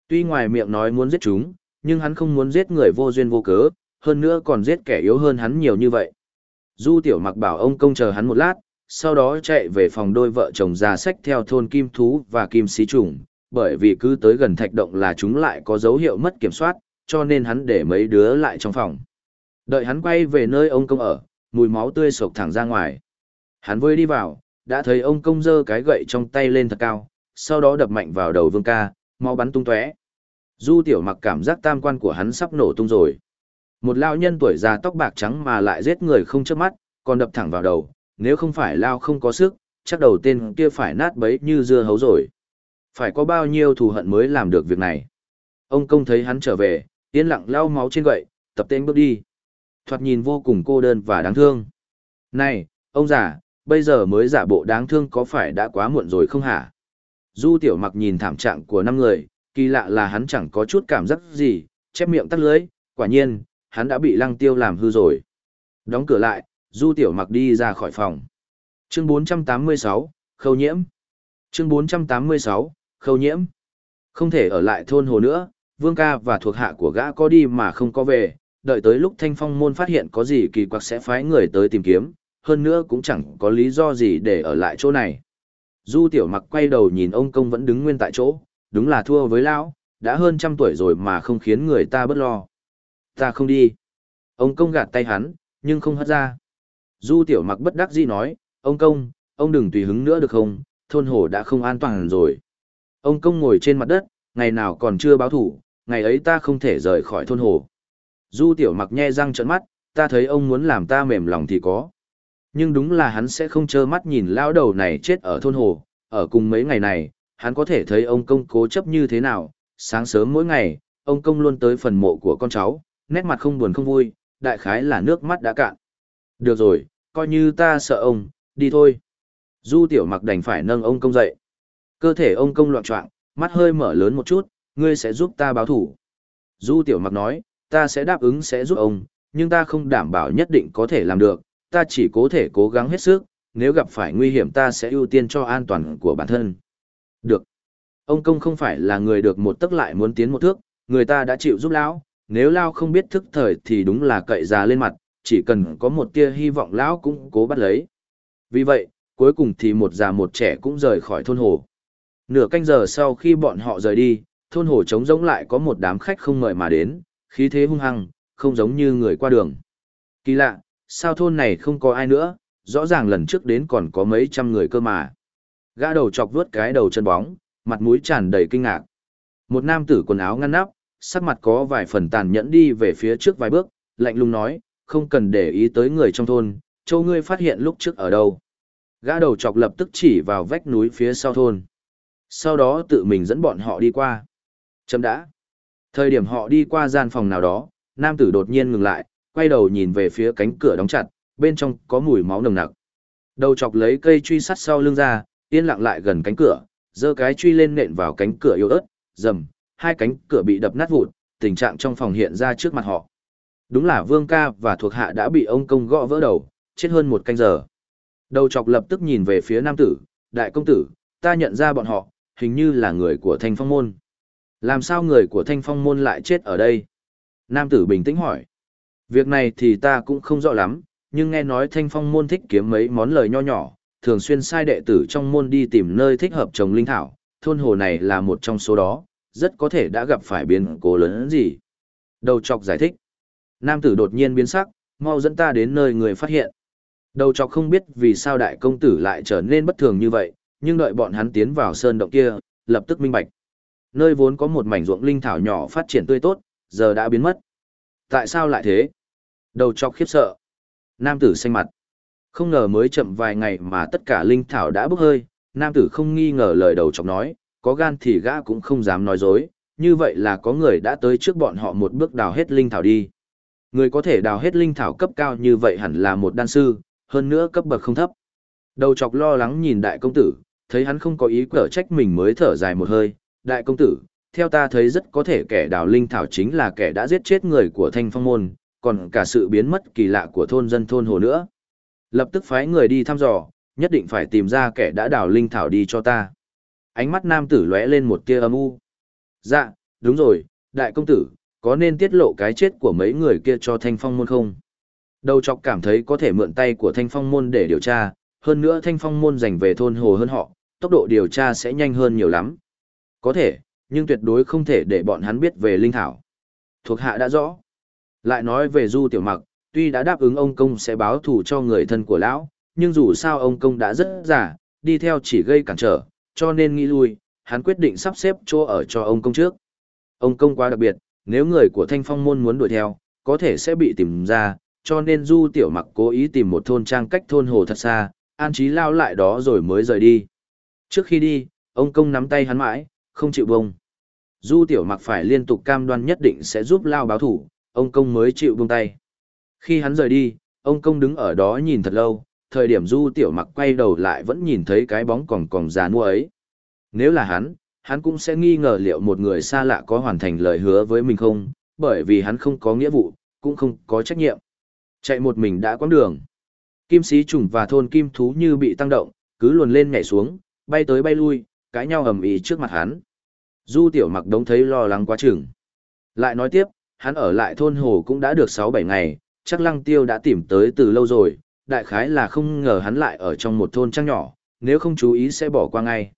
Tuy ngoài miệng nói muốn giết chúng, nhưng hắn không muốn giết người vô duyên vô cớ, hơn nữa còn giết kẻ yếu hơn hắn nhiều như vậy. Du Tiểu Mặc bảo ông công chờ hắn một lát, sau đó chạy về phòng đôi vợ chồng già sách theo thôn Kim Thú và Kim Xí Trùng, bởi vì cứ tới gần thạch động là chúng lại có dấu hiệu mất kiểm soát, cho nên hắn để mấy đứa lại trong phòng. Đợi hắn quay về nơi ông công ở, mùi máu tươi sộc thẳng ra ngoài. Hắn vơi đi vào, đã thấy ông công giơ cái gậy trong tay lên thật cao, sau đó đập mạnh vào đầu vương ca, máu bắn tung tóe. Du tiểu mặc cảm giác tam quan của hắn sắp nổ tung rồi. Một lão nhân tuổi già tóc bạc trắng mà lại giết người không chớp mắt, còn đập thẳng vào đầu, nếu không phải lao không có sức, chắc đầu tên kia phải nát bấy như dưa hấu rồi. Phải có bao nhiêu thù hận mới làm được việc này. Ông công thấy hắn trở về, yên lặng lau máu trên gậy, tập tên bước đi. Thoạt nhìn vô cùng cô đơn và đáng thương. Này, ông già, bây giờ mới giả bộ đáng thương có phải đã quá muộn rồi không hả? Du tiểu mặc nhìn thảm trạng của năm người, kỳ lạ là hắn chẳng có chút cảm giác gì, chép miệng tắt lưới, quả nhiên, hắn đã bị lăng tiêu làm hư rồi. Đóng cửa lại, du tiểu mặc đi ra khỏi phòng. Chương 486, Khâu Nhiễm Chương 486, Khâu Nhiễm Không thể ở lại thôn hồ nữa, vương ca và thuộc hạ của gã có đi mà không có về, đợi tới lúc thanh phong môn phát hiện có gì kỳ quặc sẽ phái người tới tìm kiếm, hơn nữa cũng chẳng có lý do gì để ở lại chỗ này. Du tiểu mặc quay đầu nhìn ông công vẫn đứng nguyên tại chỗ, đúng là thua với lão, đã hơn trăm tuổi rồi mà không khiến người ta bất lo. Ta không đi. Ông công gạt tay hắn, nhưng không hất ra. Du tiểu mặc bất đắc dĩ nói, ông công, ông đừng tùy hứng nữa được không, thôn hồ đã không an toàn rồi. Ông công ngồi trên mặt đất, ngày nào còn chưa báo thủ, ngày ấy ta không thể rời khỏi thôn hồ. Du tiểu mặc nhe răng trợn mắt, ta thấy ông muốn làm ta mềm lòng thì có. Nhưng đúng là hắn sẽ không trơ mắt nhìn lão đầu này chết ở thôn hồ, ở cùng mấy ngày này, hắn có thể thấy ông công cố chấp như thế nào, sáng sớm mỗi ngày, ông công luôn tới phần mộ của con cháu, nét mặt không buồn không vui, đại khái là nước mắt đã cạn. Được rồi, coi như ta sợ ông, đi thôi. Du tiểu mặc đành phải nâng ông công dậy. Cơ thể ông công loạn trọng, mắt hơi mở lớn một chút, ngươi sẽ giúp ta báo thủ. Du tiểu mặc nói, ta sẽ đáp ứng sẽ giúp ông, nhưng ta không đảm bảo nhất định có thể làm được, ta chỉ có thể cố gắng hết sức, nếu gặp phải nguy hiểm ta sẽ ưu tiên cho an toàn của bản thân. Được. Ông công không phải là người được một tức lại muốn tiến một thước, người ta đã chịu giúp lão, nếu lao không biết thức thời thì đúng là cậy già lên mặt, chỉ cần có một tia hy vọng lão cũng cố bắt lấy. Vì vậy, cuối cùng thì một già một trẻ cũng rời khỏi thôn hồ. Nửa canh giờ sau khi bọn họ rời đi, thôn hồ trống rỗng lại có một đám khách không mời mà đến, khí thế hung hăng, không giống như người qua đường. Kỳ lạ, sao thôn này không có ai nữa, rõ ràng lần trước đến còn có mấy trăm người cơ mà. Gã đầu chọc vuốt cái đầu chân bóng, mặt mũi tràn đầy kinh ngạc. Một nam tử quần áo ngăn nắp, sắc mặt có vài phần tàn nhẫn đi về phía trước vài bước, lạnh lùng nói, không cần để ý tới người trong thôn, châu ngươi phát hiện lúc trước ở đâu. Gã đầu chọc lập tức chỉ vào vách núi phía sau thôn. Sau đó tự mình dẫn bọn họ đi qua. Chấm đã. Thời điểm họ đi qua gian phòng nào đó, nam tử đột nhiên ngừng lại, quay đầu nhìn về phía cánh cửa đóng chặt, bên trong có mùi máu nồng nặc. Đầu chọc lấy cây truy sắt sau lưng ra, yên lặng lại gần cánh cửa, giơ cái truy lên nện vào cánh cửa yếu ớt, rầm, hai cánh cửa bị đập nát vụn, tình trạng trong phòng hiện ra trước mặt họ. Đúng là Vương ca và thuộc hạ đã bị ông công gõ vỡ đầu, chết hơn một canh giờ. Đầu chọc lập tức nhìn về phía nam tử, đại công tử, ta nhận ra bọn họ, hình như là người của thanh phong môn. Làm sao người của thanh phong môn lại chết ở đây? Nam tử bình tĩnh hỏi. Việc này thì ta cũng không rõ lắm, nhưng nghe nói thanh phong môn thích kiếm mấy món lời nho nhỏ, thường xuyên sai đệ tử trong môn đi tìm nơi thích hợp trồng linh thảo, thôn hồ này là một trong số đó, rất có thể đã gặp phải biến cố lớn gì. Đầu chọc giải thích. Nam tử đột nhiên biến sắc, mau dẫn ta đến nơi người phát hiện. Đầu chọc không biết vì sao đại công tử lại trở nên bất thường như vậy, nhưng đợi bọn hắn tiến vào sơn động kia, lập tức minh bạch. Nơi vốn có một mảnh ruộng linh thảo nhỏ phát triển tươi tốt, giờ đã biến mất. Tại sao lại thế? Đầu chọc khiếp sợ. Nam tử xanh mặt. Không ngờ mới chậm vài ngày mà tất cả linh thảo đã bốc hơi, nam tử không nghi ngờ lời đầu chọc nói, có gan thì gã cũng không dám nói dối, như vậy là có người đã tới trước bọn họ một bước đào hết linh thảo đi. Người có thể đào hết linh thảo cấp cao như vậy hẳn là một đan sư, hơn nữa cấp bậc không thấp. Đầu chọc lo lắng nhìn đại công tử, thấy hắn không có ý cở trách mình mới thở dài một hơi. Đại công tử, theo ta thấy rất có thể kẻ đào linh thảo chính là kẻ đã giết chết người của thanh phong môn, còn cả sự biến mất kỳ lạ của thôn dân thôn hồ nữa. Lập tức phái người đi thăm dò, nhất định phải tìm ra kẻ đã đào linh thảo đi cho ta. Ánh mắt nam tử lóe lên một tia âm u. Dạ, đúng rồi, đại công tử, có nên tiết lộ cái chết của mấy người kia cho thanh phong môn không? Đầu chọc cảm thấy có thể mượn tay của thanh phong môn để điều tra, hơn nữa thanh phong môn dành về thôn hồ hơn họ, tốc độ điều tra sẽ nhanh hơn nhiều lắm. Có thể, nhưng tuyệt đối không thể để bọn hắn biết về linh thảo. Thuộc hạ đã rõ. Lại nói về Du Tiểu Mặc, tuy đã đáp ứng ông công sẽ báo thù cho người thân của lão, nhưng dù sao ông công đã rất giả, đi theo chỉ gây cản trở, cho nên nghĩ lui, hắn quyết định sắp xếp chỗ ở cho ông công trước. Ông công quá đặc biệt, nếu người của Thanh Phong môn muốn đuổi theo, có thể sẽ bị tìm ra, cho nên Du Tiểu Mặc cố ý tìm một thôn trang cách thôn hồ thật xa, an trí lao lại đó rồi mới rời đi. Trước khi đi, ông công nắm tay hắn mãi, không chịu bông. Du Tiểu Mặc phải liên tục cam đoan nhất định sẽ giúp lao báo thủ, ông công mới chịu buông tay. Khi hắn rời đi, ông công đứng ở đó nhìn thật lâu, thời điểm Du Tiểu Mặc quay đầu lại vẫn nhìn thấy cái bóng còn còn già nua ấy. Nếu là hắn, hắn cũng sẽ nghi ngờ liệu một người xa lạ có hoàn thành lời hứa với mình không, bởi vì hắn không có nghĩa vụ, cũng không có trách nhiệm. Chạy một mình đã quãng đường. Kim sĩ trùng và thôn kim thú như bị tăng động, cứ luồn lên nhảy xuống, bay tới bay lui, cãi nhau ầm ĩ trước mặt hắn. Du tiểu mặc đống thấy lo lắng quá chừng. Lại nói tiếp, hắn ở lại thôn hồ cũng đã được 6-7 ngày, chắc lăng tiêu đã tìm tới từ lâu rồi, đại khái là không ngờ hắn lại ở trong một thôn trang nhỏ, nếu không chú ý sẽ bỏ qua ngay.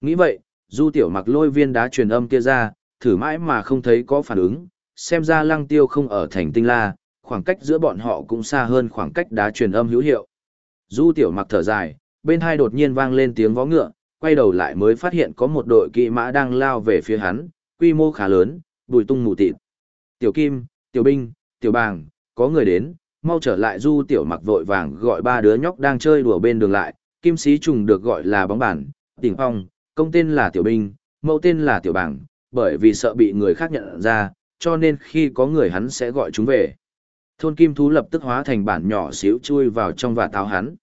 Nghĩ vậy, du tiểu mặc lôi viên đá truyền âm kia ra, thử mãi mà không thấy có phản ứng, xem ra lăng tiêu không ở thành tinh la, khoảng cách giữa bọn họ cũng xa hơn khoảng cách đá truyền âm hữu hiệu. Du tiểu mặc thở dài, bên hai đột nhiên vang lên tiếng vó ngựa, quay đầu lại mới phát hiện có một đội kỵ mã đang lao về phía hắn, quy mô khá lớn, bùi tung mù tịt. Tiểu Kim, Tiểu Binh, Tiểu Bàng, có người đến, mau trở lại du tiểu mặc vội vàng gọi ba đứa nhóc đang chơi đùa bên đường lại, kim sĩ trùng được gọi là bóng bản, tỉnh phong, công tên là Tiểu Binh, mẫu tên là Tiểu Bảng. bởi vì sợ bị người khác nhận ra, cho nên khi có người hắn sẽ gọi chúng về. Thôn kim thú lập tức hóa thành bản nhỏ xíu chui vào trong và táo hắn.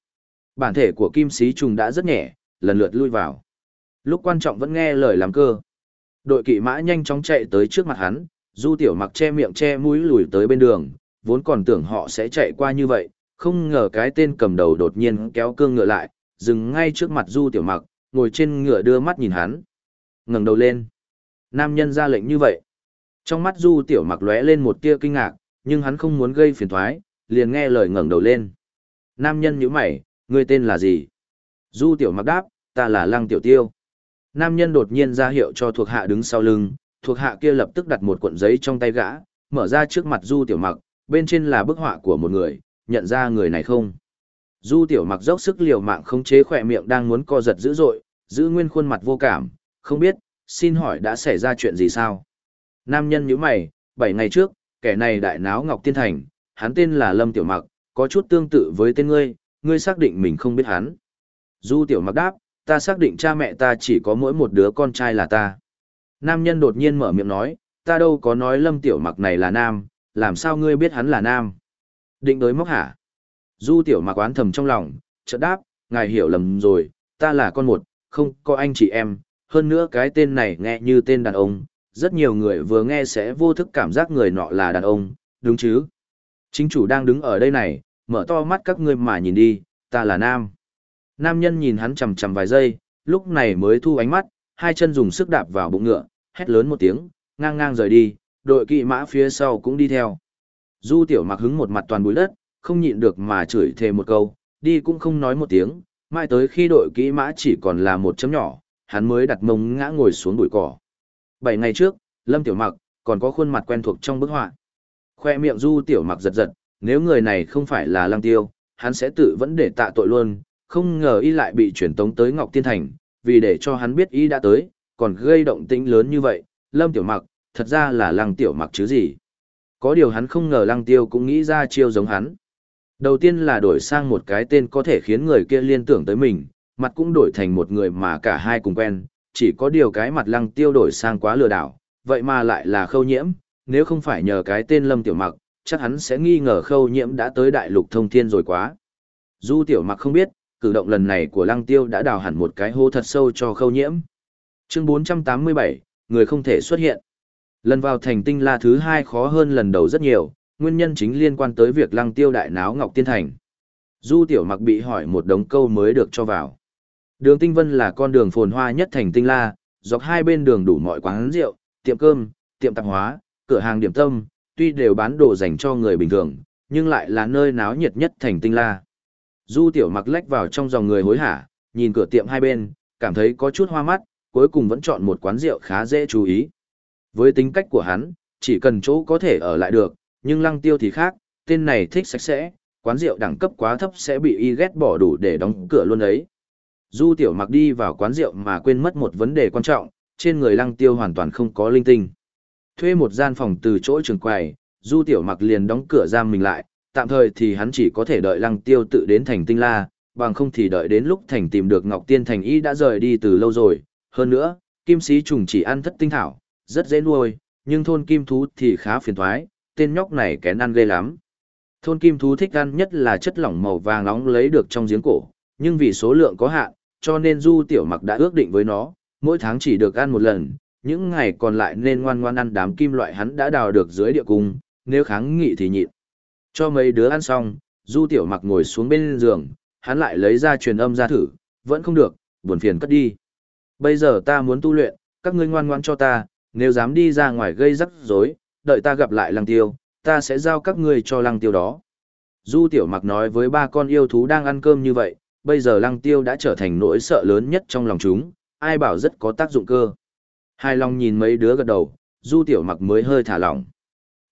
Bản thể của kim sĩ trùng đã rất nhẹ, lần lượt lui vào. Lúc quan trọng vẫn nghe lời làm cơ. Đội kỵ mã nhanh chóng chạy tới trước mặt hắn, du tiểu mặc che miệng che mũi lùi tới bên đường, vốn còn tưởng họ sẽ chạy qua như vậy, không ngờ cái tên cầm đầu đột nhiên kéo cương ngựa lại, dừng ngay trước mặt du tiểu mặc, ngồi trên ngựa đưa mắt nhìn hắn. ngẩng đầu lên. Nam nhân ra lệnh như vậy. Trong mắt du tiểu mặc lóe lên một tia kinh ngạc, nhưng hắn không muốn gây phiền thoái, liền nghe lời ngẩng đầu lên. Nam nhân nhíu mày, ngươi tên là gì? Du tiểu mặc đáp, ta là lăng tiểu tiêu. Nam nhân đột nhiên ra hiệu cho thuộc hạ đứng sau lưng, thuộc hạ kia lập tức đặt một cuộn giấy trong tay gã, mở ra trước mặt du tiểu mặc, bên trên là bức họa của một người, nhận ra người này không? Du tiểu mặc dốc sức liều mạng khống chế khỏe miệng đang muốn co giật dữ dội, giữ nguyên khuôn mặt vô cảm, không biết, xin hỏi đã xảy ra chuyện gì sao? Nam nhân nhíu mày, bảy ngày trước, kẻ này đại náo Ngọc Tiên Thành, hắn tên là Lâm Tiểu Mặc, có chút tương tự với tên ngươi, ngươi xác định mình không biết hắn. Du Tiểu Mặc đáp, ta xác định cha mẹ ta chỉ có mỗi một đứa con trai là ta. Nam nhân đột nhiên mở miệng nói, ta đâu có nói Lâm Tiểu Mặc này là nam, làm sao ngươi biết hắn là nam? Định đối móc hả? Du Tiểu Mặc oán thầm trong lòng, chợt đáp, ngài hiểu lầm rồi, ta là con một, không có anh chị em, hơn nữa cái tên này nghe như tên đàn ông, rất nhiều người vừa nghe sẽ vô thức cảm giác người nọ là đàn ông, đúng chứ? Chính chủ đang đứng ở đây này, mở to mắt các ngươi mà nhìn đi, ta là nam. Nam nhân nhìn hắn chầm chầm vài giây, lúc này mới thu ánh mắt, hai chân dùng sức đạp vào bụng ngựa, hét lớn một tiếng, ngang ngang rời đi, đội kỵ mã phía sau cũng đi theo. Du tiểu mặc hứng một mặt toàn bụi đất, không nhịn được mà chửi thề một câu, đi cũng không nói một tiếng, mai tới khi đội kỹ mã chỉ còn là một chấm nhỏ, hắn mới đặt mông ngã ngồi xuống bụi cỏ. Bảy ngày trước, Lâm Tiểu Mặc, còn có khuôn mặt quen thuộc trong bức họa. Khoe miệng Du Tiểu Mặc giật giật, nếu người này không phải là Lăng Tiêu, hắn sẽ tự vẫn để tạ tội luôn, không ngờ y lại bị chuyển tống tới Ngọc Tiên Thành, vì để cho hắn biết y đã tới, còn gây động tĩnh lớn như vậy, Lâm Tiểu Mặc, thật ra là Lăng Tiểu Mặc chứ gì. Có điều hắn không ngờ Lăng Tiêu cũng nghĩ ra chiêu giống hắn. Đầu tiên là đổi sang một cái tên có thể khiến người kia liên tưởng tới mình, mặt cũng đổi thành một người mà cả hai cùng quen, chỉ có điều cái mặt Lăng Tiêu đổi sang quá lừa đảo, vậy mà lại là khâu nhiễm, nếu không phải nhờ cái tên Lâm Tiểu Mặc, chắc hắn sẽ nghi ngờ khâu nhiễm đã tới đại lục thông thiên rồi quá. Du Tiểu Mặc không biết, cử động lần này của Lăng Tiêu đã đào hẳn một cái hố thật sâu cho khâu nhiễm. Chương 487, người không thể xuất hiện. Lần vào thành tinh la thứ hai khó hơn lần đầu rất nhiều, nguyên nhân chính liên quan tới việc Lăng Tiêu đại náo Ngọc Tiên Thành. Du Tiểu Mặc bị hỏi một đống câu mới được cho vào. Đường Tinh Vân là con đường phồn hoa nhất thành tinh la, dọc hai bên đường đủ mọi quán rượu, tiệm cơm, tiệm tạp hóa, cửa hàng điểm tâm, tuy đều bán đồ dành cho người bình thường, nhưng lại là nơi náo nhiệt nhất thành tinh la. Du tiểu mặc lách vào trong dòng người hối hả, nhìn cửa tiệm hai bên, cảm thấy có chút hoa mắt, cuối cùng vẫn chọn một quán rượu khá dễ chú ý. Với tính cách của hắn, chỉ cần chỗ có thể ở lại được, nhưng lăng tiêu thì khác, tên này thích sạch sẽ, quán rượu đẳng cấp quá thấp sẽ bị y ghét bỏ đủ để đóng cửa luôn ấy. Du tiểu mặc đi vào quán rượu mà quên mất một vấn đề quan trọng, trên người lăng tiêu hoàn toàn không có linh tinh. Thuê một gian phòng từ chỗ trường quầy, du tiểu mặc liền đóng cửa giam mình lại, tạm thời thì hắn chỉ có thể đợi lăng tiêu tự đến thành tinh la, bằng không thì đợi đến lúc thành tìm được Ngọc Tiên Thành y đã rời đi từ lâu rồi. Hơn nữa, kim sĩ trùng chỉ ăn thất tinh thảo, rất dễ nuôi, nhưng thôn kim thú thì khá phiền thoái, tên nhóc này kén ăn ghê lắm. Thôn kim thú thích ăn nhất là chất lỏng màu vàng nóng lấy được trong giếng cổ, nhưng vì số lượng có hạn, cho nên Du Tiểu Mặc đã ước định với nó, mỗi tháng chỉ được ăn một lần, những ngày còn lại nên ngoan ngoan ăn đám kim loại hắn đã đào được dưới địa cung, nếu kháng nghị thì nhịn. Cho mấy đứa ăn xong, Du Tiểu Mặc ngồi xuống bên giường, hắn lại lấy ra truyền âm ra thử, vẫn không được, buồn phiền cất đi. Bây giờ ta muốn tu luyện, các ngươi ngoan ngoan cho ta, nếu dám đi ra ngoài gây rắc rối, đợi ta gặp lại lăng tiêu, ta sẽ giao các ngươi cho lăng tiêu đó. Du Tiểu Mặc nói với ba con yêu thú đang ăn cơm như vậy, bây giờ lăng tiêu đã trở thành nỗi sợ lớn nhất trong lòng chúng, ai bảo rất có tác dụng cơ. Hai Long nhìn mấy đứa gật đầu, Du Tiểu Mặc mới hơi thả lỏng.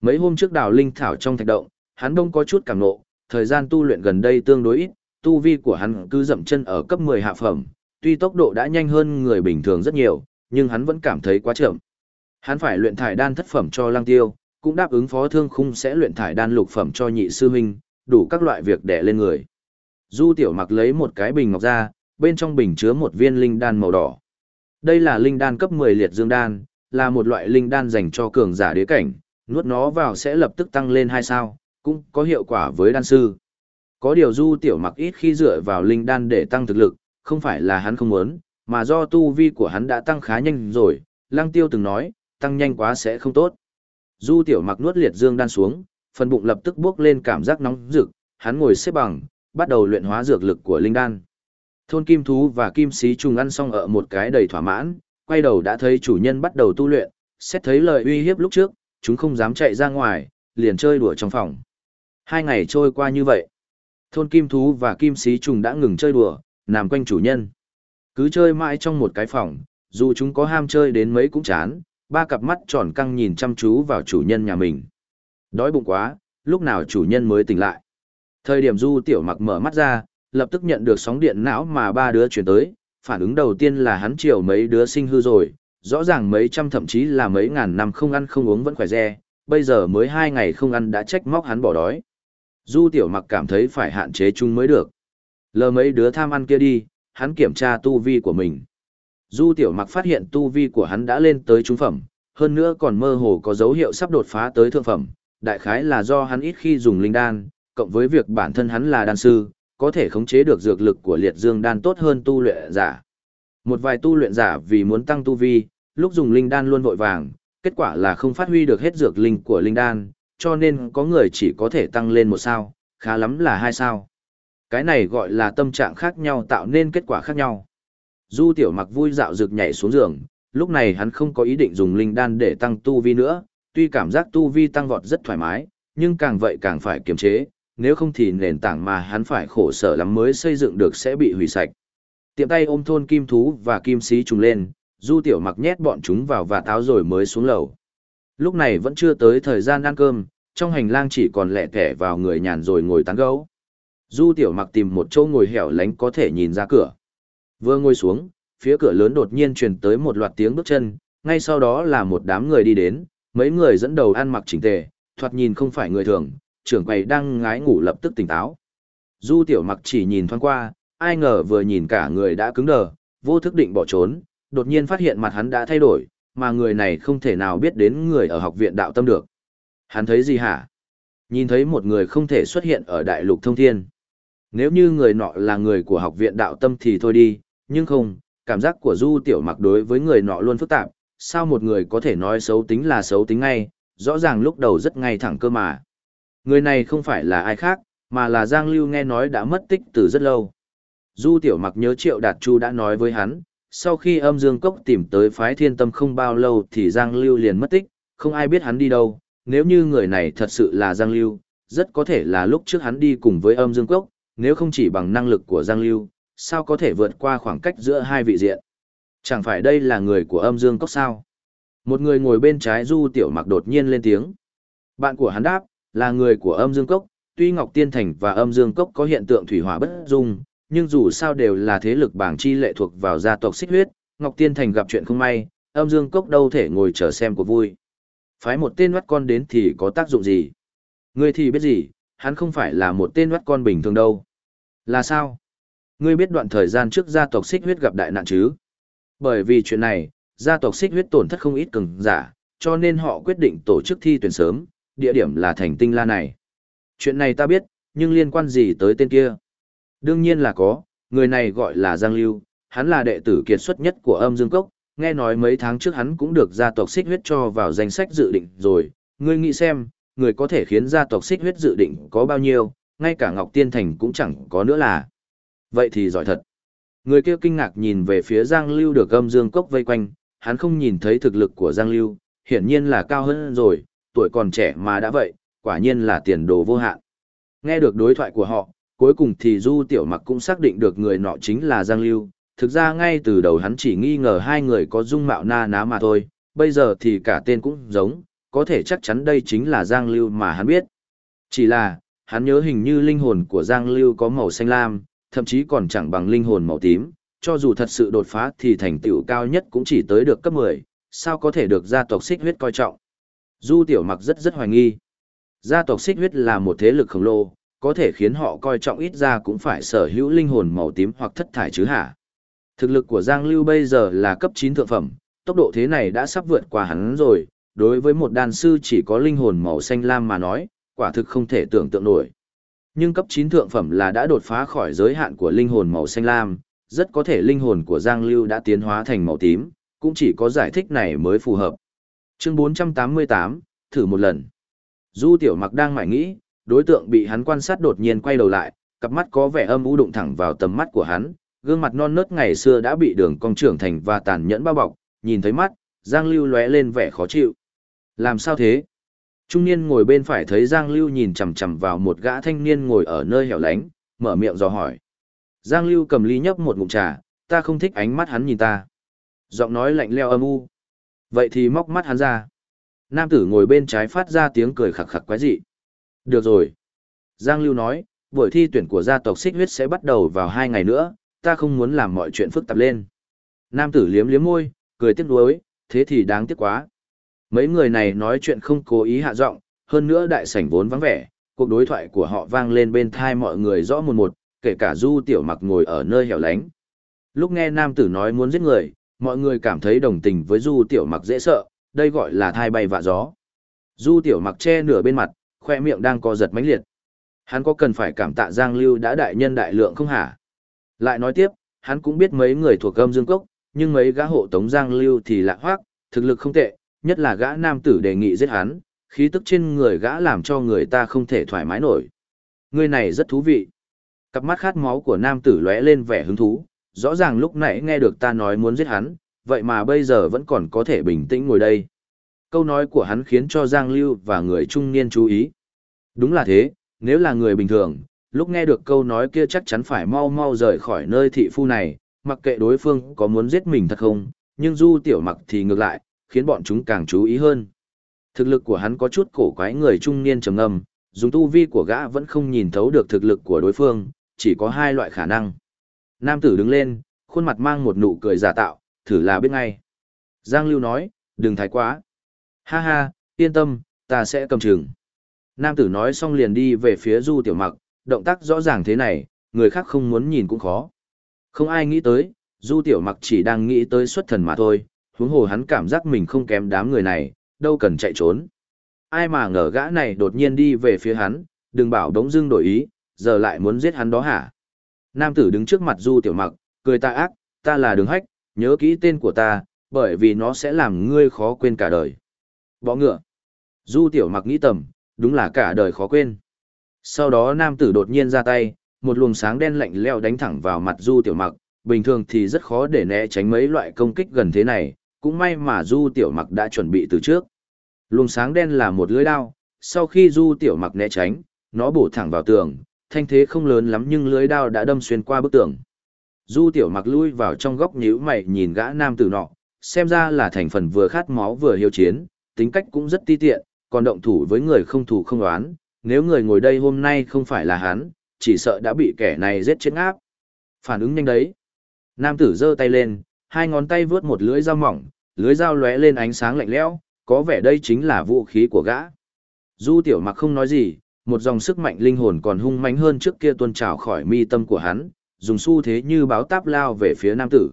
Mấy hôm trước đào linh thảo trong thạch động, hắn đông có chút cảm nộ, thời gian tu luyện gần đây tương đối ít, tu vi của hắn cứ dậm chân ở cấp 10 hạ phẩm, tuy tốc độ đã nhanh hơn người bình thường rất nhiều, nhưng hắn vẫn cảm thấy quá chậm. Hắn phải luyện thải đan thất phẩm cho Lăng Tiêu, cũng đáp ứng phó thương khung sẽ luyện thải đan lục phẩm cho nhị sư huynh, đủ các loại việc đè lên người. Du Tiểu Mặc lấy một cái bình ngọc ra, bên trong bình chứa một viên linh đan màu đỏ. Đây là linh đan cấp 10 liệt dương đan, là một loại linh đan dành cho cường giả đế cảnh, nuốt nó vào sẽ lập tức tăng lên 2 sao, cũng có hiệu quả với đan sư. Có điều Du Tiểu Mặc ít khi dựa vào linh đan để tăng thực lực, không phải là hắn không muốn, mà do tu vi của hắn đã tăng khá nhanh rồi, Lăng Tiêu từng nói, tăng nhanh quá sẽ không tốt. Du Tiểu Mặc nuốt liệt dương đan xuống, phần bụng lập tức bước lên cảm giác nóng rực, hắn ngồi xếp bằng, bắt đầu luyện hóa dược lực của linh đan. Thôn kim thú và kim sĩ trùng ăn xong ở một cái đầy thỏa mãn, quay đầu đã thấy chủ nhân bắt đầu tu luyện, xét thấy lời uy hiếp lúc trước, chúng không dám chạy ra ngoài, liền chơi đùa trong phòng. Hai ngày trôi qua như vậy. Thôn kim thú và kim sĩ trùng đã ngừng chơi đùa, nằm quanh chủ nhân. Cứ chơi mãi trong một cái phòng, dù chúng có ham chơi đến mấy cũng chán, ba cặp mắt tròn căng nhìn chăm chú vào chủ nhân nhà mình. Đói bụng quá, lúc nào chủ nhân mới tỉnh lại. Thời điểm du tiểu mặc mở mắt ra, lập tức nhận được sóng điện não mà ba đứa chuyển tới, phản ứng đầu tiên là hắn chiều mấy đứa sinh hư rồi, rõ ràng mấy trăm thậm chí là mấy ngàn năm không ăn không uống vẫn khỏe re, bây giờ mới hai ngày không ăn đã trách móc hắn bỏ đói. Du tiểu mặc cảm thấy phải hạn chế chung mới được. Lờ mấy đứa tham ăn kia đi, hắn kiểm tra tu vi của mình. Du tiểu mặc phát hiện tu vi của hắn đã lên tới trung phẩm, hơn nữa còn mơ hồ có dấu hiệu sắp đột phá tới thượng phẩm. Đại khái là do hắn ít khi dùng linh đan, cộng với việc bản thân hắn là đan sư, có thể khống chế được dược lực của liệt dương đan tốt hơn tu luyện giả. Một vài tu luyện giả vì muốn tăng tu vi, lúc dùng linh đan luôn vội vàng, kết quả là không phát huy được hết dược linh của linh đan, cho nên có người chỉ có thể tăng lên một sao, khá lắm là hai sao. Cái này gọi là tâm trạng khác nhau tạo nên kết quả khác nhau. Du tiểu mặc vui dạo rực nhảy xuống giường, lúc này hắn không có ý định dùng linh đan để tăng tu vi nữa, tuy cảm giác tu vi tăng vọt rất thoải mái, nhưng càng vậy càng phải kiềm chế, nếu không thì nền tảng mà hắn phải khổ sở lắm mới xây dựng được sẽ bị hủy sạch. Tiệm tay ôm thôn kim thú và kim sĩ trùng lên, du tiểu mặc nhét bọn chúng vào và táo rồi mới xuống lầu. Lúc này vẫn chưa tới thời gian ăn cơm, trong hành lang chỉ còn lẹ thẻ vào người nhàn rồi ngồi tán gấu. Du tiểu mặc tìm một chỗ ngồi hẻo lánh có thể nhìn ra cửa. Vừa ngồi xuống, phía cửa lớn đột nhiên truyền tới một loạt tiếng bước chân, ngay sau đó là một đám người đi đến, mấy người dẫn đầu ăn mặc chỉnh tề, thoạt nhìn không phải người thường, trưởng quầy đang ngái ngủ lập tức tỉnh táo. Du tiểu mặc chỉ nhìn thoáng qua, ai ngờ vừa nhìn cả người đã cứng đờ, vô thức định bỏ trốn, đột nhiên phát hiện mặt hắn đã thay đổi, mà người này không thể nào biết đến người ở học viện đạo tâm được. Hắn thấy gì hả? Nhìn thấy một người không thể xuất hiện ở đại lục thông thiên. Nếu như người nọ là người của học viện đạo tâm thì thôi đi, nhưng không, cảm giác của Du Tiểu Mặc đối với người nọ luôn phức tạp, sao một người có thể nói xấu tính là xấu tính ngay, rõ ràng lúc đầu rất ngay thẳng cơ mà. Người này không phải là ai khác, mà là Giang Lưu nghe nói đã mất tích từ rất lâu. Du Tiểu Mặc nhớ Triệu Đạt Chu đã nói với hắn, sau khi âm dương cốc tìm tới phái thiên tâm không bao lâu thì Giang Lưu liền mất tích, không ai biết hắn đi đâu, nếu như người này thật sự là Giang Lưu, rất có thể là lúc trước hắn đi cùng với âm dương cốc, nếu không chỉ bằng năng lực của Giang Lưu, sao có thể vượt qua khoảng cách giữa hai vị diện. Chẳng phải đây là người của âm dương cốc sao? Một người ngồi bên trái Du Tiểu Mặc đột nhiên lên tiếng. Bạn của hắn đáp, là người của âm dương cốc, tuy Ngọc Tiên Thành và âm dương cốc có hiện tượng thủy hỏa bất dung, nhưng dù sao đều là thế lực bảng chi lệ thuộc vào gia tộc xích huyết, Ngọc Tiên Thành gặp chuyện không may, âm dương cốc đâu thể ngồi chờ xem của vui. Phái một tên mắt con đến thì có tác dụng gì? Ngươi thì biết gì, hắn không phải là một tên mắt con bình thường đâu. Là sao? Ngươi biết đoạn thời gian trước gia tộc xích huyết gặp đại nạn chứ? Bởi vì chuyện này, gia tộc xích huyết tổn thất không ít cường giả, cho nên họ quyết định tổ chức thi tuyển sớm, địa điểm là thành tinh la này. Chuyện này ta biết, nhưng liên quan gì tới tên kia? Đương nhiên là có, người này gọi là Giang Lưu, hắn là đệ tử kiệt xuất nhất của âm dương cốc, nghe nói mấy tháng trước hắn cũng được gia tộc xích huyết cho vào danh sách dự định rồi, ngươi nghĩ xem, người có thể khiến gia tộc xích huyết dự định có bao nhiêu, ngay cả Ngọc Tiên Thành cũng chẳng có nữa là. Vậy thì giỏi thật. Người kia kinh ngạc nhìn về phía Giang Lưu được âm dương cốc vây quanh, hắn không nhìn thấy thực lực của Giang Lưu, hiển nhiên là cao hơn rồi, tuổi còn trẻ mà đã vậy, quả nhiên là tiền đồ vô hạn. Nghe được đối thoại của họ, cuối cùng thì Du Tiểu Mặc cũng xác định được người nọ chính là Giang Lưu, thực ra ngay từ đầu hắn chỉ nghi ngờ hai người có dung mạo na ná mà thôi, bây giờ thì cả tên cũng giống, có thể chắc chắn đây chính là Giang Lưu mà hắn biết. Chỉ là, hắn nhớ hình như linh hồn của Giang Lưu có màu xanh lam, thậm chí còn chẳng bằng linh hồn màu tím, cho dù thật sự đột phá thì thành tựu cao nhất cũng chỉ tới được cấp 10, sao có thể được gia tộc xích huyết coi trọng. Du Tiểu Mặc rất rất hoài nghi. Gia tộc xích huyết là một thế lực khổng lồ, có thể khiến họ coi trọng ít ra cũng phải sở hữu linh hồn màu tím hoặc thất thải chứ hả. Thực lực của Giang Lưu bây giờ là cấp 9 thượng phẩm, tốc độ thế này đã sắp vượt qua hắn rồi, đối với một đàn sư chỉ có linh hồn màu xanh lam mà nói, quả thực không thể tưởng tượng nổi. Nhưng cấp 9 thượng phẩm là đã đột phá khỏi giới hạn của linh hồn màu xanh lam, rất có thể linh hồn của Giang Lưu đã tiến hóa thành màu tím, cũng chỉ có giải thích này mới phù hợp. Chương 488, thử một lần. Du Tiểu Mặc đang mải nghĩ, đối tượng bị hắn quan sát đột nhiên quay đầu lại, cặp mắt có vẻ âm u đụng thẳng vào tầm mắt của hắn, gương mặt non nớt ngày xưa đã bị đường cong trưởng thành và tàn nhẫn bao bọc, nhìn thấy mắt, Giang Lưu lóe lên vẻ khó chịu. Làm sao thế? Trung niên ngồi bên phải thấy Giang Lưu nhìn chằm chằm vào một gã thanh niên ngồi ở nơi hẻo lánh, mở miệng dò hỏi. Giang Lưu cầm ly nhấp một ngụm trà, ta không thích ánh mắt hắn nhìn ta. Giọng nói lạnh leo âm u. Vậy thì móc mắt hắn ra. Nam tử ngồi bên trái phát ra tiếng cười khặc khặc quái dị. Được rồi. Giang Lưu nói, buổi thi tuyển của gia tộc xích huyết sẽ bắt đầu vào hai ngày nữa, ta không muốn làm mọi chuyện phức tạp lên. Nam tử liếm liếm môi, cười tiếc nuối, thế thì đáng tiếc quá. Mấy người này nói chuyện không cố ý hạ giọng, hơn nữa đại sảnh vốn vắng vẻ, cuộc đối thoại của họ vang lên bên thai mọi người rõ một một, kể cả Du Tiểu Mặc ngồi ở nơi hẻo lánh. Lúc nghe nam tử nói muốn giết người, mọi người cảm thấy đồng tình với Du Tiểu Mặc dễ sợ, đây gọi là thai bay vạ gió. Du Tiểu Mặc che nửa bên mặt, khoe miệng đang co giật mãnh liệt. Hắn có cần phải cảm tạ Giang Lưu đã đại nhân đại lượng không hả? Lại nói tiếp, hắn cũng biết mấy người thuộc âm dương cốc, nhưng mấy gã hộ tống Giang Lưu thì lạ hoác, thực lực không tệ, nhất là gã nam tử đề nghị giết hắn, khí tức trên người gã làm cho người ta không thể thoải mái nổi. Người này rất thú vị. Cặp mắt khát máu của nam tử lóe lên vẻ hứng thú, rõ ràng lúc nãy nghe được ta nói muốn giết hắn, vậy mà bây giờ vẫn còn có thể bình tĩnh ngồi đây. Câu nói của hắn khiến cho Giang Lưu và người trung niên chú ý. Đúng là thế, nếu là người bình thường, lúc nghe được câu nói kia chắc chắn phải mau mau rời khỏi nơi thị phu này, mặc kệ đối phương có muốn giết mình thật không, nhưng Du Tiểu Mặc thì ngược lại, khiến bọn chúng càng chú ý hơn. Thực lực của hắn có chút cổ quái người trung niên trầm ngâm, dùng tu vi của gã vẫn không nhìn thấu được thực lực của đối phương, chỉ có hai loại khả năng. Nam tử đứng lên, khuôn mặt mang một nụ cười giả tạo, thử là biết ngay. Giang Lưu nói, đừng thái quá. Ha ha, yên tâm, ta sẽ cầm chừng. Nam tử nói xong liền đi về phía Du Tiểu Mặc, động tác rõ ràng thế này, người khác không muốn nhìn cũng khó. Không ai nghĩ tới, Du Tiểu Mặc chỉ đang nghĩ tới xuất thần mà thôi, huống hồ hắn cảm giác mình không kém đám người này, đâu cần chạy trốn. Ai mà ngờ gã này đột nhiên đi về phía hắn, đừng bảo đống dưng đổi ý, giờ lại muốn giết hắn đó hả? Nam tử đứng trước mặt Du Tiểu Mặc, cười ta ác, ta là đường hách, nhớ kỹ tên của ta, bởi vì nó sẽ làm ngươi khó quên cả đời. Bỏ ngựa. Du Tiểu Mặc nghĩ tầm, đúng là cả đời khó quên. Sau đó nam tử đột nhiên ra tay, một luồng sáng đen lạnh leo đánh thẳng vào mặt Du Tiểu Mặc, bình thường thì rất khó để né tránh mấy loại công kích gần thế này, cũng may mà Du Tiểu Mặc đã chuẩn bị từ trước. Luồng sáng đen là một lưới đao, sau khi Du Tiểu Mặc né tránh, nó bổ thẳng vào tường, thanh thế không lớn lắm nhưng lưới đao đã đâm xuyên qua bức tường. Du Tiểu Mặc lui vào trong góc nhíu mày nhìn gã nam tử nọ, xem ra là thành phần vừa khát máu vừa hiếu chiến, tính cách cũng rất ti tiện, còn động thủ với người không thủ không đoán, nếu người ngồi đây hôm nay không phải là hắn, chỉ sợ đã bị kẻ này giết chết ngáp. Phản ứng nhanh đấy. Nam tử giơ tay lên, hai ngón tay vướt một lưỡi dao mỏng, lưỡi dao lóe lên ánh sáng lạnh lẽo, có vẻ đây chính là vũ khí của gã. Du tiểu mặc không nói gì, một dòng sức mạnh linh hồn còn hung mãnh hơn trước kia tuôn trào khỏi mi tâm của hắn, dùng xu thế như báo táp lao về phía nam tử.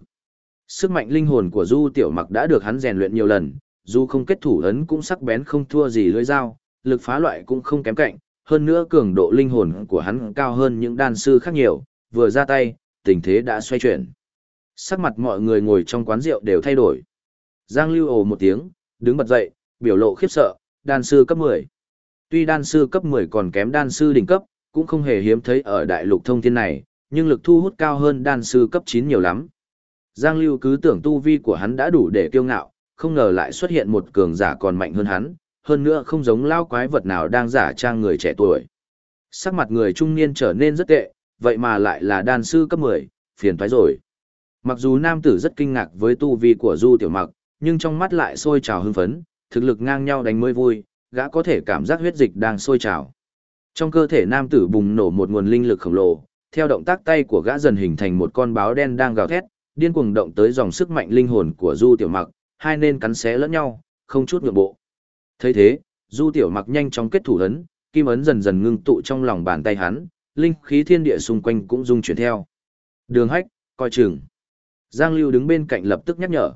Sức mạnh linh hồn của Du tiểu mặc đã được hắn rèn luyện nhiều lần, dù không kết thủ ấn cũng sắc bén không thua gì lưỡi dao, lực phá loại cũng không kém cạnh, hơn nữa cường độ linh hồn của hắn cao hơn những đan sư khác nhiều, vừa ra tay, tình thế đã xoay chuyển. Sắc mặt mọi người ngồi trong quán rượu đều thay đổi. Giang Lưu ồ một tiếng, đứng bật dậy, biểu lộ khiếp sợ, đan sư cấp 10. Tuy đan sư cấp 10 còn kém đan sư đỉnh cấp, cũng không hề hiếm thấy ở đại lục thông thiên này, nhưng lực thu hút cao hơn đan sư cấp 9 nhiều lắm. Giang Lưu cứ tưởng tu vi của hắn đã đủ để kiêu ngạo, không ngờ lại xuất hiện một cường giả còn mạnh hơn hắn, hơn nữa không giống lao quái vật nào đang giả trang người trẻ tuổi. Sắc mặt người trung niên trở nên rất tệ, vậy mà lại là đan sư cấp 10, phiền toái rồi. Mặc dù nam tử rất kinh ngạc với tu vi của Du Tiểu Mặc, nhưng trong mắt lại sôi trào hưng phấn, thực lực ngang nhau đánh mới vui, gã có thể cảm giác huyết dịch đang sôi trào. Trong cơ thể nam tử bùng nổ một nguồn linh lực khổng lồ, theo động tác tay của gã dần hình thành một con báo đen đang gào thét, điên cuồng động tới dòng sức mạnh linh hồn của Du Tiểu Mặc, hai nên cắn xé lẫn nhau, không chút nhượng bộ. thấy thế, Du Tiểu Mặc nhanh chóng kết thủ ấn, kim ấn dần dần ngưng tụ trong lòng bàn tay hắn, linh khí thiên địa xung quanh cũng dung chuyển theo. Đường Hách, coi chừng. Giang Lưu đứng bên cạnh lập tức nhắc nhở.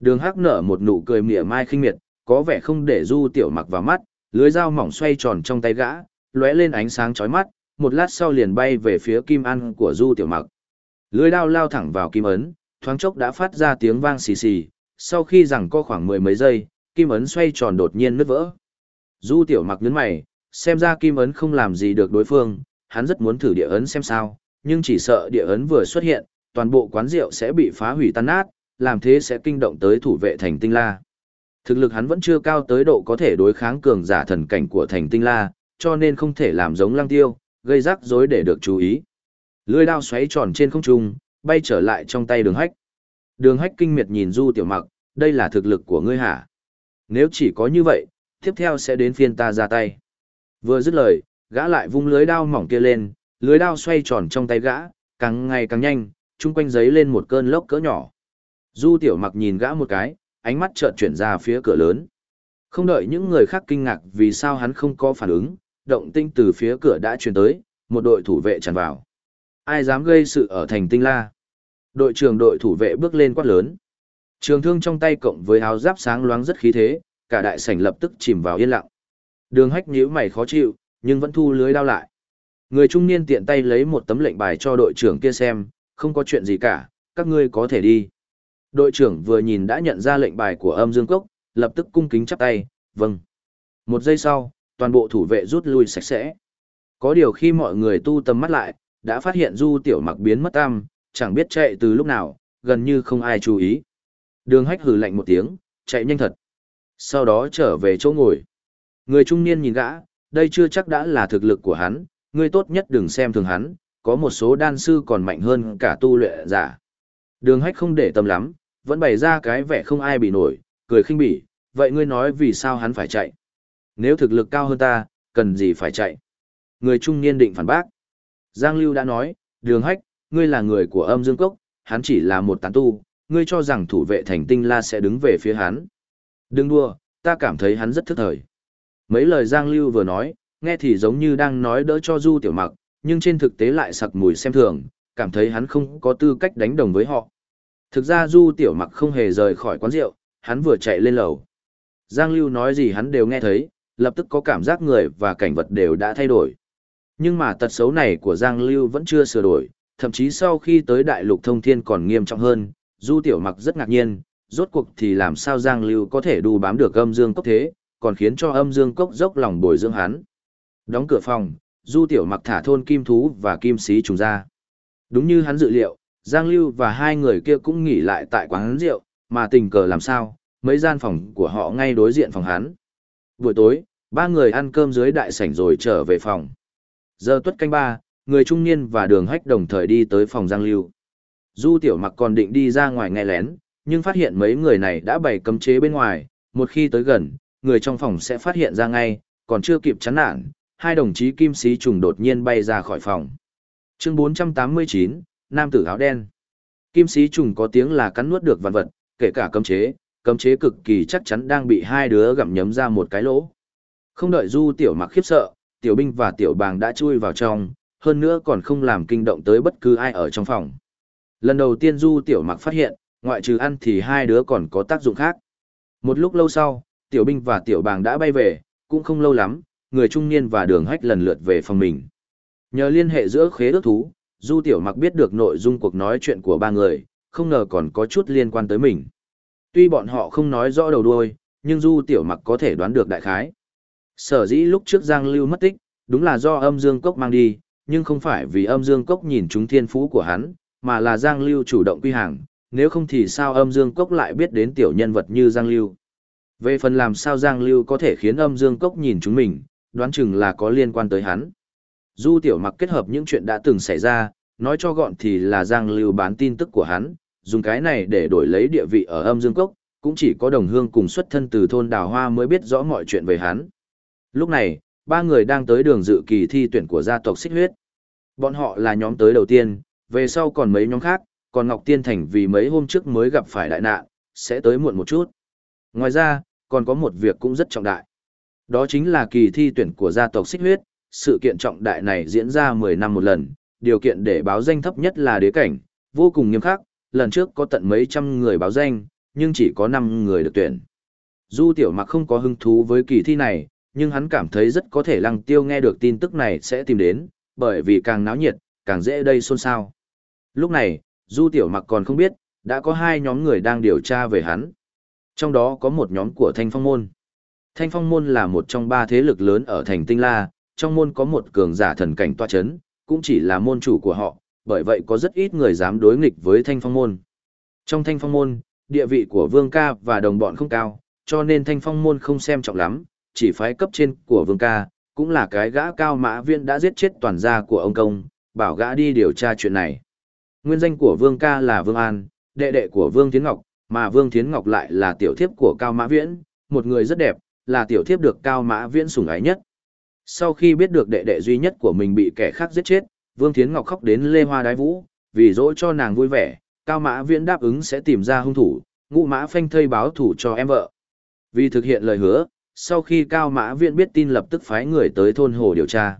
Đường Hắc nở một nụ cười mỉa mai khinh miệt, có vẻ không để Du Tiểu Mặc vào mắt, lưới dao mỏng xoay tròn trong tay gã, lóe lên ánh sáng chói mắt, một lát sau liền bay về phía kim ăn của Du Tiểu Mặc. Lưới đao lao thẳng vào kim ấn, thoáng chốc đã phát ra tiếng vang xì xì, sau khi rằng có khoảng mười mấy giây, kim ấn xoay tròn đột nhiên nứt vỡ. Du tiểu mặc nhướng mày, xem ra kim ấn không làm gì được đối phương, hắn rất muốn thử địa ấn xem sao, nhưng chỉ sợ địa ấn vừa xuất hiện, toàn bộ quán rượu sẽ bị phá hủy tan nát, làm thế sẽ kinh động tới thủ vệ thành tinh la. Thực lực hắn vẫn chưa cao tới độ có thể đối kháng cường giả thần cảnh của thành tinh la, cho nên không thể làm giống lăng tiêu, gây rắc rối để được chú ý. Lưỡi đao xoáy tròn trên không trung, bay trở lại trong tay đường hách. Đường hách kinh miệt nhìn Du Tiểu Mặc, đây là thực lực của ngươi hả? Nếu chỉ có như vậy, tiếp theo sẽ đến phiên ta ra tay. Vừa dứt lời, gã lại vung lưới đao mỏng kia lên, lưới đao xoay tròn trong tay gã, càng ngày càng nhanh, chung quanh giấy lên một cơn lốc cỡ nhỏ. Du Tiểu Mặc nhìn gã một cái, ánh mắt chợt chuyển ra phía cửa lớn. Không đợi những người khác kinh ngạc vì sao hắn không có phản ứng, động tinh từ phía cửa đã truyền tới, một đội thủ vệ tràn vào. Ai dám gây sự ở thành tinh la? Đội trưởng đội thủ vệ bước lên quát lớn. Trường thương trong tay cộng với áo giáp sáng loáng rất khí thế, cả đại sảnh lập tức chìm vào yên lặng. Đường hách nhíu mày khó chịu, nhưng vẫn thu lưới đao lại. Người trung niên tiện tay lấy một tấm lệnh bài cho đội trưởng kia xem, không có chuyện gì cả, các ngươi có thể đi. Đội trưởng vừa nhìn đã nhận ra lệnh bài của âm dương cốc, lập tức cung kính chắp tay, vâng. Một giây sau, toàn bộ thủ vệ rút lui sạch sẽ. Có điều khi mọi người tu tầm mắt lại, đã phát hiện du tiểu mặc biến mất tam, chẳng biết chạy từ lúc nào, gần như không ai chú ý. Đường hách hừ lạnh một tiếng, chạy nhanh thật. Sau đó trở về chỗ ngồi. Người trung niên nhìn gã, đây chưa chắc đã là thực lực của hắn, ngươi tốt nhất đừng xem thường hắn, có một số đan sư còn mạnh hơn cả tu luyện giả. Đường hách không để tâm lắm, vẫn bày ra cái vẻ không ai bị nổi, cười khinh bỉ, vậy ngươi nói vì sao hắn phải chạy? Nếu thực lực cao hơn ta, cần gì phải chạy? Người trung niên định phản bác. Giang Lưu đã nói, đường hách, ngươi là người của âm dương cốc, hắn chỉ là một tán tu, ngươi cho rằng thủ vệ thành tinh la sẽ đứng về phía hắn. Đừng đua, ta cảm thấy hắn rất thức thời. Mấy lời Giang Lưu vừa nói, nghe thì giống như đang nói đỡ cho Du Tiểu Mặc, nhưng trên thực tế lại sặc mùi xem thường, cảm thấy hắn không có tư cách đánh đồng với họ. Thực ra Du Tiểu Mặc không hề rời khỏi quán rượu, hắn vừa chạy lên lầu. Giang Lưu nói gì hắn đều nghe thấy, lập tức có cảm giác người và cảnh vật đều đã thay đổi. Nhưng mà tật xấu này của Giang Lưu vẫn chưa sửa đổi, thậm chí sau khi tới đại lục thông thiên còn nghiêm trọng hơn, Du Tiểu Mặc rất ngạc nhiên, rốt cuộc thì làm sao Giang Lưu có thể đu bám được âm dương cốc thế, còn khiến cho âm dương cốc dốc lòng bồi dưỡng hắn. Đóng cửa phòng, Du Tiểu Mặc thả thôn kim thú và kim sĩ trùng ra. Đúng như hắn dự liệu, Giang Lưu và hai người kia cũng nghỉ lại tại quán rượu, mà tình cờ làm sao, mấy gian phòng của họ ngay đối diện phòng hắn. Buổi tối, ba người ăn cơm dưới đại sảnh rồi trở về phòng. Giờ tuất canh ba, người trung niên và đường hách đồng thời đi tới phòng Giang Lưu. Du Tiểu Mặc còn định đi ra ngoài nghe lén, nhưng phát hiện mấy người này đã bày cấm chế bên ngoài, một khi tới gần, người trong phòng sẽ phát hiện ra ngay, còn chưa kịp chán nản, hai đồng chí kim sĩ trùng đột nhiên bay ra khỏi phòng. Chương 489, Nam tử áo đen. Kim sĩ trùng có tiếng là cắn nuốt được vạn vật, kể cả cấm chế, cấm chế cực kỳ chắc chắn đang bị hai đứa gặm nhấm ra một cái lỗ. Không đợi Du Tiểu Mặc khiếp sợ, Tiểu Binh và Tiểu Bàng đã chui vào trong, hơn nữa còn không làm kinh động tới bất cứ ai ở trong phòng. Lần đầu tiên Du Tiểu Mặc phát hiện, ngoại trừ ăn thì hai đứa còn có tác dụng khác. Một lúc lâu sau, Tiểu Binh và Tiểu Bàng đã bay về, cũng không lâu lắm, người trung niên và đường hách lần lượt về phòng mình. Nhờ liên hệ giữa khế ước thú, Du Tiểu Mặc biết được nội dung cuộc nói chuyện của ba người, không ngờ còn có chút liên quan tới mình. Tuy bọn họ không nói rõ đầu đuôi, nhưng Du Tiểu Mặc có thể đoán được đại khái. Sở dĩ lúc trước Giang Lưu mất tích, đúng là do âm dương cốc mang đi, nhưng không phải vì âm dương cốc nhìn chúng thiên phú của hắn, mà là Giang Lưu chủ động quy hàng, nếu không thì sao âm dương cốc lại biết đến tiểu nhân vật như Giang Lưu. Về phần làm sao Giang Lưu có thể khiến âm dương cốc nhìn chúng mình, đoán chừng là có liên quan tới hắn. Du tiểu mặc kết hợp những chuyện đã từng xảy ra, nói cho gọn thì là Giang Lưu bán tin tức của hắn, dùng cái này để đổi lấy địa vị ở âm dương cốc, cũng chỉ có đồng hương cùng xuất thân từ thôn đào hoa mới biết rõ mọi chuyện về hắn. Lúc này, ba người đang tới đường dự kỳ thi tuyển của gia tộc xích huyết. Bọn họ là nhóm tới đầu tiên, về sau còn mấy nhóm khác, còn Ngọc Tiên Thành vì mấy hôm trước mới gặp phải đại nạn, sẽ tới muộn một chút. Ngoài ra, còn có một việc cũng rất trọng đại. Đó chính là kỳ thi tuyển của gia tộc xích huyết, sự kiện trọng đại này diễn ra 10 năm một lần, điều kiện để báo danh thấp nhất là đế cảnh, vô cùng nghiêm khắc, lần trước có tận mấy trăm người báo danh, nhưng chỉ có 5 người được tuyển. Du Tiểu Mặc không có hứng thú với kỳ thi này, nhưng hắn cảm thấy rất có thể Lăng Tiêu nghe được tin tức này sẽ tìm đến, bởi vì càng náo nhiệt, càng dễ đây xôn xao. Lúc này, Du Tiểu Mặc còn không biết, đã có hai nhóm người đang điều tra về hắn. Trong đó có một nhóm của Thanh Phong Môn. Thanh Phong Môn là một trong ba thế lực lớn ở thành Tinh La, trong môn có một cường giả thần cảnh toa chấn, cũng chỉ là môn chủ của họ, bởi vậy có rất ít người dám đối nghịch với Thanh Phong Môn. Trong Thanh Phong Môn, địa vị của Vương Ca và đồng bọn không cao, cho nên Thanh Phong Môn không xem trọng lắm, chỉ phái cấp trên của Vương Ca, cũng là cái gã cao mã viên đã giết chết toàn gia của ông công, bảo gã đi điều tra chuyện này. Nguyên danh của Vương Ca là Vương An, đệ đệ của Vương Thiến Ngọc, mà Vương Thiến Ngọc lại là tiểu thiếp của Cao Mã Viễn, một người rất đẹp, là tiểu thiếp được Cao Mã Viễn sủng ái nhất. Sau khi biết được đệ đệ duy nhất của mình bị kẻ khác giết chết, Vương Thiến Ngọc khóc đến lê hoa đái vũ, vì dỗ cho nàng vui vẻ, Cao Mã Viễn đáp ứng sẽ tìm ra hung thủ, ngụ mã phanh thây báo thủ cho em vợ. Vì thực hiện lời hứa, sau khi Cao Mã Viễn biết tin lập tức phái người tới thôn hồ điều tra.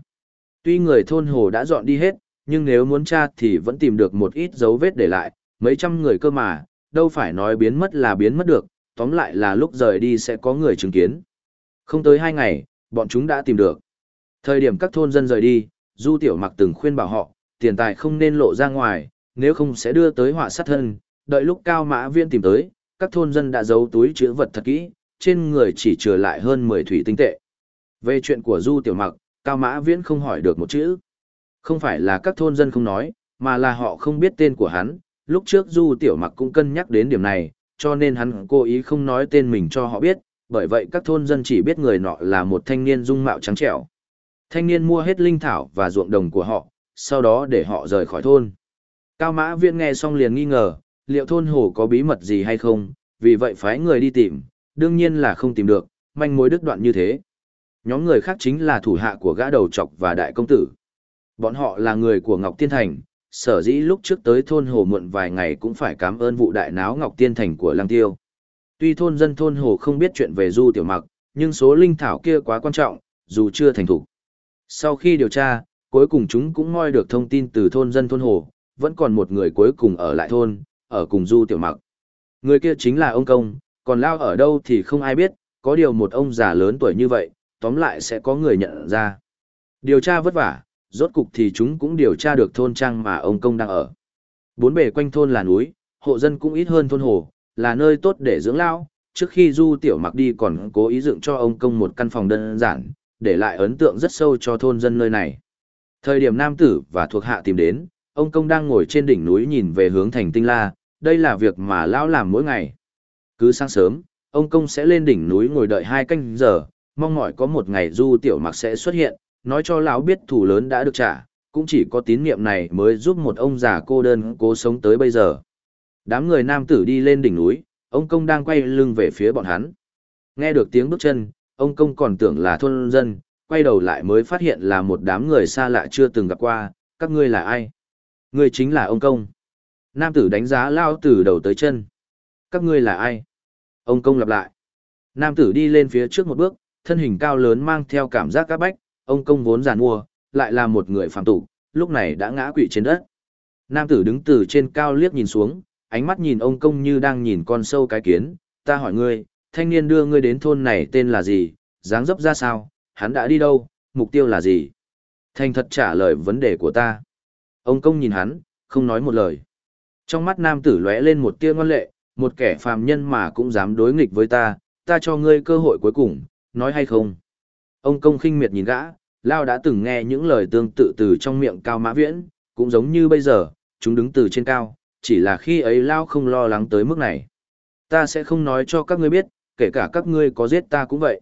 Tuy người thôn hồ đã dọn đi hết, nhưng nếu muốn tra thì vẫn tìm được một ít dấu vết để lại, mấy trăm người cơ mà, đâu phải nói biến mất là biến mất được, tóm lại là lúc rời đi sẽ có người chứng kiến. Không tới hai ngày, bọn chúng đã tìm được. Thời điểm các thôn dân rời đi, Du Tiểu Mặc từng khuyên bảo họ, tiền tài không nên lộ ra ngoài, nếu không sẽ đưa tới họa sát thân. Đợi lúc Cao Mã Viên tìm tới, các thôn dân đã giấu túi chứa vật thật kỹ, trên người chỉ trừ lại hơn 10 thủy tinh tệ. Về chuyện của Du Tiểu Mặc, Cao Mã Viễn không hỏi được một chữ. Không phải là các thôn dân không nói, mà là họ không biết tên của hắn. Lúc trước Du Tiểu Mặc cũng cân nhắc đến điểm này, cho nên hắn cố ý không nói tên mình cho họ biết, bởi vậy các thôn dân chỉ biết người nọ là một thanh niên dung mạo trắng trẻo. Thanh niên mua hết linh thảo và ruộng đồng của họ, sau đó để họ rời khỏi thôn. Cao Mã Viễn nghe xong liền nghi ngờ, liệu thôn hồ có bí mật gì hay không, vì vậy phái người đi tìm, đương nhiên là không tìm được, manh mối đứt đoạn như thế. Nhóm người khác chính là thủ hạ của gã đầu trọc và đại công tử. Bọn họ là người của Ngọc Tiên Thành, sở dĩ lúc trước tới thôn hồ muộn vài ngày cũng phải cảm ơn vụ đại náo Ngọc Tiên Thành của Lăng Tiêu. Tuy thôn dân thôn hồ không biết chuyện về Du Tiểu Mặc, nhưng số linh thảo kia quá quan trọng, dù chưa thành thủ. Sau khi điều tra, cuối cùng chúng cũng moi được thông tin từ thôn dân thôn hồ, vẫn còn một người cuối cùng ở lại thôn, ở cùng Du Tiểu Mặc. Người kia chính là ông công, còn lao ở đâu thì không ai biết, có điều một ông già lớn tuổi như vậy, tóm lại sẽ có người nhận ra. Điều tra vất vả, rốt cục thì chúng cũng điều tra được thôn trang mà ông công đang ở. Bốn bề quanh thôn là núi, hộ dân cũng ít hơn thôn hồ, là nơi tốt để dưỡng lao. Trước khi Du Tiểu Mặc đi còn cố ý dựng cho ông công một căn phòng đơn giản, để lại ấn tượng rất sâu cho thôn dân nơi này. Thời điểm nam tử và thuộc hạ tìm đến, ông công đang ngồi trên đỉnh núi nhìn về hướng thành tinh la, đây là việc mà lão làm mỗi ngày. Cứ sáng sớm, ông công sẽ lên đỉnh núi ngồi đợi hai canh giờ, mong mỏi có một ngày Du Tiểu Mặc sẽ xuất hiện, nói cho lão biết thủ lớn đã được trả, cũng chỉ có tín niệm này mới giúp một ông già cô đơn cố sống tới bây giờ. Đám người nam tử đi lên đỉnh núi, ông công đang quay lưng về phía bọn hắn. Nghe được tiếng bước chân, ông công còn tưởng là thôn dân, quay đầu lại mới phát hiện là một đám người xa lạ chưa từng gặp qua, các ngươi là ai? Ngươi chính là ông công. Nam tử đánh giá lao từ đầu tới chân. Các ngươi là ai? Ông công lặp lại. Nam tử đi lên phía trước một bước, thân hình cao lớn mang theo cảm giác các bách, ông công vốn giàn mua, lại là một người phạm tục, lúc này đã ngã quỵ trên đất. Nam tử đứng từ trên cao liếc nhìn xuống, ánh mắt nhìn ông công như đang nhìn con sâu cái kiến, ta hỏi ngươi, thanh niên đưa ngươi đến thôn này tên là gì, dáng dấp ra sao, hắn đã đi đâu, mục tiêu là gì? Thành thật trả lời vấn đề của ta. Ông công nhìn hắn, không nói một lời. Trong mắt nam tử lóe lên một tia ngoan lệ, một kẻ phàm nhân mà cũng dám đối nghịch với ta, ta cho ngươi cơ hội cuối cùng, nói hay không? Ông công khinh miệt nhìn gã, Lao đã từng nghe những lời tương tự từ trong miệng Cao Mã Viễn, cũng giống như bây giờ, chúng đứng từ trên cao, chỉ là khi ấy Lao không lo lắng tới mức này. Ta sẽ không nói cho các ngươi biết, kể cả các ngươi có giết ta cũng vậy.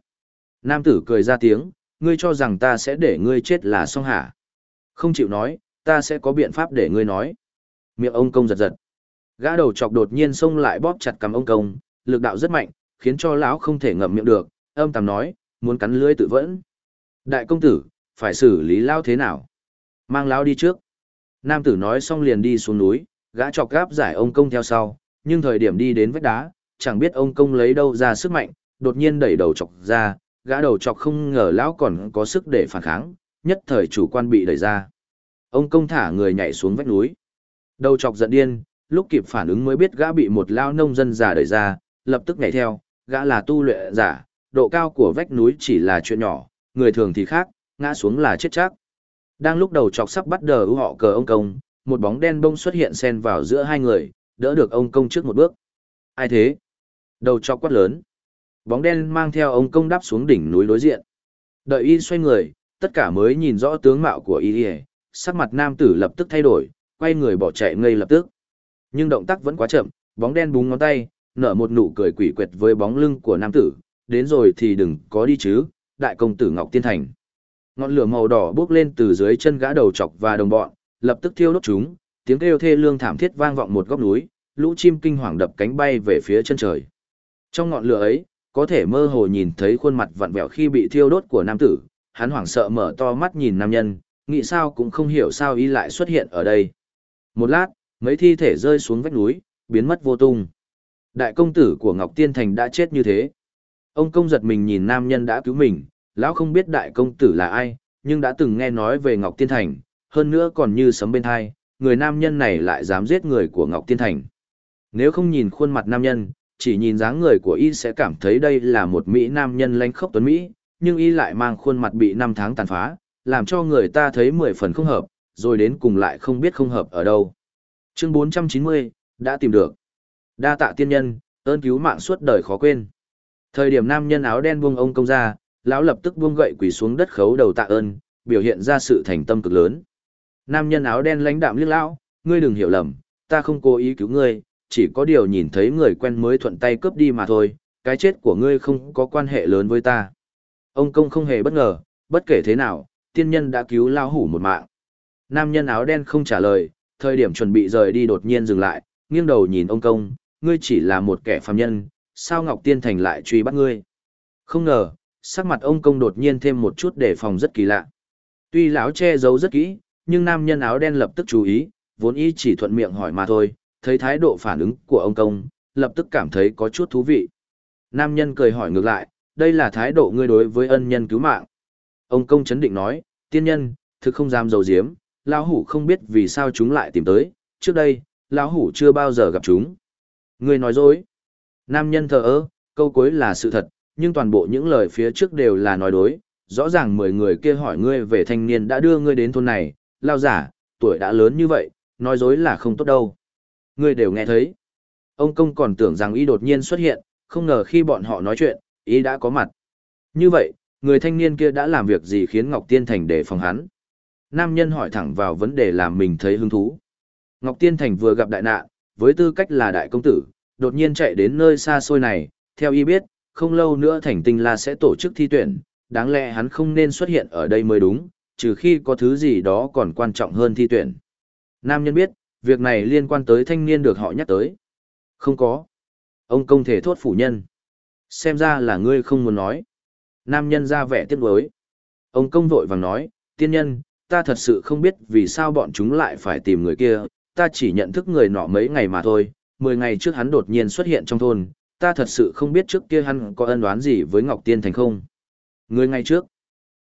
Nam tử cười ra tiếng, ngươi cho rằng ta sẽ để ngươi chết là xong hả? Không chịu nói, ta sẽ có biện pháp để ngươi nói. Miệng ông công giật giật. Gã đầu chọc đột nhiên xông lại bóp chặt cầm ông công, lực đạo rất mạnh, khiến cho lão không thể ngậm miệng được, âm tầm nói, muốn cắn lưỡi tự vẫn. Đại công tử, phải xử lý lao thế nào? Mang lao đi trước. Nam tử nói xong liền đi xuống núi, gã chọc gáp giải ông công theo sau, nhưng thời điểm đi đến vách đá, chẳng biết ông công lấy đâu ra sức mạnh, đột nhiên đẩy đầu chọc ra, gã đầu chọc không ngờ lão còn có sức để phản kháng, nhất thời chủ quan bị đẩy ra. Ông công thả người nhảy xuống vách núi. Đầu chọc giận điên, lúc kịp phản ứng mới biết gã bị một lao nông dân già đẩy ra, lập tức nhảy theo, gã là tu luyện giả, độ cao của vách núi chỉ là chuyện nhỏ, người thường thì khác, ngã xuống là chết chắc. Đang lúc đầu chọc sắp bắt đờ ưu họ cờ ông công, một bóng đen bông xuất hiện xen vào giữa hai người, đỡ được ông công trước một bước. Ai thế? Đầu chọc quát lớn. Bóng đen mang theo ông công đáp xuống đỉnh núi đối diện. Đợi y xoay người, tất cả mới nhìn rõ tướng mạo của y sắc mặt nam tử lập tức thay đổi, quay người bỏ chạy ngay lập tức. Nhưng động tác vẫn quá chậm, bóng đen búng ngón tay, nở một nụ cười quỷ quyệt với bóng lưng của nam tử, đến rồi thì đừng có đi chứ, đại công tử Ngọc Tiên Thành. Ngọn lửa màu đỏ bốc lên từ dưới chân gã đầu chọc và đồng bọn, lập tức thiêu đốt chúng, tiếng kêu thê lương thảm thiết vang vọng một góc núi, lũ chim kinh hoàng đập cánh bay về phía chân trời. Trong ngọn lửa ấy, có thể mơ hồ nhìn thấy khuôn mặt vặn vẹo khi bị thiêu đốt của nam tử, hắn hoảng sợ mở to mắt nhìn nam nhân, nghĩ sao cũng không hiểu sao y lại xuất hiện ở đây. Một lát, mấy thi thể rơi xuống vách núi, biến mất vô tung. Đại công tử của Ngọc Tiên Thành đã chết như thế. Ông công giật mình nhìn nam nhân đã cứu mình, lão không biết đại công tử là ai, nhưng đã từng nghe nói về Ngọc Tiên Thành, hơn nữa còn như sấm bên thai, người nam nhân này lại dám giết người của Ngọc Tiên Thành. Nếu không nhìn khuôn mặt nam nhân, chỉ nhìn dáng người của y sẽ cảm thấy đây là một Mỹ nam nhân lanh khốc tuấn Mỹ, nhưng y lại mang khuôn mặt bị năm tháng tàn phá, làm cho người ta thấy mười phần không hợp, rồi đến cùng lại không biết không hợp ở đâu. Chương 490, đã tìm được. Đa tạ tiên nhân, ơn cứu mạng suốt đời khó quên. Thời điểm nam nhân áo đen buông ông công ra, lão lập tức buông gậy quỳ xuống đất khấu đầu tạ ơn, biểu hiện ra sự thành tâm cực lớn. Nam nhân áo đen lãnh đạm liếc lão, ngươi đừng hiểu lầm, ta không cố ý cứu ngươi, chỉ có điều nhìn thấy người quen mới thuận tay cướp đi mà thôi, cái chết của ngươi không có quan hệ lớn với ta. Ông công không hề bất ngờ, bất kể thế nào, tiên nhân đã cứu lao hủ một mạng. Nam nhân áo đen không trả lời, thời điểm chuẩn bị rời đi đột nhiên dừng lại, nghiêng đầu nhìn ông công, ngươi chỉ là một kẻ phàm nhân, sao Ngọc Tiên Thành lại truy bắt ngươi? Không ngờ, sắc mặt ông công đột nhiên thêm một chút đề phòng rất kỳ lạ. Tuy lão che giấu rất kỹ, nhưng nam nhân áo đen lập tức chú ý, vốn ý chỉ thuận miệng hỏi mà thôi, thấy thái độ phản ứng của ông công, lập tức cảm thấy có chút thú vị. Nam nhân cười hỏi ngược lại, đây là thái độ ngươi đối với ân nhân cứu mạng. Ông công chấn định nói, tiên nhân, thực không dám dầu diếm, lão hủ không biết vì sao chúng lại tìm tới, trước đây, lão hủ chưa bao giờ gặp chúng. Ngươi nói dối. Nam nhân thờ ơ, câu cuối là sự thật, nhưng toàn bộ những lời phía trước đều là nói đối. Rõ ràng mười người kia hỏi ngươi về thanh niên đã đưa ngươi đến thôn này, lao giả, tuổi đã lớn như vậy, nói dối là không tốt đâu. Người đều nghe thấy. Ông công còn tưởng rằng y đột nhiên xuất hiện, không ngờ khi bọn họ nói chuyện, y đã có mặt. Như vậy, người thanh niên kia đã làm việc gì khiến Ngọc Tiên Thành để phòng hắn? Nam nhân hỏi thẳng vào vấn đề làm mình thấy hứng thú. Ngọc Tiên Thành vừa gặp đại nạn, với tư cách là đại công tử, đột nhiên chạy đến nơi xa xôi này, theo y biết, không lâu nữa Thành Tinh La sẽ tổ chức thi tuyển, đáng lẽ hắn không nên xuất hiện ở đây mới đúng, trừ khi có thứ gì đó còn quan trọng hơn thi tuyển. Nam nhân biết, việc này liên quan tới thanh niên được họ nhắc tới. Không có. Ông công thể thốt phủ nhân. Xem ra là ngươi không muốn nói. Nam nhân ra vẻ tiếc nuối. Ông công vội vàng nói, tiên nhân, ta thật sự không biết vì sao bọn chúng lại phải tìm người kia, ta chỉ nhận thức người nọ mấy ngày mà thôi, mười ngày trước hắn đột nhiên xuất hiện trong thôn, ta thật sự không biết trước kia hắn có ân đoán gì với Ngọc Tiên Thành không. Người ngày trước,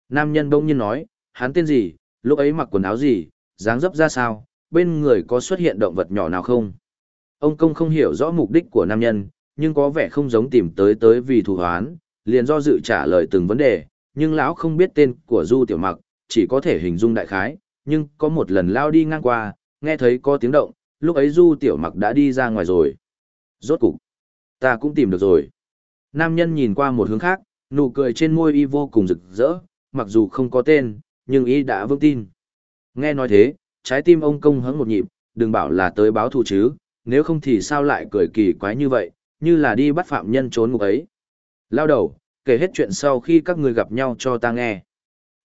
nam nhân bỗng nhiên nói, hắn tên gì, lúc ấy mặc quần áo gì, dáng dấp ra sao, bên người có xuất hiện động vật nhỏ nào không. Ông công không hiểu rõ mục đích của nam nhân, nhưng có vẻ không giống tìm tới tới vì thù hoán, liền do dự trả lời từng vấn đề, nhưng lão không biết tên của Du Tiểu Mặc, chỉ có thể hình dung đại khái, nhưng có một lần lao đi ngang qua, nghe thấy có tiếng động, lúc ấy Du Tiểu Mặc đã đi ra ngoài rồi. Rốt cục, ta cũng tìm được rồi. Nam nhân nhìn qua một hướng khác, nụ cười trên môi y vô cùng rực rỡ, mặc dù không có tên, nhưng y đã vững tin. Nghe nói thế, trái tim ông công hứng một nhịp, đừng bảo là tới báo thù chứ, nếu không thì sao lại cười kỳ quái như vậy, như là đi bắt phạm nhân trốn ngục ấy. Lao đầu, kể hết chuyện sau khi các người gặp nhau cho ta nghe.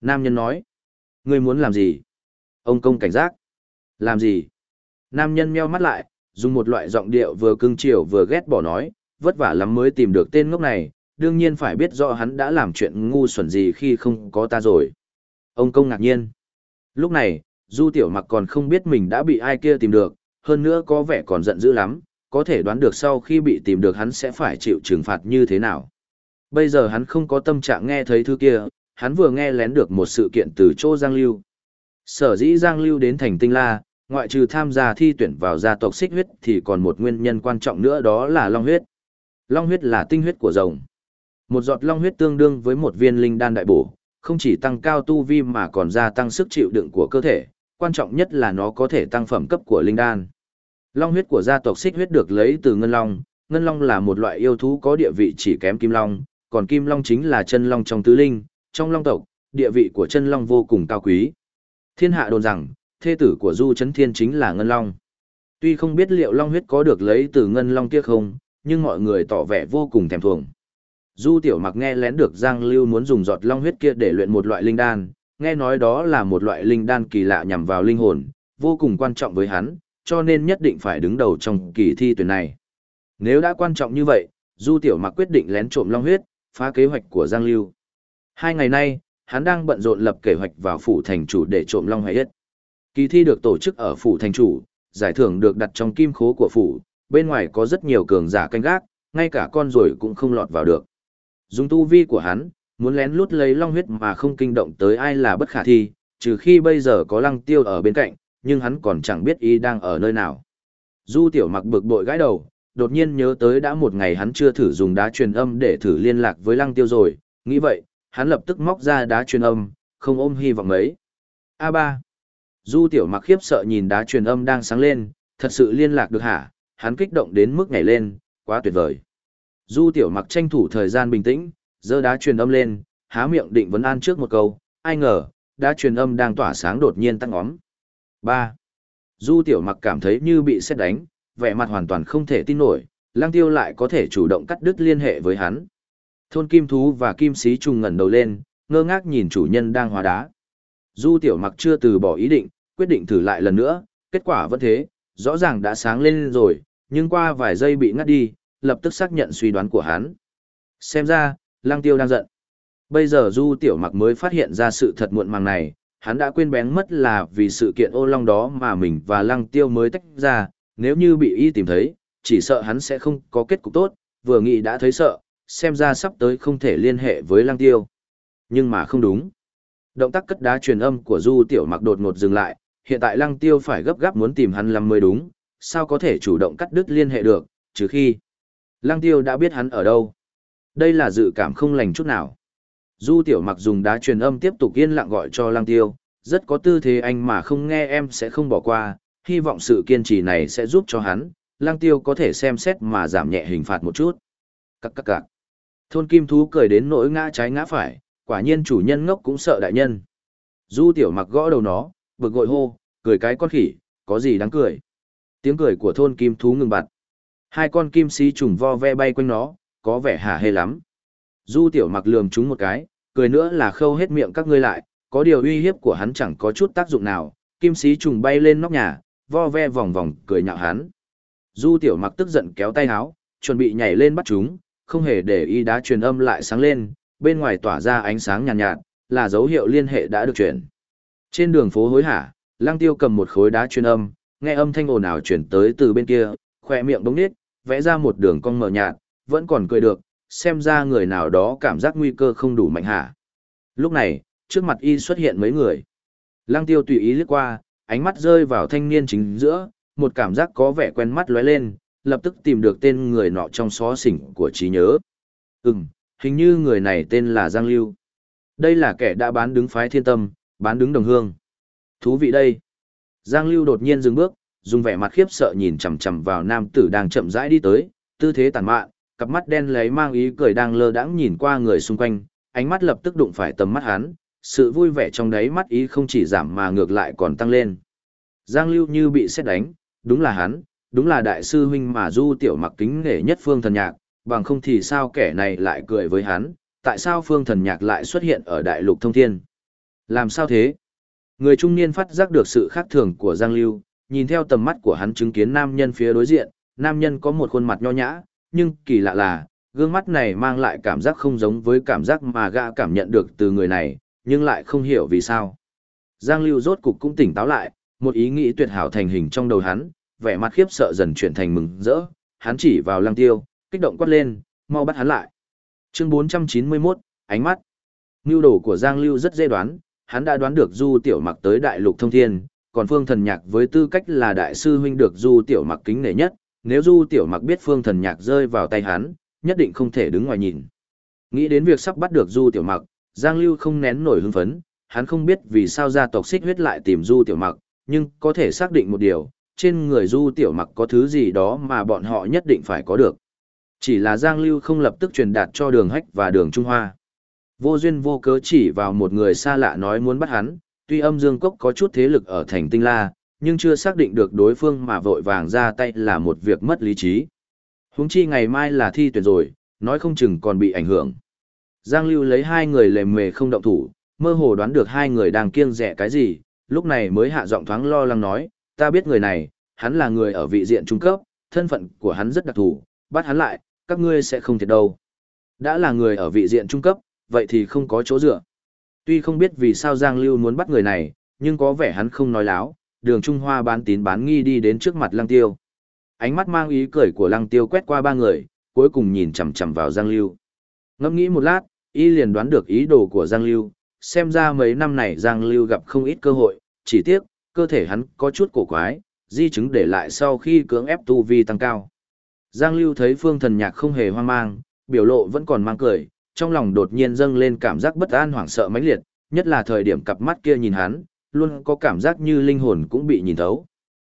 Nam nhân nói, ngươi muốn làm gì? Ông công cảnh giác. Làm gì? Nam nhân meo mắt lại, dùng một loại giọng điệu vừa cưng chiều vừa ghét bỏ nói, vất vả lắm mới tìm được tên ngốc này, đương nhiên phải biết rõ hắn đã làm chuyện ngu xuẩn gì khi không có ta rồi. Ông công ngạc nhiên. Lúc này, Du Tiểu Mặc còn không biết mình đã bị ai kia tìm được, hơn nữa có vẻ còn giận dữ lắm, có thể đoán được sau khi bị tìm được hắn sẽ phải chịu trừng phạt như thế nào. Bây giờ hắn không có tâm trạng nghe thấy thứ kia, hắn vừa nghe lén được một sự kiện từ chỗ Giang Lưu. Sở dĩ Giang Lưu đến thành tinh la, ngoại trừ tham gia thi tuyển vào gia tộc xích huyết thì còn một nguyên nhân quan trọng nữa đó là long huyết. Long huyết là tinh huyết của rồng. Một giọt long huyết tương đương với một viên linh đan đại bổ, không chỉ tăng cao tu vi mà còn gia tăng sức chịu đựng của cơ thể, quan trọng nhất là nó có thể tăng phẩm cấp của linh đan. Long huyết của gia tộc xích huyết được lấy từ ngân long, ngân long là một loại yêu thú có địa vị chỉ kém kim long, còn kim long chính là chân long trong tứ linh, trong long tộc, địa vị của chân long vô cùng cao quý. Thiên hạ đồn rằng, thê tử của Du chấn Thiên chính là Ngân Long. Tuy không biết liệu Long huyết có được lấy từ Ngân Long kia không, nhưng mọi người tỏ vẻ vô cùng thèm thuồng. Du Tiểu Mặc nghe lén được Giang Lưu muốn dùng giọt Long huyết kia để luyện một loại linh đan, nghe nói đó là một loại linh đan kỳ lạ nhằm vào linh hồn, vô cùng quan trọng với hắn, cho nên nhất định phải đứng đầu trong kỳ thi tuyển này. Nếu đã quan trọng như vậy, Du Tiểu Mặc quyết định lén trộm Long huyết, phá kế hoạch của Giang Lưu. Hai ngày nay, hắn đang bận rộn lập kế hoạch vào phủ thành chủ để trộm Long huyết. Kỳ thi được tổ chức ở phủ thành chủ, giải thưởng được đặt trong kim khố của phủ, bên ngoài có rất nhiều cường giả canh gác, ngay cả con rồi cũng không lọt vào được. Dùng tu vi của hắn, muốn lén lút lấy long huyết mà không kinh động tới ai là bất khả thi, trừ khi bây giờ có lăng tiêu ở bên cạnh, nhưng hắn còn chẳng biết Y đang ở nơi nào. Du tiểu mặc bực bội gãi đầu, đột nhiên nhớ tới đã một ngày hắn chưa thử dùng đá truyền âm để thử liên lạc với lăng tiêu rồi, nghĩ vậy, hắn lập tức móc ra đá truyền âm, không ôm hy vọng ấy. A3. Du tiểu mặc khiếp sợ nhìn đá truyền âm đang sáng lên, thật sự liên lạc được hả, hắn kích động đến mức nhảy lên, quá tuyệt vời. Du tiểu mặc tranh thủ thời gian bình tĩnh, giơ đá truyền âm lên, há miệng định vấn an trước một câu, ai ngờ, đá truyền âm đang tỏa sáng đột nhiên tăng ngóm. 3. Du tiểu mặc cảm thấy như bị xét đánh, vẻ mặt hoàn toàn không thể tin nổi, lang tiêu lại có thể chủ động cắt đứt liên hệ với hắn. Thôn kim thú và kim sĩ trùng ngẩn đầu lên, ngơ ngác nhìn chủ nhân đang hóa đá. Du tiểu mặc chưa từ bỏ ý định, quyết định thử lại lần nữa, kết quả vẫn thế, rõ ràng đã sáng lên rồi, nhưng qua vài giây bị ngắt đi, lập tức xác nhận suy đoán của hắn. Xem ra, lăng tiêu đang giận. Bây giờ du tiểu mặc mới phát hiện ra sự thật muộn màng này, hắn đã quên bén mất là vì sự kiện ô long đó mà mình và lăng tiêu mới tách ra, nếu như bị y tìm thấy, chỉ sợ hắn sẽ không có kết cục tốt, vừa nghĩ đã thấy sợ, xem ra sắp tới không thể liên hệ với lăng tiêu. Nhưng mà không đúng. Động tác cất đá truyền âm của Du Tiểu Mặc đột ngột dừng lại, hiện tại Lăng Tiêu phải gấp gáp muốn tìm hắn lắm mới đúng, sao có thể chủ động cắt đứt liên hệ được, trừ khi Lăng Tiêu đã biết hắn ở đâu. Đây là dự cảm không lành chút nào. Du Tiểu Mặc dùng đá truyền âm tiếp tục yên lặng gọi cho Lăng Tiêu, rất có tư thế anh mà không nghe em sẽ không bỏ qua, hy vọng sự kiên trì này sẽ giúp cho hắn, Lăng Tiêu có thể xem xét mà giảm nhẹ hình phạt một chút. Các các các. Thôn Kim Thú cười đến nỗi ngã trái ngã phải, quả nhiên chủ nhân ngốc cũng sợ đại nhân. Du Tiểu Mặc gõ đầu nó, bực gội hô, cười cái con khỉ, có gì đáng cười. Tiếng cười của thôn Kim Thú ngừng bặt. Hai con kim si trùng vo ve bay quanh nó, có vẻ hả hê lắm. Du Tiểu Mặc lườm chúng một cái, cười nữa là khâu hết miệng các ngươi lại, có điều uy hiếp của hắn chẳng có chút tác dụng nào, kim sĩ trùng bay lên nóc nhà, vo ve vòng vòng cười nhạo hắn. Du tiểu mặc tức giận kéo tay áo, chuẩn bị nhảy lên bắt chúng, không hề để ý đá truyền âm lại sáng lên, bên ngoài tỏa ra ánh sáng nhàn nhạt, nhạt, là dấu hiệu liên hệ đã được chuyển. Trên đường phố hối hả, Lăng Tiêu cầm một khối đá truyền âm, nghe âm thanh ồn ào chuyển tới từ bên kia, khỏe miệng bỗng nít, vẽ ra một đường cong mờ nhạt, vẫn còn cười được, xem ra người nào đó cảm giác nguy cơ không đủ mạnh hả. Lúc này, trước mặt y xuất hiện mấy người. Lăng tiêu tùy ý lướt qua, ánh mắt rơi vào thanh niên chính giữa, một cảm giác có vẻ quen mắt lóe lên, lập tức tìm được tên người nọ trong xó xỉnh của trí nhớ. Ừm, hình như người này tên là Giang Lưu. Đây là kẻ đã bán đứng phái thiên tâm, bán đứng đồng hương. Thú vị đây. Giang Lưu đột nhiên dừng bước, dùng vẻ mặt khiếp sợ nhìn chằm chằm vào nam tử đang chậm rãi đi tới, tư thế tàn mạn, cặp mắt đen lấy mang ý cười đang lơ đãng nhìn qua người xung quanh, ánh mắt lập tức đụng phải tầm mắt hắn, sự vui vẻ trong đấy mắt ý không chỉ giảm mà ngược lại còn tăng lên. Giang Lưu như bị xét đánh, đúng là hắn, đúng là đại sư huynh mà du tiểu mặc kính nể nhất phương thần nhạc, bằng không thì sao kẻ này lại cười với hắn, tại sao phương thần nhạc lại xuất hiện ở đại lục thông thiên. Làm sao thế? Người trung niên phát giác được sự khác thường của Giang Lưu, nhìn theo tầm mắt của hắn chứng kiến nam nhân phía đối diện, nam nhân có một khuôn mặt nho nhã, nhưng kỳ lạ là, gương mắt này mang lại cảm giác không giống với cảm giác mà gã cảm nhận được từ người này, nhưng lại không hiểu vì sao. Giang Lưu rốt cục cũng tỉnh táo lại, một ý nghĩ tuyệt hảo thành hình trong đầu hắn, vẻ mặt khiếp sợ dần chuyển thành mừng rỡ, hắn chỉ vào Lăng Tiêu, kích động quát lên, mau bắt hắn lại. Chương 491, ánh mắt. Nưu đồ của Giang Lưu rất dễ đoán, hắn đã đoán được Du Tiểu Mặc tới Đại Lục Thông Thiên, còn Phương Thần Nhạc với tư cách là đại sư huynh được Du Tiểu Mặc kính nể nhất, nếu Du Tiểu Mặc biết Phương Thần Nhạc rơi vào tay hắn, nhất định không thể đứng ngoài nhìn. Nghĩ đến việc sắp bắt được Du Tiểu Mặc, Giang Lưu không nén nổi hưng phấn, hắn không biết vì sao gia tộc xích huyết lại tìm Du Tiểu Mặc, nhưng có thể xác định một điều, trên người Du Tiểu Mặc có thứ gì đó mà bọn họ nhất định phải có được. Chỉ là Giang Lưu không lập tức truyền đạt cho đường hách và đường Trung Hoa. Vô duyên vô cớ chỉ vào một người xa lạ nói muốn bắt hắn, tuy âm dương cốc có chút thế lực ở thành tinh la, nhưng chưa xác định được đối phương mà vội vàng ra tay là một việc mất lý trí. Huống chi ngày mai là thi tuyển rồi, nói không chừng còn bị ảnh hưởng. Giang Lưu lấy hai người lề mề không động thủ, mơ hồ đoán được hai người đang kiêng rẻ cái gì, lúc này mới hạ giọng thoáng lo lắng nói, ta biết người này, hắn là người ở vị diện trung cấp, thân phận của hắn rất đặc thù, bắt hắn lại, các ngươi sẽ không thiệt đâu. Đã là người ở vị diện trung cấp, vậy thì không có chỗ dựa. Tuy không biết vì sao Giang Lưu muốn bắt người này, nhưng có vẻ hắn không nói láo, đường Trung Hoa bán tín bán nghi đi đến trước mặt Lăng Tiêu. Ánh mắt mang ý cười của Lăng Tiêu quét qua ba người, cuối cùng nhìn chằm chằm vào Giang Lưu. Ngẫm nghĩ một lát, y liền đoán được ý đồ của Giang Lưu, xem ra mấy năm này Giang Lưu gặp không ít cơ hội, chỉ tiếc, cơ thể hắn có chút cổ quái, di chứng để lại sau khi cưỡng ép tu vi tăng cao. Giang Lưu thấy phương thần nhạc không hề hoang mang, biểu lộ vẫn còn mang cười, trong lòng đột nhiên dâng lên cảm giác bất an hoảng sợ mãnh liệt, nhất là thời điểm cặp mắt kia nhìn hắn, luôn có cảm giác như linh hồn cũng bị nhìn thấu.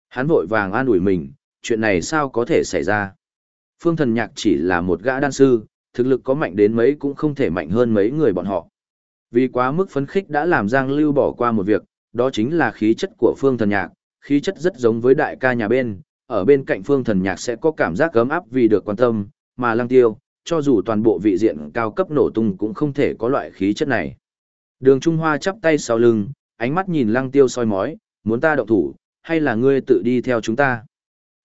Hắn vội vàng an ủi mình, chuyện này sao có thể xảy ra. Phương thần nhạc chỉ là một gã đan sư, thực lực có mạnh đến mấy cũng không thể mạnh hơn mấy người bọn họ. Vì quá mức phấn khích đã làm Giang Lưu bỏ qua một việc, đó chính là khí chất của phương thần nhạc, khí chất rất giống với đại ca nhà bên, ở bên cạnh phương thần nhạc sẽ có cảm giác gấm áp vì được quan tâm, mà lăng tiêu, cho dù toàn bộ vị diện cao cấp nổ tung cũng không thể có loại khí chất này. Đường Trung Hoa chắp tay sau lưng, ánh mắt nhìn lăng tiêu soi mói, muốn ta động thủ, hay là ngươi tự đi theo chúng ta.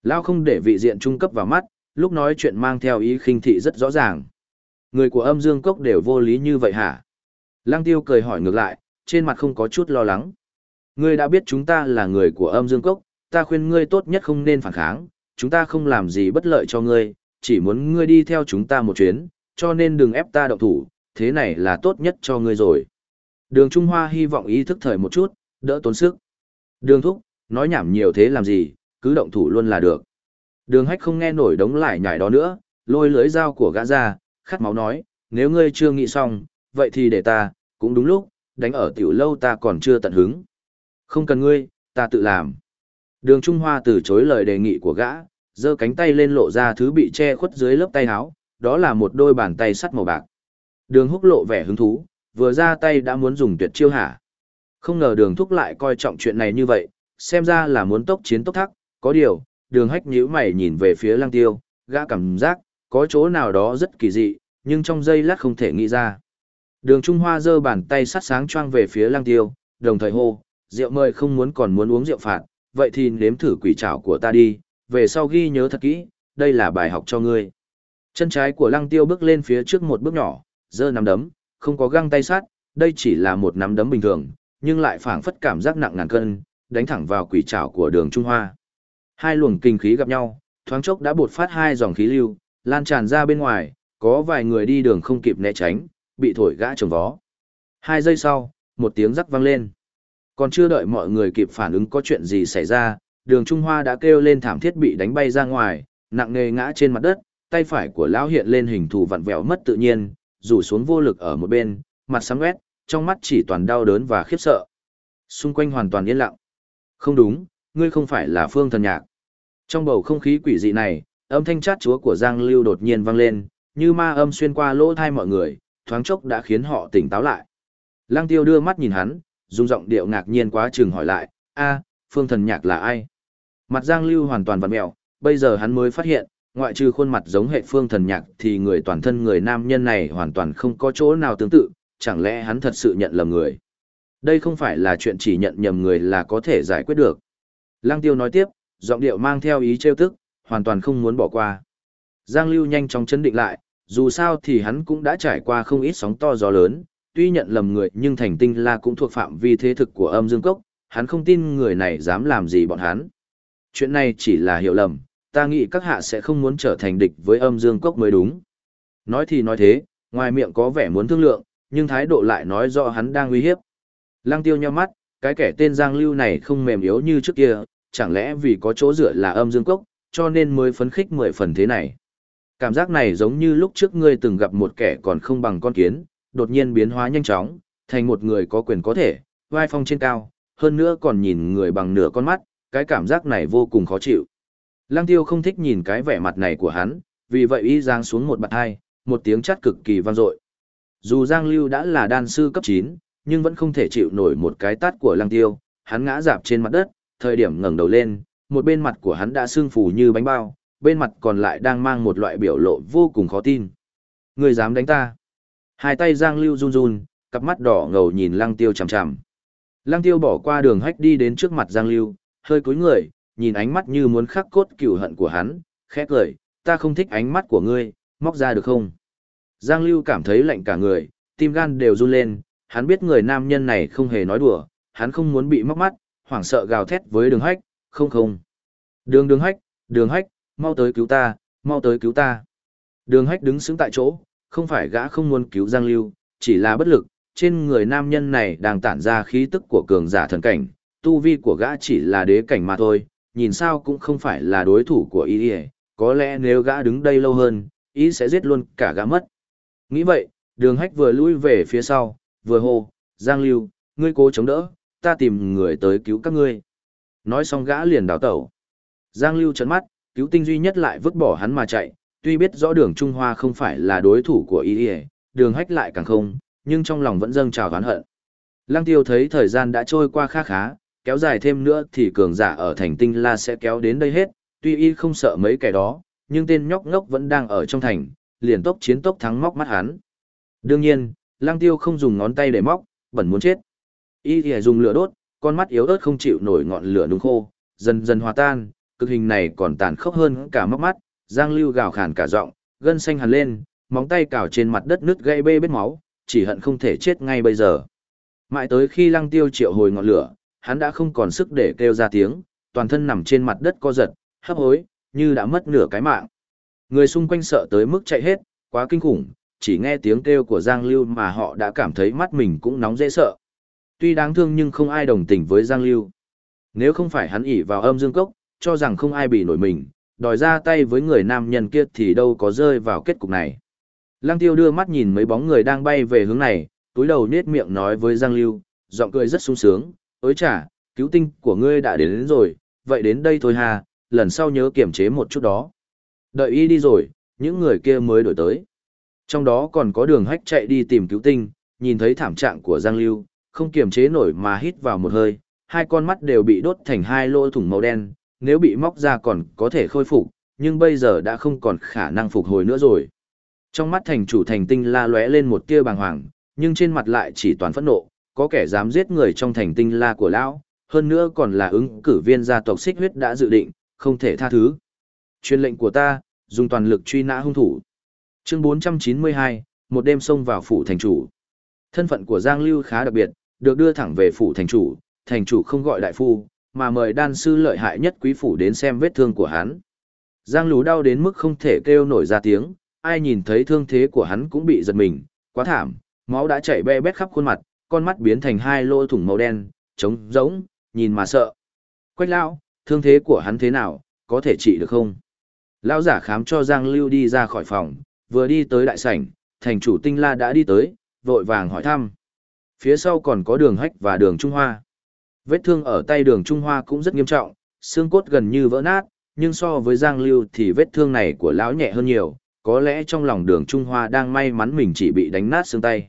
Lao không để vị diện trung cấp vào mắt, lúc nói chuyện mang theo ý khinh thị rất rõ ràng. Người của âm dương cốc đều vô lý như vậy hả? Lăng tiêu cười hỏi ngược lại, trên mặt không có chút lo lắng. Ngươi đã biết chúng ta là người của âm dương cốc, ta khuyên ngươi tốt nhất không nên phản kháng, chúng ta không làm gì bất lợi cho ngươi, chỉ muốn ngươi đi theo chúng ta một chuyến, cho nên đừng ép ta động thủ, thế này là tốt nhất cho ngươi rồi. Đường Trung Hoa hy vọng ý thức thời một chút, đỡ tốn sức. Đường Thúc, nói nhảm nhiều thế làm gì, cứ động thủ luôn là được. Đường hách không nghe nổi đống lại nhảy đó nữa, lôi lưới dao của gã ra, khát máu nói, nếu ngươi chưa nghĩ xong, vậy thì để ta, cũng đúng lúc, đánh ở tiểu lâu ta còn chưa tận hứng. Không cần ngươi, ta tự làm. Đường Trung Hoa từ chối lời đề nghị của gã, giơ cánh tay lên lộ ra thứ bị che khuất dưới lớp tay áo, đó là một đôi bàn tay sắt màu bạc. Đường húc lộ vẻ hứng thú, vừa ra tay đã muốn dùng tuyệt chiêu hả. Không ngờ đường thúc lại coi trọng chuyện này như vậy, xem ra là muốn tốc chiến tốc thắc, có điều, đường hách nhíu mày nhìn về phía lăng tiêu, gã cảm giác, có chỗ nào đó rất kỳ dị, nhưng trong giây lát không thể nghĩ ra. Đường Trung Hoa giơ bàn tay sắt sáng choang về phía lăng tiêu, đồng thời hô, rượu mời không muốn còn muốn uống rượu phạt, vậy thì nếm thử quỷ trảo của ta đi, về sau ghi nhớ thật kỹ, đây là bài học cho ngươi. Chân trái của lăng tiêu bước lên phía trước một bước nhỏ, giơ nắm đấm, không có găng tay sắt, đây chỉ là một nắm đấm bình thường, nhưng lại phảng phất cảm giác nặng ngàn cân, đánh thẳng vào quỷ trảo của đường Trung Hoa. Hai luồng kinh khí gặp nhau, thoáng chốc đã bột phát hai dòng khí lưu, lan tràn ra bên ngoài, có vài người đi đường không kịp né tránh, bị thổi gã trồng vó. Hai giây sau, một tiếng rắc vang lên. Còn chưa đợi mọi người kịp phản ứng có chuyện gì xảy ra, đường Trung Hoa đã kêu lên thảm thiết bị đánh bay ra ngoài, nặng nề ngã trên mặt đất, tay phải của lão hiện lên hình thù vặn vẹo mất tự nhiên, rủ xuống vô lực ở một bên, mặt sáng quét, trong mắt chỉ toàn đau đớn và khiếp sợ. Xung quanh hoàn toàn yên lặng. Không đúng, ngươi không phải là phương thần nhạc. Trong bầu không khí quỷ dị này, âm thanh chát chúa của Giang Lưu đột nhiên vang lên, như ma âm xuyên qua lỗ thai mọi người, thoáng chốc đã khiến họ tỉnh táo lại. Lăng tiêu đưa mắt nhìn hắn, dùng giọng điệu ngạc nhiên quá chừng hỏi lại, a, phương thần nhạc là ai? Mặt Giang Lưu hoàn toàn vặn mẹo, bây giờ hắn mới phát hiện, ngoại trừ khuôn mặt giống hệ phương thần nhạc thì người toàn thân người nam nhân này hoàn toàn không có chỗ nào tương tự, chẳng lẽ hắn thật sự nhận lầm người. Đây không phải là chuyện chỉ nhận nhầm người là có thể giải quyết được. Lăng tiêu nói tiếp, giọng điệu mang theo ý trêu tức, hoàn toàn không muốn bỏ qua. Giang Lưu nhanh chóng chấn định lại, dù sao thì hắn cũng đã trải qua không ít sóng to gió lớn, tuy nhận lầm người nhưng thành tinh la cũng thuộc phạm vi thế thực của âm dương cốc, hắn không tin người này dám làm gì bọn hắn. Chuyện này chỉ là hiểu lầm, ta nghĩ các hạ sẽ không muốn trở thành địch với âm dương cốc mới đúng. Nói thì nói thế, ngoài miệng có vẻ muốn thương lượng, nhưng thái độ lại nói rõ hắn đang uy hiếp. Lăng tiêu nhau mắt, cái kẻ tên Giang Lưu này không mềm yếu như trước kia, chẳng lẽ vì có chỗ dựa là âm dương cốc, cho nên mới phấn khích mười phần thế này. Cảm giác này giống như lúc trước ngươi từng gặp một kẻ còn không bằng con kiến, đột nhiên biến hóa nhanh chóng, thành một người có quyền có thể, vai phong trên cao, hơn nữa còn nhìn người bằng nửa con mắt, cái cảm giác này vô cùng khó chịu. Lăng tiêu không thích nhìn cái vẻ mặt này của hắn, vì vậy y giang xuống một bạt hai, một tiếng chát cực kỳ vang dội. Dù Giang Lưu đã là đan sư cấp 9, nhưng vẫn không thể chịu nổi một cái tát của lăng tiêu, hắn ngã dạp trên mặt đất, thời điểm ngẩng đầu lên, một bên mặt của hắn đã sưng phù như bánh bao, bên mặt còn lại đang mang một loại biểu lộ vô cùng khó tin. Người dám đánh ta? Hai tay Giang Lưu run run, cặp mắt đỏ ngầu nhìn Lăng Tiêu chằm chằm. Lăng Tiêu bỏ qua đường hách đi đến trước mặt Giang Lưu, hơi cúi người, nhìn ánh mắt như muốn khắc cốt cửu hận của hắn, khẽ cười, ta không thích ánh mắt của ngươi, móc ra được không? Giang Lưu cảm thấy lạnh cả người, tim gan đều run lên, hắn biết người nam nhân này không hề nói đùa, hắn không muốn bị móc mắt, hoảng sợ gào thét với đường hách, không không. Đường đường hách, đường hách, mau tới cứu ta, mau tới cứu ta. Đường hách đứng sững tại chỗ, không phải gã không muốn cứu Giang Lưu, chỉ là bất lực, trên người nam nhân này đang tản ra khí tức của cường giả thần cảnh, tu vi của gã chỉ là đế cảnh mà thôi, nhìn sao cũng không phải là đối thủ của y có lẽ nếu gã đứng đây lâu hơn, ý sẽ giết luôn cả gã mất. Nghĩ vậy, đường hách vừa lui về phía sau, vừa hô, Giang Lưu, ngươi cố chống đỡ, ta tìm người tới cứu các ngươi. Nói xong gã liền đào tẩu. Giang Lưu chấn mắt, cứu tinh duy nhất lại vứt bỏ hắn mà chạy, tuy biết rõ đường Trung Hoa không phải là đối thủ của y đường hách lại càng không, nhưng trong lòng vẫn dâng trào oán hận. Lăng tiêu thấy thời gian đã trôi qua khá khá, kéo dài thêm nữa thì cường giả ở thành tinh la sẽ kéo đến đây hết, tuy y không sợ mấy kẻ đó, nhưng tên nhóc ngốc vẫn đang ở trong thành, liền tốc chiến tốc thắng móc mắt hắn. Đương nhiên, lang tiêu không dùng ngón tay để móc, bẩn muốn chết. Y thì dùng lửa đốt, con mắt yếu ớt không chịu nổi ngọn lửa nung khô, dần dần hòa tan, cực hình này còn tàn khốc hơn cả móc mắt, Giang Lưu gào khàn cả giọng, gân xanh hằn lên, móng tay cào trên mặt đất nứt gây bê bết máu, chỉ hận không thể chết ngay bây giờ. Mãi tới khi Lăng Tiêu triệu hồi ngọn lửa, hắn đã không còn sức để kêu ra tiếng, toàn thân nằm trên mặt đất co giật, hấp hối, như đã mất nửa cái mạng. Người xung quanh sợ tới mức chạy hết, quá kinh khủng, chỉ nghe tiếng kêu của Giang Lưu mà họ đã cảm thấy mắt mình cũng nóng dễ sợ. Tuy đáng thương nhưng không ai đồng tình với Giang Lưu. Nếu không phải hắn ỉ vào âm dương cốc, cho rằng không ai bị nổi mình, đòi ra tay với người nam nhân kia thì đâu có rơi vào kết cục này. Lăng tiêu đưa mắt nhìn mấy bóng người đang bay về hướng này, túi đầu nết miệng nói với Giang Lưu, giọng cười rất sung sướng, ối trả cứu tinh của ngươi đã đến, đến rồi, vậy đến đây thôi hà, lần sau nhớ kiểm chế một chút đó. Đợi y đi rồi, những người kia mới đổi tới. Trong đó còn có đường hách chạy đi tìm cứu tinh, nhìn thấy thảm trạng của Giang Lưu, không kiềm chế nổi mà hít vào một hơi, hai con mắt đều bị đốt thành hai lỗ thủng màu đen, nếu bị móc ra còn có thể khôi phục, nhưng bây giờ đã không còn khả năng phục hồi nữa rồi. Trong mắt thành chủ thành tinh la lóe lên một tia bàng hoàng, nhưng trên mặt lại chỉ toàn phẫn nộ, có kẻ dám giết người trong thành tinh la của lão, hơn nữa còn là ứng cử viên gia tộc xích huyết đã dự định, không thể tha thứ. Chuyên lệnh của ta, dùng toàn lực truy nã hung thủ. Chương 492, một đêm xông vào phủ thành chủ. Thân phận của Giang Lưu khá đặc biệt, được đưa thẳng về phủ thành chủ, thành chủ không gọi đại phu, mà mời đan sư lợi hại nhất quý phủ đến xem vết thương của hắn. Giang Lú đau đến mức không thể kêu nổi ra tiếng, ai nhìn thấy thương thế của hắn cũng bị giật mình, quá thảm, máu đã chảy be bét khắp khuôn mặt, con mắt biến thành hai lỗ thủng màu đen, trống rỗng, nhìn mà sợ. Quách lão, thương thế của hắn thế nào, có thể trị được không? Lão giả khám cho Giang Lưu đi ra khỏi phòng, vừa đi tới đại sảnh, thành chủ tinh la đã đi tới, vội vàng hỏi thăm. Phía sau còn có đường hách và đường Trung Hoa. Vết thương ở tay đường Trung Hoa cũng rất nghiêm trọng, xương cốt gần như vỡ nát, nhưng so với Giang Lưu thì vết thương này của lão nhẹ hơn nhiều, có lẽ trong lòng đường Trung Hoa đang may mắn mình chỉ bị đánh nát xương tay.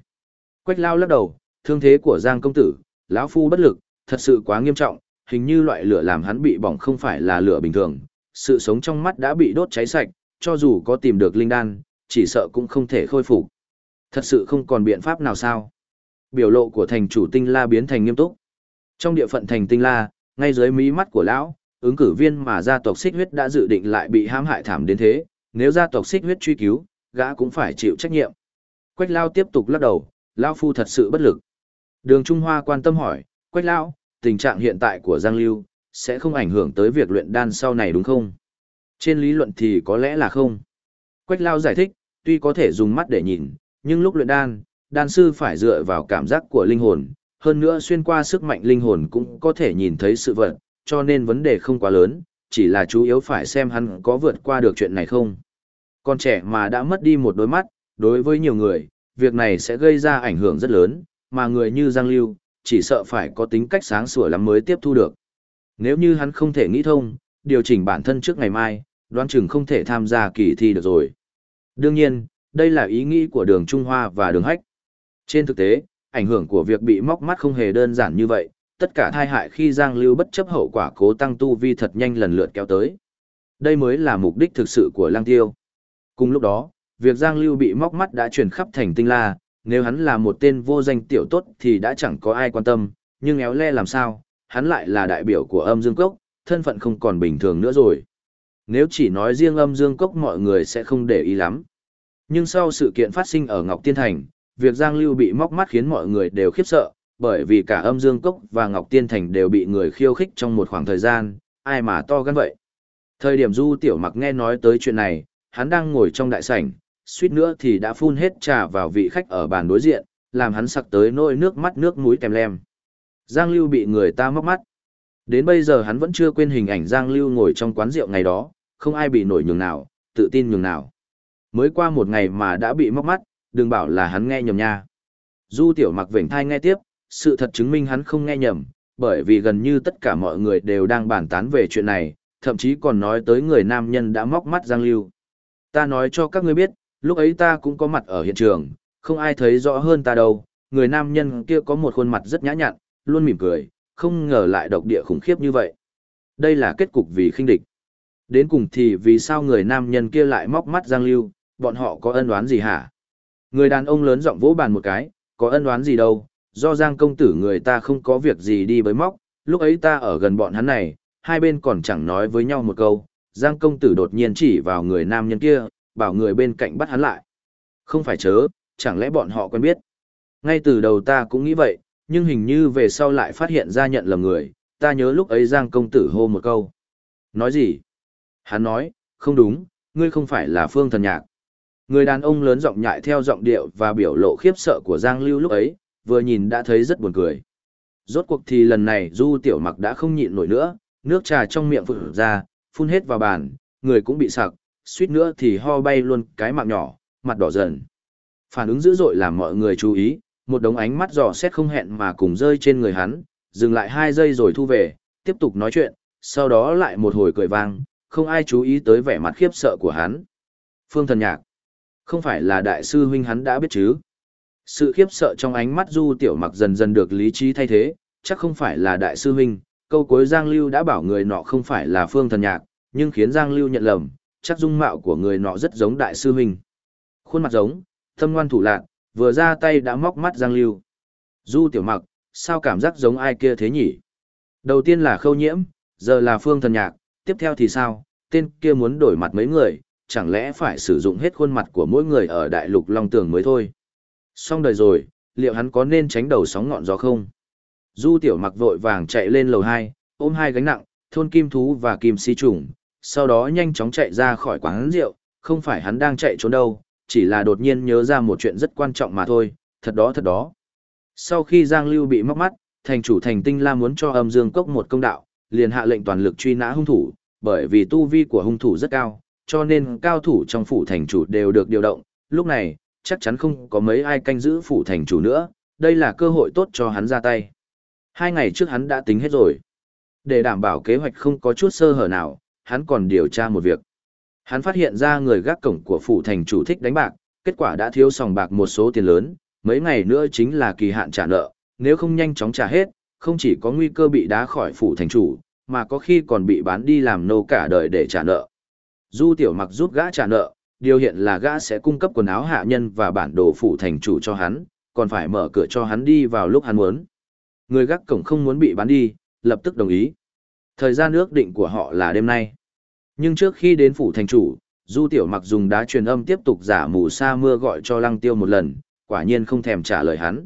Quách lao lắc đầu, thương thế của Giang công tử, lão phu bất lực, thật sự quá nghiêm trọng, hình như loại lửa làm hắn bị bỏng không phải là lửa bình thường, sự sống trong mắt đã bị đốt cháy sạch, cho dù có tìm được linh đan, chỉ sợ cũng không thể khôi phục. Thật sự không còn biện pháp nào sao? Biểu lộ của thành chủ Tinh La biến thành nghiêm túc. Trong địa phận thành Tinh La, ngay dưới mí mắt của lão, ứng cử viên mà gia tộc Xích Huyết đã dự định lại bị hãm hại thảm đến thế, nếu gia tộc Xích Huyết truy cứu, gã cũng phải chịu trách nhiệm. Quách Lao tiếp tục lắc đầu, lão phu thật sự bất lực. Đường Trung Hoa quan tâm hỏi, Quách Lão, tình trạng hiện tại của Giang Lưu, sẽ không ảnh hưởng tới việc luyện đan sau này đúng không? Trên lý luận thì có lẽ là không. Quách Lao giải thích, tuy có thể dùng mắt để nhìn, nhưng lúc luyện đan, đan sư phải dựa vào cảm giác của linh hồn, hơn nữa xuyên qua sức mạnh linh hồn cũng có thể nhìn thấy sự vật, cho nên vấn đề không quá lớn, chỉ là chú yếu phải xem hắn có vượt qua được chuyện này không. Con trẻ mà đã mất đi một đôi mắt, đối với nhiều người, việc này sẽ gây ra ảnh hưởng rất lớn, mà người như Giang Lưu, chỉ sợ phải có tính cách sáng sủa lắm mới tiếp thu được. Nếu như hắn không thể nghĩ thông, điều chỉnh bản thân trước ngày mai, đoán chừng không thể tham gia kỳ thi được rồi. Đương nhiên, đây là ý nghĩ của đường Trung Hoa và đường Hách. Trên thực tế, ảnh hưởng của việc bị móc mắt không hề đơn giản như vậy, tất cả thai hại khi Giang Lưu bất chấp hậu quả cố tăng tu vi thật nhanh lần lượt kéo tới. Đây mới là mục đích thực sự của Lang Tiêu. Cùng lúc đó, việc Giang Lưu bị móc mắt đã truyền khắp thành tinh la, nếu hắn là một tên vô danh tiểu tốt thì đã chẳng có ai quan tâm, nhưng éo le làm sao, hắn lại là đại biểu của âm dương cốc, thân phận không còn bình thường nữa rồi. Nếu chỉ nói riêng âm dương cốc mọi người sẽ không để ý lắm. Nhưng sau sự kiện phát sinh ở Ngọc Tiên Thành, việc Giang Lưu bị móc mắt khiến mọi người đều khiếp sợ, bởi vì cả âm dương cốc và Ngọc Tiên Thành đều bị người khiêu khích trong một khoảng thời gian, ai mà to gan vậy. Thời điểm Du Tiểu Mặc nghe nói tới chuyện này, hắn đang ngồi trong đại sảnh, suýt nữa thì đã phun hết trà vào vị khách ở bàn đối diện, làm hắn sặc tới nỗi nước mắt nước mũi tèm lem. Giang Lưu bị người ta móc mắt. Đến bây giờ hắn vẫn chưa quên hình ảnh Giang Lưu ngồi trong quán rượu ngày đó, không ai bị nổi nhường nào, tự tin nhường nào. Mới qua một ngày mà đã bị móc mắt, đừng bảo là hắn nghe nhầm nha. Du tiểu mặc vểnh thai nghe tiếp, sự thật chứng minh hắn không nghe nhầm, bởi vì gần như tất cả mọi người đều đang bàn tán về chuyện này, thậm chí còn nói tới người nam nhân đã móc mắt Giang Lưu. Ta nói cho các ngươi biết, lúc ấy ta cũng có mặt ở hiện trường, không ai thấy rõ hơn ta đâu, người nam nhân kia có một khuôn mặt rất nhã nhặn, luôn mỉm cười, không ngờ lại độc địa khủng khiếp như vậy. Đây là kết cục vì khinh địch. Đến cùng thì vì sao người nam nhân kia lại móc mắt Giang Lưu, bọn họ có ân oán gì hả? Người đàn ông lớn giọng vỗ bàn một cái, có ân oán gì đâu, do Giang công tử người ta không có việc gì đi bới móc, lúc ấy ta ở gần bọn hắn này, hai bên còn chẳng nói với nhau một câu, Giang công tử đột nhiên chỉ vào người nam nhân kia, bảo người bên cạnh bắt hắn lại. Không phải chớ, chẳng lẽ bọn họ quen biết. Ngay từ đầu ta cũng nghĩ vậy, nhưng hình như về sau lại phát hiện ra nhận lầm người, ta nhớ lúc ấy Giang công tử hô một câu. Nói gì? Hắn nói, không đúng, ngươi không phải là phương thần nhạc. Người đàn ông lớn giọng nhại theo giọng điệu và biểu lộ khiếp sợ của Giang Lưu lúc ấy, vừa nhìn đã thấy rất buồn cười. Rốt cuộc thì lần này Du Tiểu Mặc đã không nhịn nổi nữa, Nước trà trong miệng vụt ra, phun hết vào bàn, người cũng bị sặc, suýt nữa thì ho bay luôn cái mạng nhỏ, mặt đỏ dần. Phản ứng dữ dội làm mọi người chú ý, một đống ánh mắt dò xét không hẹn mà cùng rơi trên người hắn, dừng lại hai giây rồi thu về, tiếp tục nói chuyện, sau đó lại một hồi cười vang, không ai chú ý tới vẻ mặt khiếp sợ của hắn. Phương thần nhạc, không phải là đại sư huynh hắn đã biết chứ. Sự khiếp sợ trong ánh mắt du tiểu mặc dần dần được lý trí thay thế, chắc không phải là đại sư huynh, câu cuối Giang Lưu đã bảo người nọ không phải là phương thần nhạc, nhưng khiến Giang Lưu nhận lầm, chắc dung mạo của người nọ rất giống đại sư huynh. Khuôn mặt giống, tâm ngoan thủ lạc, vừa ra tay đã móc mắt Giang Lưu. Du tiểu mặc, sao cảm giác giống ai kia thế nhỉ? Đầu tiên là khâu nhiễm, giờ là phương thần nhạc, tiếp theo thì sao? Tên kia muốn đổi mặt mấy người, chẳng lẽ phải sử dụng hết khuôn mặt của mỗi người ở đại lục Long Tường mới thôi? Xong đời rồi, liệu hắn có nên tránh đầu sóng ngọn gió không? Du tiểu mặc vội vàng chạy lên lầu 2, ôm hai gánh nặng, thôn kim thú và kim si trùng, sau đó nhanh chóng chạy ra khỏi quán rượu, không phải hắn đang chạy trốn đâu, chỉ là đột nhiên nhớ ra một chuyện rất quan trọng mà thôi, thật đó thật đó. Sau khi Giang Lưu bị móc mắt, thành chủ thành tinh la muốn cho âm dương cốc một công đạo, liền hạ lệnh toàn lực truy nã hung thủ, bởi vì tu vi của hung thủ rất cao, cho nên cao thủ trong phủ thành chủ đều được điều động, lúc này, chắc chắn không có mấy ai canh giữ phủ thành chủ nữa, đây là cơ hội tốt cho hắn ra tay. Hai ngày trước hắn đã tính hết rồi. Để đảm bảo kế hoạch không có chút sơ hở nào, hắn còn điều tra một việc. Hắn phát hiện ra người gác cổng của phủ thành chủ thích đánh bạc, kết quả đã thiếu sòng bạc một số tiền lớn, mấy ngày nữa chính là kỳ hạn trả nợ, nếu không nhanh chóng trả hết, không chỉ có nguy cơ bị đá khỏi phủ thành chủ, mà có khi còn bị bán đi làm nô cả đời để trả nợ. Du tiểu mặc giúp gã trả nợ, điều hiện là gã sẽ cung cấp quần áo hạ nhân và bản đồ phủ thành chủ cho hắn, còn phải mở cửa cho hắn đi vào lúc hắn muốn. Người gác cổng không muốn bị bán đi, lập tức đồng ý. Thời gian ước định của họ là đêm nay. Nhưng trước khi đến phủ thành chủ, Du Tiểu Mặc dùng đá truyền âm tiếp tục giả mù sa mưa gọi cho Lăng Tiêu một lần, quả nhiên không thèm trả lời hắn.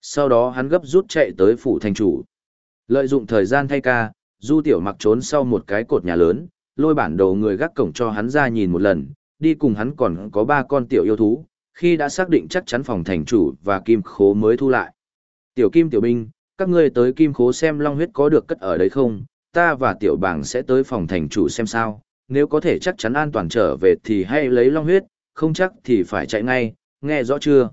Sau đó hắn gấp rút chạy tới phủ thành chủ. Lợi dụng thời gian thay ca, Du Tiểu Mặc trốn sau một cái cột nhà lớn, lôi bản đồ người gác cổng cho hắn ra nhìn một lần, đi cùng hắn còn có ba con tiểu yêu thú, khi đã xác định chắc chắn phòng thành chủ và kim khố mới thu lại. Tiểu kim tiểu binh, các ngươi tới kim khố xem long huyết có được cất ở đấy không, ta và tiểu bảng sẽ tới phòng thành chủ xem sao, nếu có thể chắc chắn an toàn trở về thì hãy lấy long huyết, không chắc thì phải chạy ngay, nghe rõ chưa?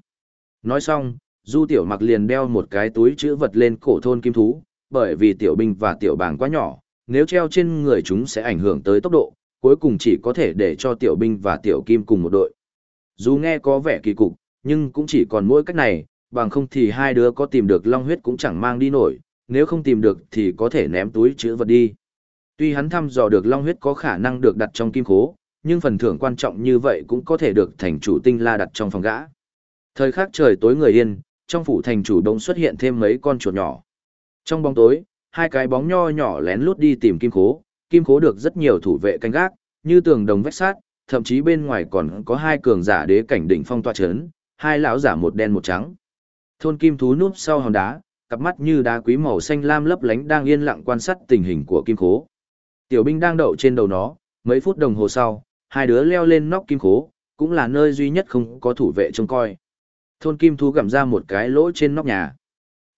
Nói xong, du tiểu mặc liền đeo một cái túi chữ vật lên cổ thôn kim thú, bởi vì tiểu binh và tiểu bảng quá nhỏ, nếu treo trên người chúng sẽ ảnh hưởng tới tốc độ, cuối cùng chỉ có thể để cho tiểu binh và tiểu kim cùng một đội. Dù nghe có vẻ kỳ cục, nhưng cũng chỉ còn mỗi cách này, bằng không thì hai đứa có tìm được long huyết cũng chẳng mang đi nổi, nếu không tìm được thì có thể ném túi chữ vật đi. Tuy hắn thăm dò được long huyết có khả năng được đặt trong kim khố, nhưng phần thưởng quan trọng như vậy cũng có thể được thành chủ tinh la đặt trong phòng gã. Thời khắc trời tối người yên, trong phủ thành chủ đông xuất hiện thêm mấy con chuột nhỏ. Trong bóng tối, hai cái bóng nho nhỏ lén lút đi tìm kim khố, kim khố được rất nhiều thủ vệ canh gác, như tường đồng vách sát, thậm chí bên ngoài còn có hai cường giả đế cảnh đỉnh phong tọa chấn, hai lão giả một đen một trắng. Thôn kim thú núp sau hòn đá, cặp mắt như đá quý màu xanh lam lấp lánh đang yên lặng quan sát tình hình của kim khố. Tiểu binh đang đậu trên đầu nó, mấy phút đồng hồ sau, hai đứa leo lên nóc kim khố, cũng là nơi duy nhất không có thủ vệ trông coi. Thôn kim thú gặm ra một cái lỗ trên nóc nhà.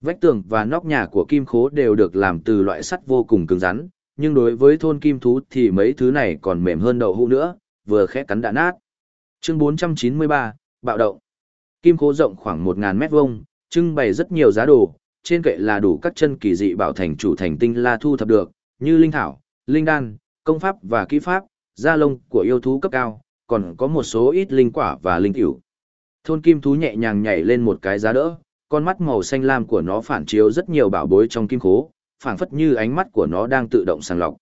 Vách tường và nóc nhà của kim khố đều được làm từ loại sắt vô cùng cứng rắn, nhưng đối với thôn kim thú thì mấy thứ này còn mềm hơn đậu hũ nữa, vừa khẽ cắn đã nát. Chương 493, Bạo động. Kim khố rộng khoảng 1.000 mét vuông, trưng bày rất nhiều giá đồ, trên kệ là đủ các chân kỳ dị bảo thành chủ thành tinh la thu thập được, như linh thảo, linh đan, công pháp và kỹ pháp, da lông của yêu thú cấp cao, còn có một số ít linh quả và linh tiểu. Thôn kim thú nhẹ nhàng nhảy lên một cái giá đỡ, con mắt màu xanh lam của nó phản chiếu rất nhiều bảo bối trong kim khố, phảng phất như ánh mắt của nó đang tự động sàng lọc.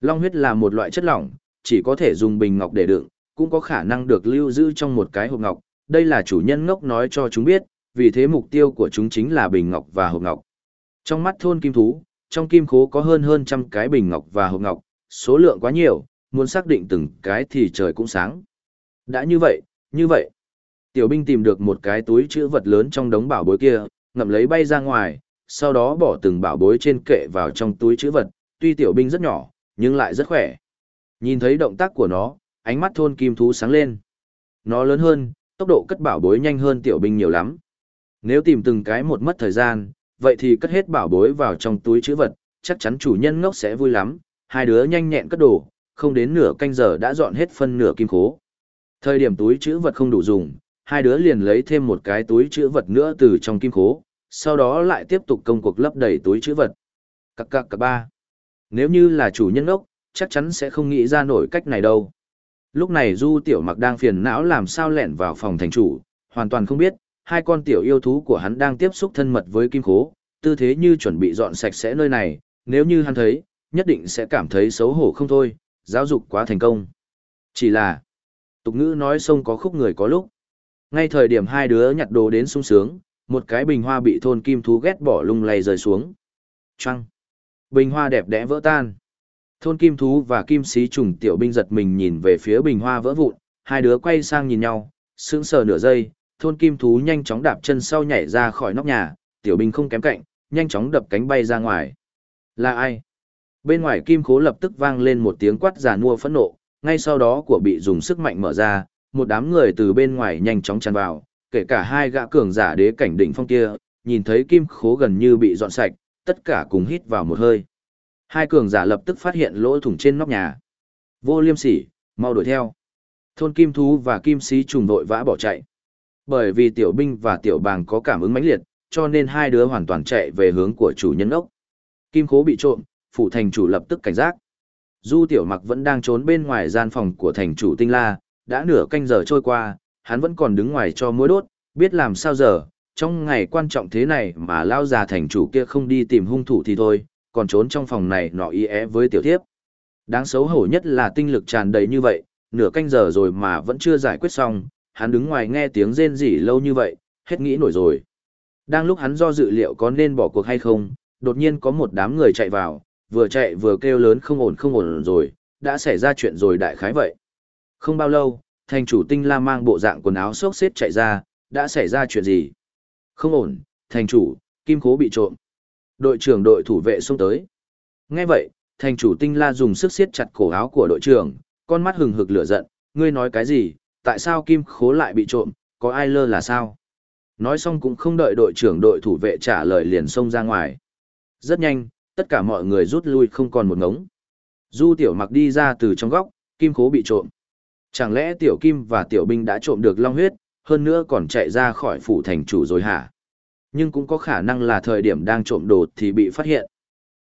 Long huyết là một loại chất lỏng, chỉ có thể dùng bình ngọc để đựng, cũng có khả năng được lưu giữ trong một cái hộp ngọc. Đây là chủ nhân ngốc nói cho chúng biết, vì thế mục tiêu của chúng chính là bình ngọc và hộp ngọc. Trong mắt thôn kim thú, trong kim khố có hơn hơn trăm cái bình ngọc và hộp ngọc, số lượng quá nhiều, muốn xác định từng cái thì trời cũng sáng. Đã như vậy, như vậy. Tiểu binh tìm được một cái túi chữ vật lớn trong đống bảo bối kia, ngậm lấy bay ra ngoài, sau đó bỏ từng bảo bối trên kệ vào trong túi chữ vật, tuy tiểu binh rất nhỏ, nhưng lại rất khỏe. Nhìn thấy động tác của nó, ánh mắt thôn kim thú sáng lên. Nó lớn hơn, tốc độ cất bảo bối nhanh hơn tiểu binh nhiều lắm. Nếu tìm từng cái một mất thời gian, vậy thì cất hết bảo bối vào trong túi chữ vật, chắc chắn chủ nhân ngốc sẽ vui lắm, hai đứa nhanh nhẹn cất đồ, không đến nửa canh giờ đã dọn hết phân nửa kim khố. Thời điểm túi chữ vật không đủ dùng, hai đứa liền lấy thêm một cái túi chữ vật nữa từ trong kim khố, sau đó lại tiếp tục công cuộc lấp đầy túi chữ vật. Cắc cắc cắc ba. Nếu như là chủ nhân ốc, chắc chắn sẽ không nghĩ ra nổi cách này đâu. Lúc này Du Tiểu Mặc đang phiền não làm sao lẻn vào phòng thành chủ, hoàn toàn không biết, hai con tiểu yêu thú của hắn đang tiếp xúc thân mật với kim khố, tư thế như chuẩn bị dọn sạch sẽ nơi này, nếu như hắn thấy, nhất định sẽ cảm thấy xấu hổ không thôi, giáo dục quá thành công. Chỉ là, tục ngữ nói sông có khúc người có lúc. Ngay thời điểm hai đứa nhặt đồ đến sung sướng, một cái bình hoa bị thôn kim thú ghét bỏ lung lay rơi xuống. Trăng. Bình hoa đẹp đẽ vỡ tan. Thôn kim thú và kim sĩ trùng tiểu binh giật mình nhìn về phía bình hoa vỡ vụn, hai đứa quay sang nhìn nhau, sững sờ nửa giây, thôn kim thú nhanh chóng đạp chân sau nhảy ra khỏi nóc nhà, tiểu binh không kém cạnh, nhanh chóng đập cánh bay ra ngoài. Là ai? Bên ngoài kim khố lập tức vang lên một tiếng quát già nua phẫn nộ, ngay sau đó của bị dùng sức mạnh mở ra, một đám người từ bên ngoài nhanh chóng tràn vào, kể cả hai gã cường giả đế cảnh đỉnh phong kia, nhìn thấy kim khố gần như bị dọn sạch, tất cả cùng hít vào một hơi. Hai cường giả lập tức phát hiện lỗ thủng trên nóc nhà. Vô liêm sỉ, mau đuổi theo. Thôn kim thú và kim sĩ trùng đội vã bỏ chạy. Bởi vì tiểu binh và tiểu bàng có cảm ứng mãnh liệt, cho nên hai đứa hoàn toàn chạy về hướng của chủ nhân ốc. Kim khố bị trộm, phủ thành chủ lập tức cảnh giác. Du tiểu mặc vẫn đang trốn bên ngoài gian phòng của thành chủ tinh la, đã nửa canh giờ trôi qua, hắn vẫn còn đứng ngoài cho mối đốt, biết làm sao giờ, trong ngày quan trọng thế này mà lao già thành chủ kia không đi tìm hung thủ thì thôi, còn trốn trong phòng này nọ y é với tiểu thiếp. Đáng xấu hổ nhất là tinh lực tràn đầy như vậy, nửa canh giờ rồi mà vẫn chưa giải quyết xong, hắn đứng ngoài nghe tiếng rên rỉ lâu như vậy, hết nghĩ nổi rồi. Đang lúc hắn do dự liệu có nên bỏ cuộc hay không, đột nhiên có một đám người chạy vào, vừa chạy vừa kêu lớn không ổn không ổn rồi, đã xảy ra chuyện rồi đại khái vậy. Không bao lâu, thành chủ tinh la mang bộ dạng quần áo xốc xếp chạy ra, đã xảy ra chuyện gì? Không ổn, thành chủ, kim cố bị trộm. Đội trưởng đội thủ vệ xông tới. Nghe vậy, thành chủ tinh la dùng sức siết chặt cổ áo của đội trưởng, con mắt hừng hực lửa giận, ngươi nói cái gì, tại sao kim khố lại bị trộm, có ai lơ là sao? Nói xong cũng không đợi đội trưởng đội thủ vệ trả lời liền xông ra ngoài. Rất nhanh, tất cả mọi người rút lui không còn một ngống. Du tiểu mặc đi ra từ trong góc, kim khố bị trộm. Chẳng lẽ tiểu kim và tiểu binh đã trộm được long huyết, hơn nữa còn chạy ra khỏi phủ thành chủ rồi hả? Nhưng cũng có khả năng là thời điểm đang trộm đồ thì bị phát hiện.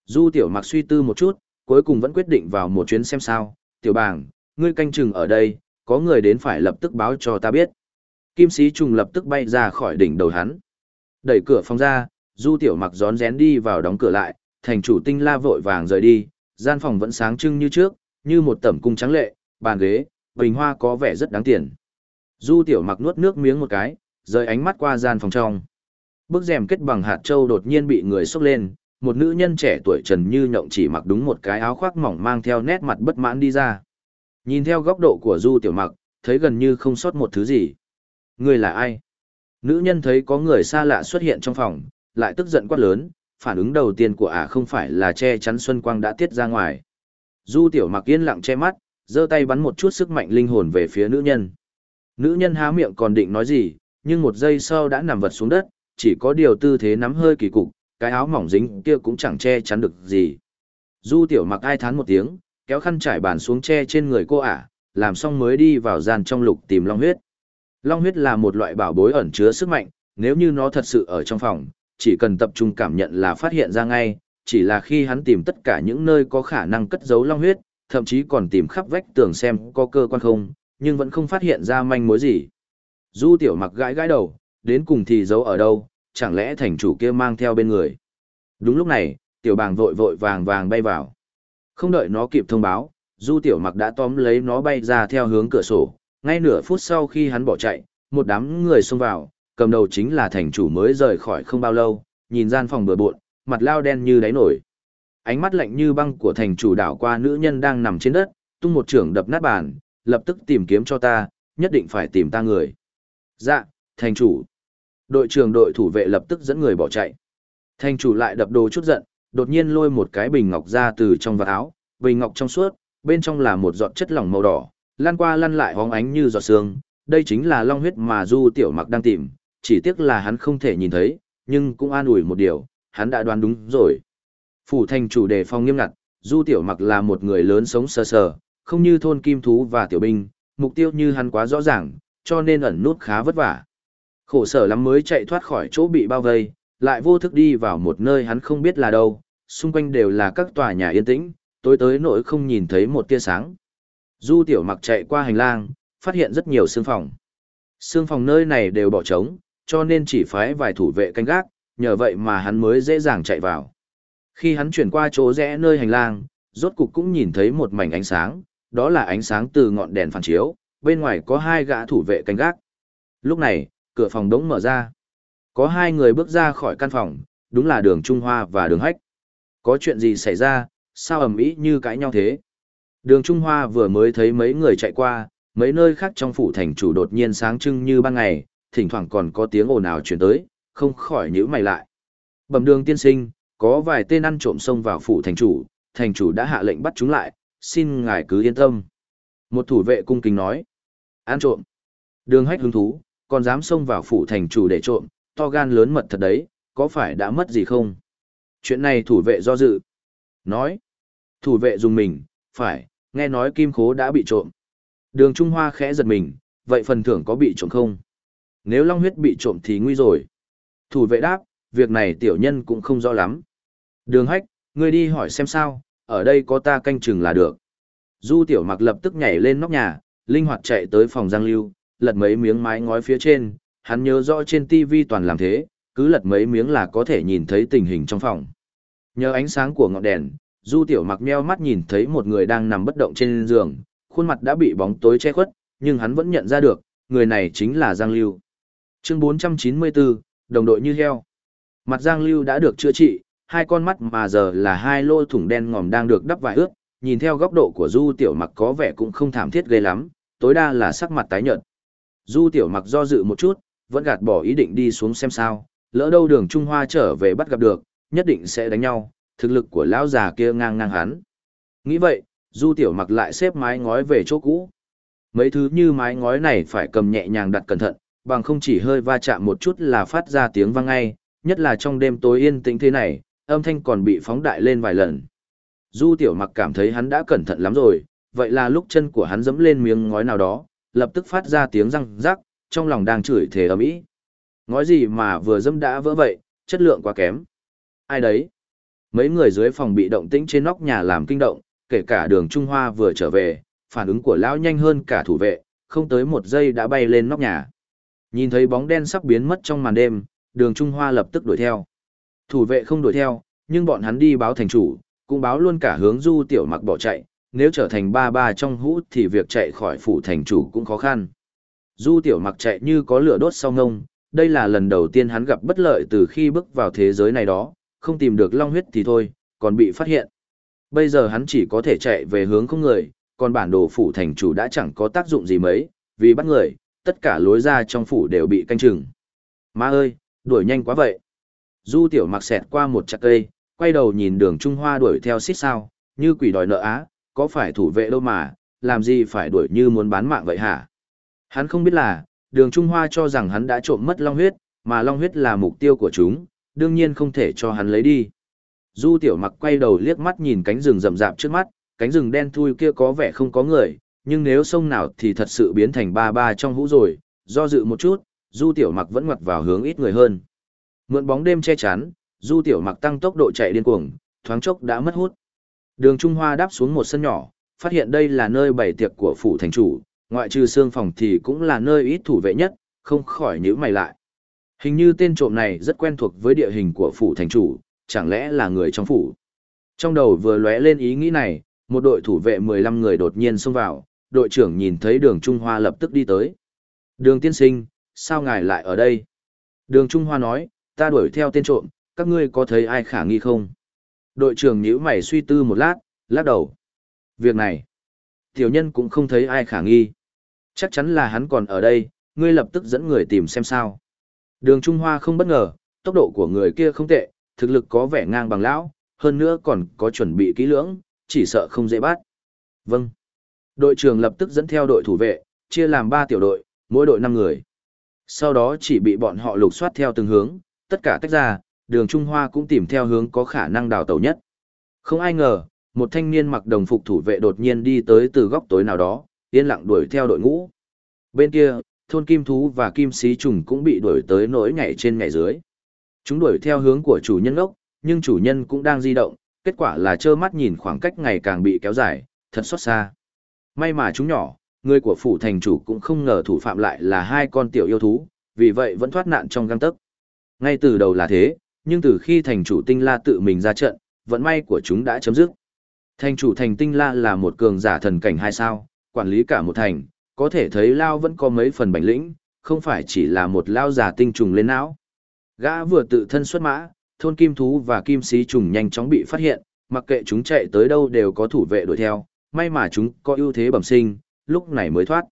Du tiểu mặc suy tư một chút, cuối cùng vẫn quyết định vào một chuyến xem sao. Tiểu bàng, ngươi canh chừng ở đây, có người đến phải lập tức báo cho ta biết. Kim sĩ trùng lập tức bay ra khỏi đỉnh đầu hắn. Đẩy cửa phòng ra, du tiểu mặc gión rén đi vào đóng cửa lại, thành chủ tinh la vội vàng rời đi, gian phòng vẫn sáng trưng như trước, như một tẩm cung trắng lệ, bàn ghế, bình hoa có vẻ rất đáng tiền. Du tiểu mặc nuốt nước miếng một cái, rời ánh mắt qua gian phòng trong. Bức rèm kết bằng hạt châu đột nhiên bị người xốc lên, một nữ nhân trẻ tuổi trần như nhộng chỉ mặc đúng một cái áo khoác mỏng mang theo nét mặt bất mãn đi ra. Nhìn theo góc độ của du tiểu mặc, thấy gần như không sót một thứ gì. Người là ai? Nữ nhân thấy có người xa lạ xuất hiện trong phòng, lại tức giận quát lớn, phản ứng đầu tiên của ả không phải là che chắn xuân quang đã tiết ra ngoài. Du tiểu mặc yên lặng che mắt, giơ tay bắn một chút sức mạnh linh hồn về phía nữ nhân. Nữ nhân há miệng còn định nói gì, nhưng một giây sau đã nằm vật xuống đất, chỉ có điều tư thế nắm hơi kỳ cục, cái áo mỏng dính kia cũng chẳng che chắn được gì. Du tiểu mặc ai thán một tiếng, kéo khăn trải bàn xuống che trên người cô ả, làm xong mới đi vào gian trong lục tìm long huyết. Long huyết là một loại bảo bối ẩn chứa sức mạnh, nếu như nó thật sự ở trong phòng, chỉ cần tập trung cảm nhận là phát hiện ra ngay, chỉ là khi hắn tìm tất cả những nơi có khả năng cất giấu long huyết, thậm chí còn tìm khắp vách tường xem có cơ quan không, nhưng vẫn không phát hiện ra manh mối gì. Du tiểu mặc gãi gãi đầu, đến cùng thì giấu ở đâu, chẳng lẽ thành chủ kia mang theo bên người. Đúng lúc này, tiểu bàng vội vội vàng vàng bay vào. Không đợi nó kịp thông báo, du tiểu mặc đã tóm lấy nó bay ra theo hướng cửa sổ, ngay nửa phút sau khi hắn bỏ chạy, một đám người xông vào, cầm đầu chính là thành chủ mới rời khỏi không bao lâu, nhìn gian phòng bừa bộn, mặt lao đen như đáy nổi. Ánh mắt lạnh như băng của thành chủ đảo qua nữ nhân đang nằm trên đất, tung một trưởng đập nát bàn, lập tức tìm kiếm cho ta, nhất định phải tìm ta người. Dạ, thành chủ. Đội trưởng đội thủ vệ lập tức dẫn người bỏ chạy. Thành chủ lại đập đồ chút giận, đột nhiên lôi một cái bình ngọc ra từ trong vạt áo, bình ngọc trong suốt, bên trong là một giọt chất lỏng màu đỏ, lan qua lăn lại hóng ánh như giọt sương, đây chính là long huyết mà Du Tiểu Mặc đang tìm, chỉ tiếc là hắn không thể nhìn thấy, nhưng cũng an ủi một điều, hắn đã đoán đúng rồi. Phủ thành chủ đề phong nghiêm ngặt, Du Tiểu Mặc là một người lớn sống sờ sờ, không như thôn kim thú và tiểu binh, mục tiêu như hắn quá rõ ràng, cho nên ẩn nút khá vất vả. Khổ sở lắm mới chạy thoát khỏi chỗ bị bao vây, lại vô thức đi vào một nơi hắn không biết là đâu, xung quanh đều là các tòa nhà yên tĩnh, tối tới nỗi không nhìn thấy một tia sáng. Du Tiểu Mặc chạy qua hành lang, phát hiện rất nhiều xương phòng. Xương phòng nơi này đều bỏ trống, cho nên chỉ phái vài thủ vệ canh gác, nhờ vậy mà hắn mới dễ dàng chạy vào. Khi hắn chuyển qua chỗ rẽ nơi hành lang, rốt cục cũng nhìn thấy một mảnh ánh sáng, đó là ánh sáng từ ngọn đèn phản chiếu, bên ngoài có hai gã thủ vệ canh gác. Lúc này, cửa phòng đống mở ra. Có hai người bước ra khỏi căn phòng, đúng là đường Trung Hoa và đường Hách. Có chuyện gì xảy ra, sao ầm ĩ như cãi nhau thế? Đường Trung Hoa vừa mới thấy mấy người chạy qua, mấy nơi khác trong phủ thành chủ đột nhiên sáng trưng như ban ngày, thỉnh thoảng còn có tiếng ồn ào truyền tới, không khỏi nhíu mày lại. Bẩm đường tiên sinh, có vài tên ăn trộm xông vào phủ thành chủ, thành chủ đã hạ lệnh bắt chúng lại, xin ngài cứ yên tâm. Một thủ vệ cung kính nói. Ăn trộm. Đường hách hứng thú, còn dám xông vào phủ thành chủ để trộm, to gan lớn mật thật đấy, có phải đã mất gì không? Chuyện này thủ vệ do dự. Nói. Thủ vệ dùng mình, phải, nghe nói kim khố đã bị trộm. Đường Trung Hoa khẽ giật mình, vậy phần thưởng có bị trộm không? Nếu long huyết bị trộm thì nguy rồi. Thủ vệ đáp, việc này tiểu nhân cũng không rõ lắm. Đường hách, ngươi đi hỏi xem sao, ở đây có ta canh chừng là được. Du tiểu mặc lập tức nhảy lên nóc nhà, linh hoạt chạy tới phòng Giang Lưu, lật mấy miếng mái ngói phía trên, hắn nhớ rõ trên TV toàn làm thế, cứ lật mấy miếng là có thể nhìn thấy tình hình trong phòng. Nhờ ánh sáng của ngọn đèn, Du tiểu mặc meo mắt nhìn thấy một người đang nằm bất động trên giường, khuôn mặt đã bị bóng tối che khuất, nhưng hắn vẫn nhận ra được, người này chính là Giang Lưu. Chương 494, đồng đội như heo. Mặt Giang Lưu đã được chữa trị, hai con mắt mà giờ là hai lỗ thủng đen ngòm đang được đắp vải ướt, nhìn theo góc độ của Du Tiểu Mặc có vẻ cũng không thảm thiết ghê lắm, tối đa là sắc mặt tái nhợt. Du Tiểu Mặc do dự một chút, vẫn gạt bỏ ý định đi xuống xem sao, lỡ đâu đường Trung Hoa trở về bắt gặp được, nhất định sẽ đánh nhau, thực lực của lão già kia ngang ngang hắn. Nghĩ vậy, Du Tiểu Mặc lại xếp mái ngói về chỗ cũ. Mấy thứ như mái ngói này phải cầm nhẹ nhàng đặt cẩn thận, bằng không chỉ hơi va chạm một chút là phát ra tiếng vang ngay, nhất là trong đêm tối yên tĩnh thế này, âm thanh còn bị phóng đại lên vài lần. Du tiểu mặc cảm thấy hắn đã cẩn thận lắm rồi, vậy là lúc chân của hắn dẫm lên miếng ngói nào đó, lập tức phát ra tiếng răng rắc, trong lòng đang chửi thề ầm ĩ. Ngói gì mà vừa dâm đã vỡ vậy, chất lượng quá kém. Ai đấy? Mấy người dưới phòng bị động tĩnh trên nóc nhà làm kinh động, kể cả đường Trung Hoa vừa trở về, phản ứng của lão nhanh hơn cả thủ vệ, không tới một giây đã bay lên nóc nhà. Nhìn thấy bóng đen sắp biến mất trong màn đêm, đường Trung Hoa lập tức đuổi theo. Thủ vệ không đuổi theo, nhưng bọn hắn đi báo thành chủ, cũng báo luôn cả hướng du tiểu mặc bỏ chạy, nếu trở thành ba ba trong hũ thì việc chạy khỏi phủ thành chủ cũng khó khăn. Du tiểu mặc chạy như có lửa đốt sau ngông, đây là lần đầu tiên hắn gặp bất lợi từ khi bước vào thế giới này đó, không tìm được long huyết thì thôi, còn bị phát hiện. Bây giờ hắn chỉ có thể chạy về hướng không người, còn bản đồ phủ thành chủ đã chẳng có tác dụng gì mấy, vì bắt người, tất cả lối ra trong phủ đều bị canh chừng. Má ơi, đuổi nhanh quá vậy. Du tiểu mặc xẹt qua một chặt cây, quay đầu nhìn đường Trung Hoa đuổi theo xích sao, như quỷ đòi nợ á, có phải thủ vệ đâu mà, làm gì phải đuổi như muốn bán mạng vậy hả? Hắn không biết là, đường Trung Hoa cho rằng hắn đã trộm mất long huyết, mà long huyết là mục tiêu của chúng, đương nhiên không thể cho hắn lấy đi. Du tiểu mặc quay đầu liếc mắt nhìn cánh rừng rậm rạp trước mắt, cánh rừng đen thui kia có vẻ không có người, nhưng nếu sông nào thì thật sự biến thành ba ba trong hũ rồi, do dự một chút, du tiểu mặc vẫn ngoặt vào hướng ít người hơn. Mượn bóng đêm che chắn, du tiểu mặc tăng tốc độ chạy điên cuồng, thoáng chốc đã mất hút. Đường Trung Hoa đáp xuống một sân nhỏ, phát hiện đây là nơi bày tiệc của phủ thành chủ, ngoại trừ xương phòng thì cũng là nơi ít thủ vệ nhất, không khỏi nhíu mày lại. Hình như tên trộm này rất quen thuộc với địa hình của phủ thành chủ, chẳng lẽ là người trong phủ. Trong đầu vừa lóe lên ý nghĩ này, một đội thủ vệ 15 người đột nhiên xông vào, đội trưởng nhìn thấy đường Trung Hoa lập tức đi tới. Đường tiên sinh, sao ngài lại ở đây? Đường Trung Hoa nói, ta đuổi theo tên trộm, các ngươi có thấy ai khả nghi không? Đội trưởng nhíu mày suy tư một lát, lắc đầu. Việc này, tiểu nhân cũng không thấy ai khả nghi. Chắc chắn là hắn còn ở đây, ngươi lập tức dẫn người tìm xem sao. Đường Trung Hoa không bất ngờ, tốc độ của người kia không tệ, thực lực có vẻ ngang bằng lão, hơn nữa còn có chuẩn bị kỹ lưỡng, chỉ sợ không dễ bắt. Vâng. Đội trưởng lập tức dẫn theo đội thủ vệ, chia làm 3 tiểu đội, mỗi đội 5 người. Sau đó chỉ bị bọn họ lục soát theo từng hướng, tất cả tách ra, đường Trung Hoa cũng tìm theo hướng có khả năng đào tàu nhất. Không ai ngờ, một thanh niên mặc đồng phục thủ vệ đột nhiên đi tới từ góc tối nào đó, yên lặng đuổi theo đội ngũ. Bên kia, thôn kim thú và kim xí trùng cũng bị đuổi tới nỗi nhảy trên nhảy dưới. Chúng đuổi theo hướng của chủ nhân ốc, nhưng chủ nhân cũng đang di động, kết quả là trơ mắt nhìn khoảng cách ngày càng bị kéo dài, thật xót xa. May mà chúng nhỏ, người của phủ thành chủ cũng không ngờ thủ phạm lại là hai con tiểu yêu thú, vì vậy vẫn thoát nạn trong găng tấc. Ngay từ đầu là thế, nhưng từ khi thành chủ tinh la tự mình ra trận, vận may của chúng đã chấm dứt. Thành chủ thành tinh la là một cường giả thần cảnh hay sao, quản lý cả một thành, có thể thấy Lao vẫn có mấy phần bản lĩnh, không phải chỉ là một Lao giả tinh trùng lên não. Gã vừa tự thân xuất mã, thôn kim thú và kim sĩ trùng nhanh chóng bị phát hiện, mặc kệ chúng chạy tới đâu đều có thủ vệ đuổi theo, may mà chúng có ưu thế bẩm sinh, lúc này mới thoát.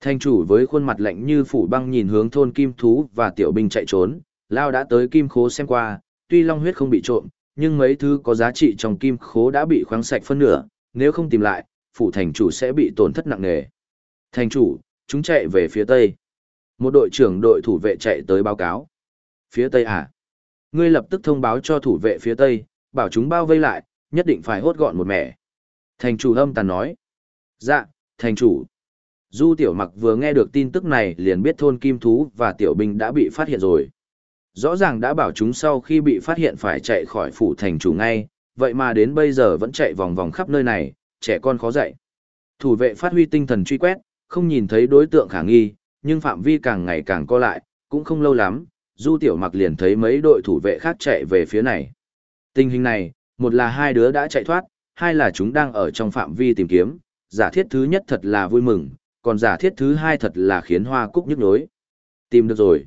Thanh chủ với khuôn mặt lạnh như phủ băng nhìn hướng thôn kim thú và tiểu binh chạy trốn, Lao đã tới kim khố xem qua, tuy long huyết không bị trộm, nhưng mấy thứ có giá trị trong kim khố đã bị khoáng sạch phân nửa, nếu không tìm lại, phủ thành chủ sẽ bị tổn thất nặng nề. Thành chủ, chúng chạy về phía tây. Một đội trưởng đội thủ vệ chạy tới báo cáo. Phía tây à? Ngươi lập tức thông báo cho thủ vệ phía tây, bảo chúng bao vây lại, nhất định phải hốt gọn một mẻ. Thành chủ âm tàn nói. Dạ, thành chủ. Du tiểu mặc vừa nghe được tin tức này liền biết thôn kim thú và tiểu binh đã bị phát hiện rồi. Rõ ràng đã bảo chúng sau khi bị phát hiện phải chạy khỏi phủ thành chủ ngay, vậy mà đến bây giờ vẫn chạy vòng vòng khắp nơi này, trẻ con khó dạy. Thủ vệ phát huy tinh thần truy quét, không nhìn thấy đối tượng khả nghi, nhưng phạm vi càng ngày càng co lại, cũng không lâu lắm, Du Tiểu Mặc liền thấy mấy đội thủ vệ khác chạy về phía này. Tình hình này, một là hai đứa đã chạy thoát, hai là chúng đang ở trong phạm vi tìm kiếm, giả thiết thứ nhất thật là vui mừng, còn giả thiết thứ hai thật là khiến hoa cúc nhức nhối. Tìm được rồi.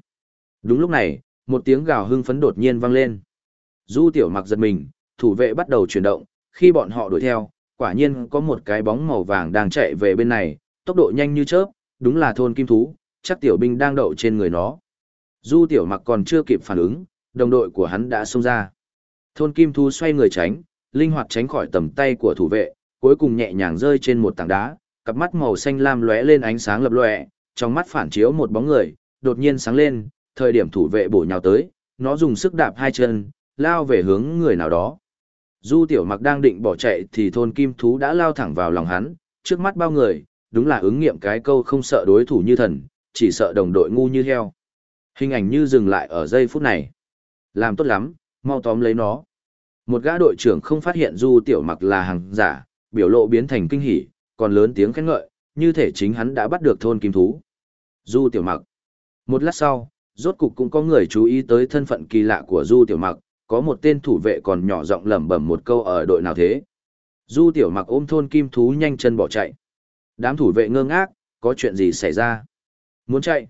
Đúng lúc này, một tiếng gào hưng phấn đột nhiên vang lên. Du Tiểu Mặc giật mình, thủ vệ bắt đầu chuyển động, khi bọn họ đuổi theo, quả nhiên có một cái bóng màu vàng đang chạy về bên này, tốc độ nhanh như chớp, đúng là thôn kim thú, chắc tiểu binh đang đậu trên người nó. Du tiểu mặc còn chưa kịp phản ứng, đồng đội của hắn đã xông ra. Thôn kim thú xoay người tránh, linh hoạt tránh khỏi tầm tay của thủ vệ, cuối cùng nhẹ nhàng rơi trên một tảng đá, cặp mắt màu xanh lam lóe lên ánh sáng lập lòe, trong mắt phản chiếu một bóng người, đột nhiên sáng lên, thời điểm thủ vệ bổ nhào tới, nó dùng sức đạp hai chân, lao về hướng người nào đó. Du tiểu mặc đang định bỏ chạy thì thôn kim thú đã lao thẳng vào lòng hắn, trước mắt bao người, đúng là ứng nghiệm cái câu không sợ đối thủ như thần, chỉ sợ đồng đội ngu như heo. Hình ảnh như dừng lại ở giây phút này. Làm tốt lắm, mau tóm lấy nó. Một gã đội trưởng không phát hiện du tiểu mặc là hàng giả, biểu lộ biến thành kinh hỉ, còn lớn tiếng khen ngợi, như thể chính hắn đã bắt được thôn kim thú. Du tiểu mặc. Một lát sau, rốt cục cũng có người chú ý tới thân phận kỳ lạ của du tiểu mặc, có một tên thủ vệ còn nhỏ giọng lẩm bẩm một câu ở đội nào thế. Du tiểu mặc ôm thôn kim thú nhanh chân bỏ chạy. Đám thủ vệ ngơ ngác, có chuyện gì xảy ra? Muốn chạy.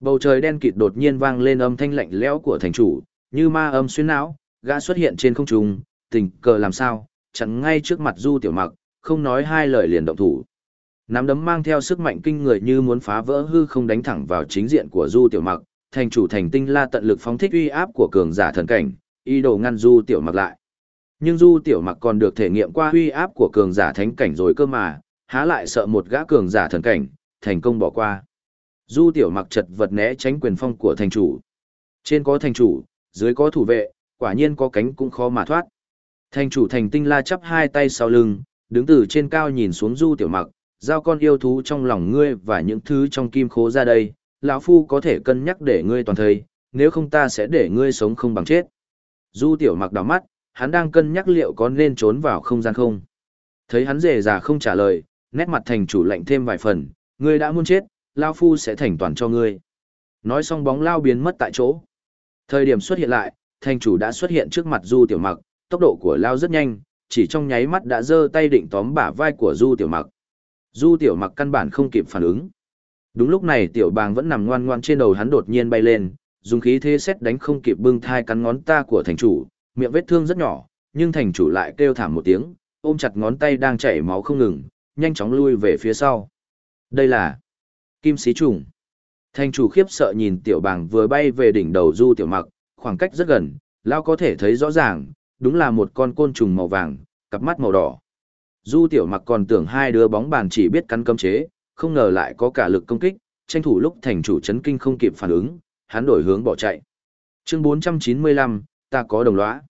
Bầu trời đen kịt đột nhiên vang lên âm thanh lạnh lẽo của thành chủ, như ma âm xuyên não, gã xuất hiện trên không trung, tình cờ làm sao, chặn ngay trước mặt Du Tiểu Mặc, không nói hai lời liền động thủ. Nắm đấm mang theo sức mạnh kinh người như muốn phá vỡ hư không đánh thẳng vào chính diện của Du Tiểu Mặc, thành chủ thành tinh la tận lực phóng thích uy áp của cường giả thần cảnh, ý đồ ngăn Du Tiểu Mặc lại. Nhưng Du Tiểu Mặc còn được thể nghiệm qua uy áp của cường giả thánh cảnh rồi cơ mà, há lại sợ một gã cường giả thần cảnh, thành công bỏ qua. Du Tiểu Mặc chật vật né tránh quyền phong của thành chủ. Trên có thành chủ, dưới có thủ vệ, quả nhiên có cánh cũng khó mà thoát. Thành chủ thành tinh la chắp hai tay sau lưng, đứng từ trên cao nhìn xuống Du Tiểu Mặc, giao con yêu thú trong lòng ngươi và những thứ trong kim khố ra đây, lão phu có thể cân nhắc để ngươi toàn thây nếu không ta sẽ để ngươi sống không bằng chết. Du Tiểu Mặc đảo mắt, hắn đang cân nhắc liệu có nên trốn vào không gian không. Thấy hắn rề già không trả lời, nét mặt thành chủ lạnh thêm vài phần, ngươi đã muốn chết, Lao Phu sẽ thành toàn cho ngươi. Nói xong bóng Lao biến mất tại chỗ. Thời điểm xuất hiện lại, thành chủ đã xuất hiện trước mặt Du Tiểu Mặc, tốc độ của Lao rất nhanh, chỉ trong nháy mắt đã giơ tay định tóm bả vai của Du Tiểu Mặc. Du Tiểu Mặc căn bản không kịp phản ứng. Đúng lúc này Tiểu Bàng vẫn nằm ngoan ngoan trên đầu hắn đột nhiên bay lên, dùng khí thế xét đánh không kịp bưng thai cắn ngón ta của thành chủ, miệng vết thương rất nhỏ, nhưng thành chủ lại kêu thảm một tiếng, ôm chặt ngón tay đang chảy máu không ngừng, nhanh chóng lui về phía sau. Đây là kim sĩ trùng. Thành chủ khiếp sợ nhìn tiểu bàng vừa bay về đỉnh đầu du tiểu mặc, khoảng cách rất gần, lao có thể thấy rõ ràng, đúng là một con côn trùng màu vàng, cặp mắt màu đỏ. Du tiểu mặc còn tưởng hai đứa bóng bàn chỉ biết cắn cấm chế, không ngờ lại có cả lực công kích, tranh thủ lúc thành chủ chấn kinh không kịp phản ứng, hắn đổi hướng bỏ chạy. Chương 495, ta có đồng lõa.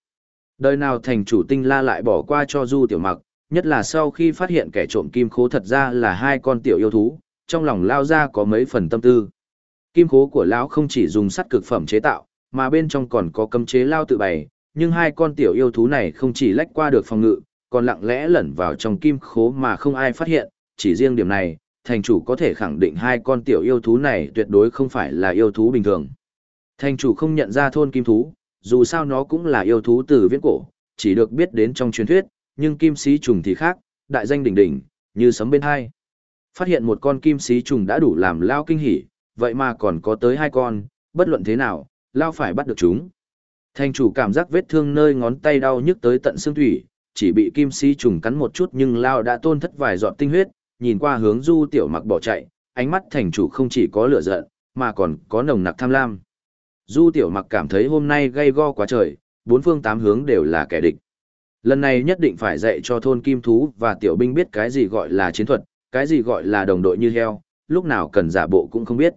Đời nào thành chủ tinh la lại bỏ qua cho du tiểu mặc, nhất là sau khi phát hiện kẻ trộm kim khố thật ra là hai con tiểu yêu thú, trong lòng lao ra có mấy phần tâm tư. Kim khố của lão không chỉ dùng sắt cực phẩm chế tạo, mà bên trong còn có cấm chế lao tự bày, nhưng hai con tiểu yêu thú này không chỉ lách qua được phòng ngự, còn lặng lẽ lẩn vào trong kim khố mà không ai phát hiện, chỉ riêng điểm này, thành chủ có thể khẳng định hai con tiểu yêu thú này tuyệt đối không phải là yêu thú bình thường. Thành chủ không nhận ra thôn kim thú, dù sao nó cũng là yêu thú từ viễn cổ, chỉ được biết đến trong truyền thuyết, nhưng kim sĩ trùng thì khác, đại danh đỉnh đỉnh, như sấm bên hai. Phát hiện một con kim sĩ trùng đã đủ làm lao kinh hỉ, vậy mà còn có tới hai con, bất luận thế nào, lao phải bắt được chúng. Thành chủ cảm giác vết thương nơi ngón tay đau nhức tới tận xương thủy, chỉ bị kim sĩ trùng cắn một chút nhưng lao đã tôn thất vài giọt tinh huyết, nhìn qua hướng du tiểu mặc bỏ chạy, ánh mắt thành chủ không chỉ có lửa giận, mà còn có nồng nặc tham lam. Du tiểu mặc cảm thấy hôm nay gây go quá trời, bốn phương tám hướng đều là kẻ địch. Lần này nhất định phải dạy cho thôn kim thú và tiểu binh biết cái gì gọi là chiến thuật, cái gì gọi là đồng đội như heo, lúc nào cần giả bộ cũng không biết.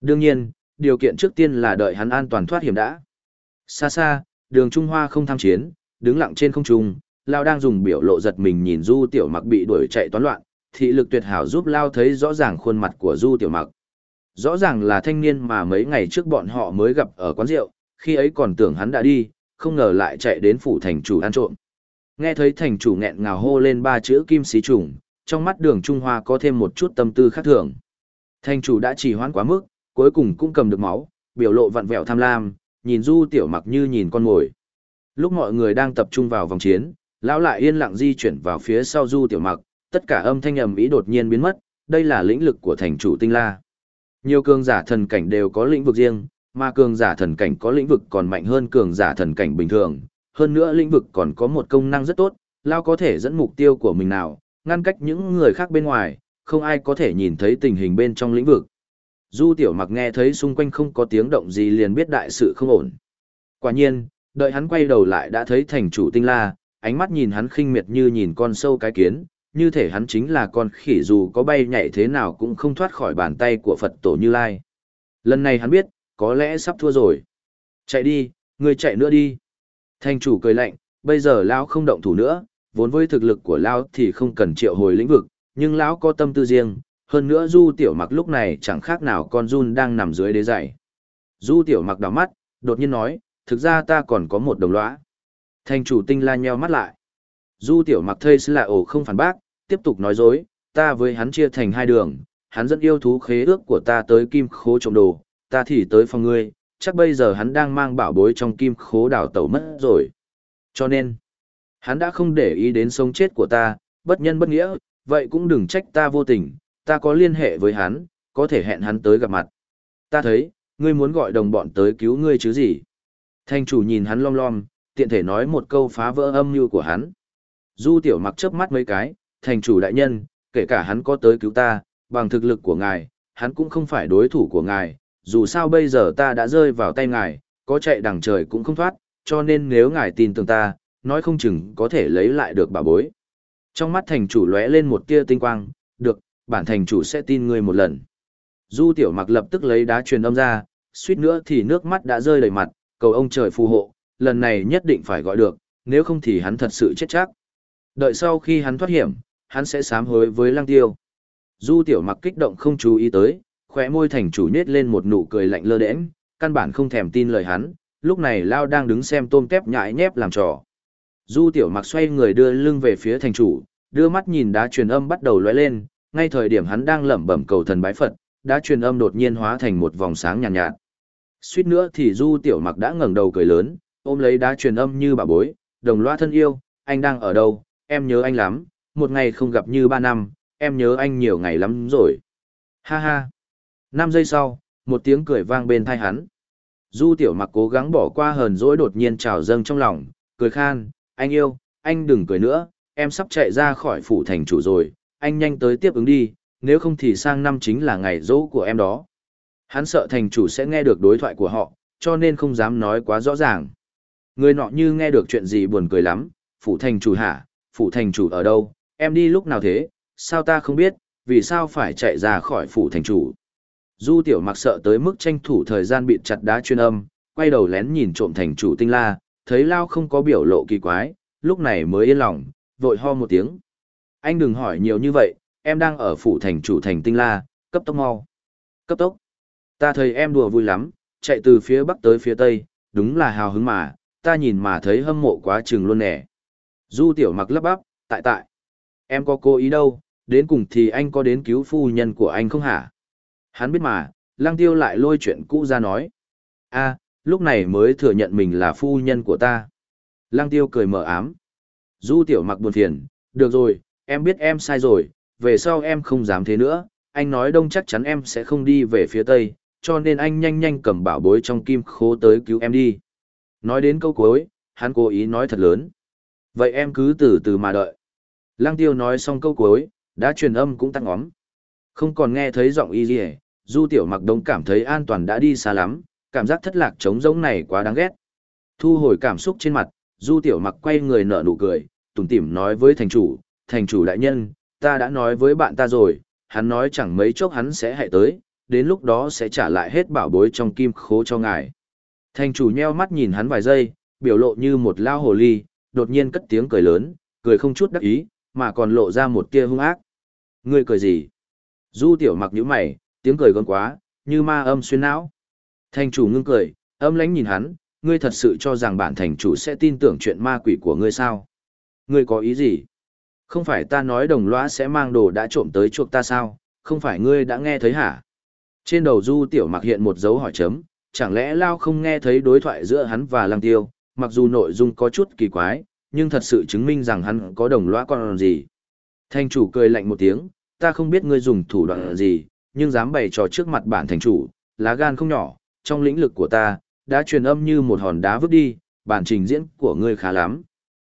Đương nhiên, điều kiện trước tiên là đợi hắn an toàn thoát hiểm đã. Xa xa, đường Trung Hoa không tham chiến, đứng lặng trên không trung, Lao đang dùng biểu lộ giật mình nhìn Du Tiểu Mặc bị đuổi chạy toán loạn, thị lực tuyệt hảo giúp Lao thấy rõ ràng khuôn mặt của Du Tiểu Mặc. Rõ ràng là thanh niên mà mấy ngày trước bọn họ mới gặp ở quán rượu, khi ấy còn tưởng hắn đã đi, không ngờ lại chạy đến phủ thành chủ ăn trộm. Nghe thấy thành chủ nghẹn ngào hô lên ba chữ kim xí trùng, trong mắt đường Trung Hoa có thêm một chút tâm tư khác thường. Thành chủ đã trì hoãn quá mức, cuối cùng cũng cầm được máu, biểu lộ vặn vẹo tham lam, nhìn Du Tiểu Mặc như nhìn con mồi. Lúc mọi người đang tập trung vào vòng chiến, lão lại yên lặng di chuyển vào phía sau Du Tiểu Mặc, tất cả âm thanh ầm ý đột nhiên biến mất, đây là lĩnh lực của thành chủ Tinh La. Nhiều cường giả thần cảnh đều có lĩnh vực riêng, mà cường giả thần cảnh có lĩnh vực còn mạnh hơn cường giả thần cảnh bình thường, hơn nữa lĩnh vực còn có một công năng rất tốt, lao có thể dẫn mục tiêu của mình nào, ngăn cách những người khác bên ngoài, không ai có thể nhìn thấy tình hình bên trong lĩnh vực. Du tiểu mặc nghe thấy xung quanh không có tiếng động gì liền biết đại sự không ổn. Quả nhiên, đợi hắn quay đầu lại đã thấy thành chủ tinh la, ánh mắt nhìn hắn khinh miệt như nhìn con sâu cái kiến, như thể hắn chính là con khỉ dù có bay nhảy thế nào cũng không thoát khỏi bàn tay của Phật tổ Như Lai. Lần này hắn biết, có lẽ sắp thua rồi. Chạy đi, người chạy nữa đi. Thành chủ cười lạnh, bây giờ Lão không động thủ nữa, vốn với thực lực của Lão thì không cần triệu hồi lĩnh vực, nhưng Lão có tâm tư riêng, hơn nữa Du Tiểu Mặc lúc này chẳng khác nào con run đang nằm dưới đế dày. Du Tiểu Mặc đảo mắt, đột nhiên nói, thực ra ta còn có một đồng lõa. Thành chủ tinh la nheo mắt lại. Du Tiểu Mặc thây là ổ không phản bác, tiếp tục nói dối, ta với hắn chia thành hai đường, hắn dẫn yêu thú khế ước của ta tới kim khố trộm đồ, ta thì tới phòng ngươi, chắc bây giờ hắn đang mang bảo bối trong kim khố đảo tẩu mất rồi. Cho nên, hắn đã không để ý đến sống chết của ta, bất nhân bất nghĩa, vậy cũng đừng trách ta vô tình, ta có liên hệ với hắn, có thể hẹn hắn tới gặp mặt. Ta thấy, ngươi muốn gọi đồng bọn tới cứu ngươi chứ gì. Thanh chủ nhìn hắn lom lom, tiện thể nói một câu phá vỡ âm mưu của hắn. Du tiểu mặc chớp mắt mấy cái, thành chủ đại nhân, kể cả hắn có tới cứu ta, bằng thực lực của ngài, hắn cũng không phải đối thủ của ngài, dù sao bây giờ ta đã rơi vào tay ngài, có chạy đằng trời cũng không thoát, cho nên nếu ngài tin tưởng ta, nói không chừng có thể lấy lại được bà bối. Trong mắt thành chủ lóe lên một tia tinh quang, được, bản thành chủ sẽ tin ngươi một lần. Du tiểu mặc lập tức lấy đá truyền âm ra, suýt nữa thì nước mắt đã rơi đầy mặt, cầu ông trời phù hộ, lần này nhất định phải gọi được, nếu không thì hắn thật sự chết chắc. Đợi sau khi hắn thoát hiểm, hắn sẽ sám hối với lăng tiêu. Du tiểu mặc kích động không chú ý tới, khóe môi thành chủ nết lên một nụ cười lạnh lơ đễnh, căn bản không thèm tin lời hắn, lúc này Lao đang đứng xem tôm tép nhãi nhép làm trò. Du tiểu mặc xoay người đưa lưng về phía thành chủ, đưa mắt nhìn đá truyền âm bắt đầu lóe lên, ngay thời điểm hắn đang lẩm bẩm cầu thần bái Phật, đá truyền âm đột nhiên hóa thành một vòng sáng nhàn nhạt, nhạt. Suýt nữa thì Du tiểu mặc đã ngẩng đầu cười lớn, ôm lấy đá truyền âm như bà bối, đồng loa thân yêu, anh đang ở đâu, em nhớ anh lắm, một ngày không gặp như ba năm, em nhớ anh nhiều ngày lắm rồi. Ha ha. Năm giây sau, một tiếng cười vang bên thai hắn. Du tiểu mặc cố gắng bỏ qua hờn dỗi đột nhiên trào dâng trong lòng, cười khan, anh yêu, anh đừng cười nữa, em sắp chạy ra khỏi phủ thành chủ rồi, anh nhanh tới tiếp ứng đi, nếu không thì sang năm chính là ngày dỗ của em đó. Hắn sợ thành chủ sẽ nghe được đối thoại của họ, cho nên không dám nói quá rõ ràng. Người nọ như nghe được chuyện gì buồn cười lắm, phủ thành chủ hả, phủ thành chủ ở đâu, em đi lúc nào thế, sao ta không biết, vì sao phải chạy ra khỏi phủ thành chủ. Du tiểu mặc sợ tới mức tranh thủ thời gian bị chặt đá chuyên âm, quay đầu lén nhìn trộm thành chủ tinh la, thấy Lao không có biểu lộ kỳ quái, lúc này mới yên lòng, vội ho một tiếng. Anh đừng hỏi nhiều như vậy, em đang ở phủ thành chủ thành tinh la, cấp tốc mau. Cấp tốc. Ta thấy em đùa vui lắm, chạy từ phía bắc tới phía tây, đúng là hào hứng mà, ta nhìn mà thấy hâm mộ quá chừng luôn nè. Du tiểu mặc lấp bắp, tại tại. Em có cố ý đâu, đến cùng thì anh có đến cứu phu nhân của anh không hả? Hắn biết mà, lang tiêu lại lôi chuyện cũ ra nói. a lúc này mới thừa nhận mình là phu nhân của ta. Lang tiêu cười mở ám. Du tiểu mặc buồn phiền, được rồi, em biết em sai rồi, về sau em không dám thế nữa, anh nói đông chắc chắn em sẽ không đi về phía tây, cho nên anh nhanh nhanh cầm bảo bối trong kim khố tới cứu em đi. Nói đến câu cuối, hắn cố ý nói thật lớn. Vậy em cứ từ từ mà đợi. Lăng tiêu nói xong câu cuối, đã truyền âm cũng tăng ngóm. Không còn nghe thấy giọng y gì du tiểu mặc đông cảm thấy an toàn đã đi xa lắm, cảm giác thất lạc trống rỗng này quá đáng ghét. Thu hồi cảm xúc trên mặt, du tiểu mặc quay người nở nụ cười, tủm tỉm nói với thành chủ, thành chủ đại nhân, ta đã nói với bạn ta rồi, hắn nói chẳng mấy chốc hắn sẽ hãy tới, đến lúc đó sẽ trả lại hết bảo bối trong kim khố cho ngài. Thành chủ nheo mắt nhìn hắn vài giây, biểu lộ như một lao hồ ly, đột nhiên cất tiếng cười lớn, cười không chút đắc ý, mà còn lộ ra một tia hung ác. Ngươi cười gì? Du tiểu mặc nhíu mày, tiếng cười gân quá, như ma âm xuyên não. Thành chủ ngưng cười, âm lãnh nhìn hắn, ngươi thật sự cho rằng bản thành chủ sẽ tin tưởng chuyện ma quỷ của ngươi sao? Ngươi có ý gì? Không phải ta nói đồng lõa sẽ mang đồ đã trộm tới chuộc ta sao? Không phải ngươi đã nghe thấy hả? Trên đầu du tiểu mặc hiện một dấu hỏi chấm, chẳng lẽ Lao không nghe thấy đối thoại giữa hắn và Lăng Tiêu, mặc dù nội dung có chút kỳ quái, nhưng thật sự chứng minh rằng hắn có đồng lõa con gì. Thành chủ cười lạnh một tiếng, ta không biết ngươi dùng thủ đoạn gì, nhưng dám bày trò trước mặt bản thành chủ, lá gan không nhỏ, trong lĩnh lực của ta, đã truyền âm như một hòn đá vứt đi, bản trình diễn của ngươi khá lắm.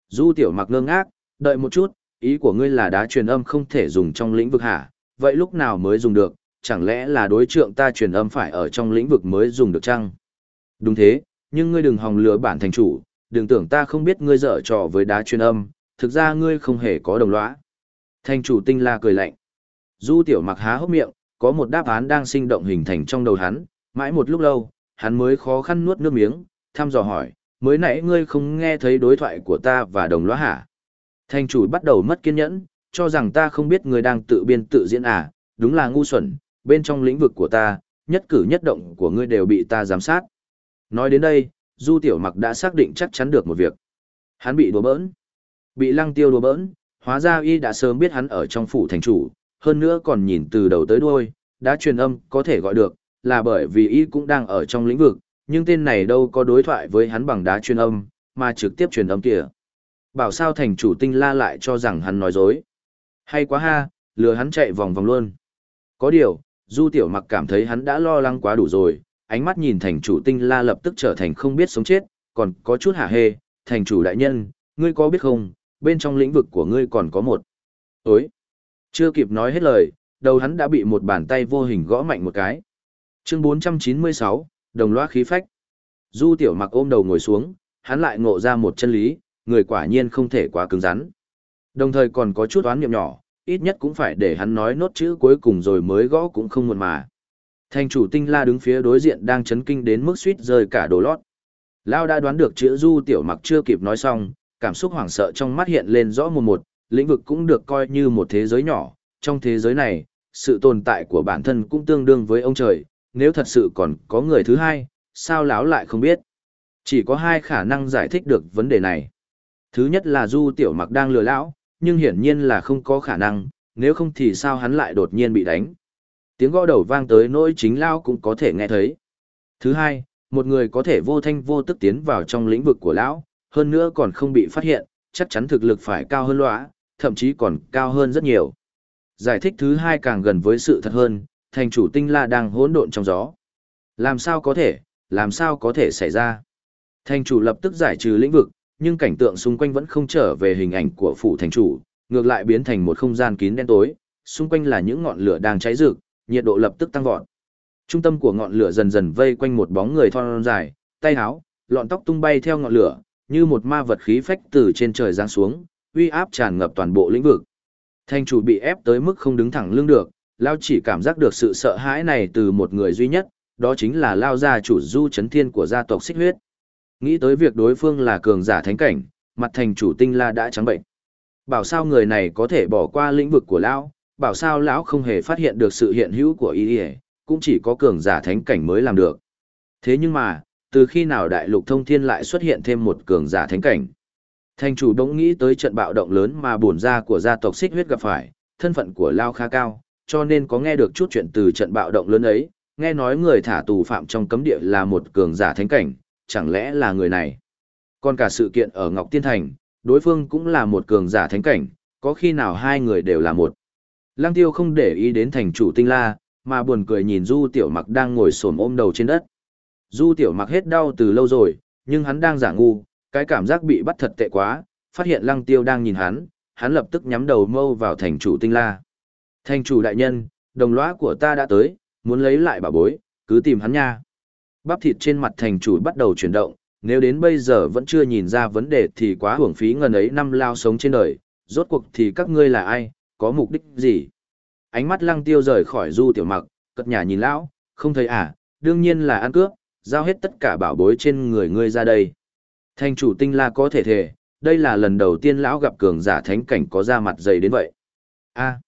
Du tiểu mặc ngơ ngác, đợi một chút, ý của ngươi là đá truyền âm không thể dùng trong lĩnh vực hả, vậy lúc nào mới dùng được, chẳng lẽ là đối trượng ta truyền âm phải ở trong lĩnh vực mới dùng được chăng? Đúng thế, nhưng ngươi đừng hòng lừa bản thành chủ, đừng tưởng ta không biết ngươi dở trò với đá truyền âm, thực ra ngươi không hề có đồng lõa. Thành chủ tinh la cười lạnh. Du tiểu mặc há hốc miệng, có một đáp án đang sinh động hình thành trong đầu hắn, mãi một lúc lâu, hắn mới khó khăn nuốt nước miếng, thăm dò hỏi, mới nãy ngươi không nghe thấy đối thoại của ta và đồng lõa hả? Thành chủ bắt đầu mất kiên nhẫn, cho rằng ta không biết ngươi đang tự biên tự diễn à, đúng là ngu xuẩn, bên trong lĩnh vực của ta, nhất cử nhất động của ngươi đều bị ta giám sát. Nói đến đây, Du Tiểu Mặc đã xác định chắc chắn được một việc. Hắn bị đùa bỡn. Bị lăng tiêu đùa bỡn, hóa ra y đã sớm biết hắn ở trong phủ thành chủ, hơn nữa còn nhìn từ đầu tới đuôi, đã truyền âm có thể gọi được, là bởi vì y cũng đang ở trong lĩnh vực, nhưng tên này đâu có đối thoại với hắn bằng đá truyền âm, mà trực tiếp truyền âm kìa. Bảo sao thành chủ tinh la lại cho rằng hắn nói dối. Hay quá ha, lừa hắn chạy vòng vòng luôn. Có điều, Du Tiểu Mặc cảm thấy hắn đã lo lắng quá đủ rồi, ánh mắt nhìn thành chủ tinh la lập tức trở thành không biết sống chết, còn có chút hả hê, thành chủ đại nhân, ngươi có biết không, bên trong lĩnh vực của ngươi còn có một. Ối! Chưa kịp nói hết lời, đầu hắn đã bị một bàn tay vô hình gõ mạnh một cái. Chương 496, đồng loa khí phách. Du Tiểu Mặc ôm đầu ngồi xuống, hắn lại ngộ ra một chân lý, người quả nhiên không thể quá cứng rắn. Đồng thời còn có chút oán niệm nhỏ, ít nhất cũng phải để hắn nói nốt chữ cuối cùng rồi mới gõ cũng không muộn mà. Thành chủ tinh la đứng phía đối diện đang chấn kinh đến mức suýt rơi cả đồ lót. Lao đã đoán được chữ du tiểu mặc chưa kịp nói xong, cảm xúc hoảng sợ trong mắt hiện lên rõ một một, lĩnh vực cũng được coi như một thế giới nhỏ, trong thế giới này, sự tồn tại của bản thân cũng tương đương với ông trời, nếu thật sự còn có người thứ hai, sao lão lại không biết. Chỉ có hai khả năng giải thích được vấn đề này. Thứ nhất là du tiểu mặc đang lừa lão, nhưng hiển nhiên là không có khả năng, nếu không thì sao hắn lại đột nhiên bị đánh. Tiếng gõ đầu vang tới nỗi chính lao cũng có thể nghe thấy. Thứ hai, một người có thể vô thanh vô tức tiến vào trong lĩnh vực của lão, hơn nữa còn không bị phát hiện, chắc chắn thực lực phải cao hơn lõa, thậm chí còn cao hơn rất nhiều. Giải thích thứ hai càng gần với sự thật hơn, thành chủ tinh la đang hỗn độn trong gió. Làm sao có thể, làm sao có thể xảy ra? Thành chủ lập tức giải trừ lĩnh vực, nhưng cảnh tượng xung quanh vẫn không trở về hình ảnh của phủ thành chủ, ngược lại biến thành một không gian kín đen tối, xung quanh là những ngọn lửa đang cháy rực, nhiệt độ lập tức tăng vọt. Trung tâm của ngọn lửa dần dần vây quanh một bóng người thon dài, tay áo, lọn tóc tung bay theo ngọn lửa, như một ma vật khí phách từ trên trời giáng xuống, uy áp tràn ngập toàn bộ lĩnh vực. Thành chủ bị ép tới mức không đứng thẳng lưng được, Lao chỉ cảm giác được sự sợ hãi này từ một người duy nhất, đó chính là Lao gia chủ Du Chấn Thiên của gia tộc Xích Huyết. Nghĩ tới việc đối phương là cường giả thánh cảnh, mặt thành chủ tinh la đã trắng bệnh. Bảo sao người này có thể bỏ qua lĩnh vực của lão, bảo sao lão không hề phát hiện được sự hiện hữu của y cũng chỉ có cường giả thánh cảnh mới làm được. Thế nhưng mà, từ khi nào đại lục thông thiên lại xuất hiện thêm một cường giả thánh cảnh? Thành chủ đống nghĩ tới trận bạo động lớn mà bổn ra của gia tộc xích huyết gặp phải, thân phận của Lao khá cao, cho nên có nghe được chút chuyện từ trận bạo động lớn ấy, nghe nói người thả tù phạm trong cấm địa là một cường giả thánh cảnh, chẳng lẽ là người này? Còn cả sự kiện ở Ngọc Tiên Thành, đối phương cũng là một cường giả thánh cảnh, có khi nào hai người đều là một. Lăng tiêu không để ý đến thành chủ tinh la, mà buồn cười nhìn Du Tiểu Mặc đang ngồi xổm ôm đầu trên đất. Du Tiểu Mặc hết đau từ lâu rồi, nhưng hắn đang giả ngu, cái cảm giác bị bắt thật tệ quá, phát hiện lăng tiêu đang nhìn hắn, hắn lập tức nhắm đầu mâu vào thành chủ tinh la. Thành chủ đại nhân, đồng lõa của ta đã tới, muốn lấy lại bà bối, cứ tìm hắn nha. Bắp thịt trên mặt thành chủ bắt đầu chuyển động, nếu đến bây giờ vẫn chưa nhìn ra vấn đề thì quá hưởng phí ngần ấy năm lao sống trên đời, rốt cuộc thì các ngươi là ai, có mục đích gì? Ánh mắt lăng tiêu rời khỏi du tiểu mặc, cất nhà nhìn lão, không thấy à, đương nhiên là ăn cướp, giao hết tất cả bảo bối trên người ngươi ra đây. Thành chủ tinh la có thể thể, đây là lần đầu tiên lão gặp cường giả thánh cảnh có ra mặt dày đến vậy. a à.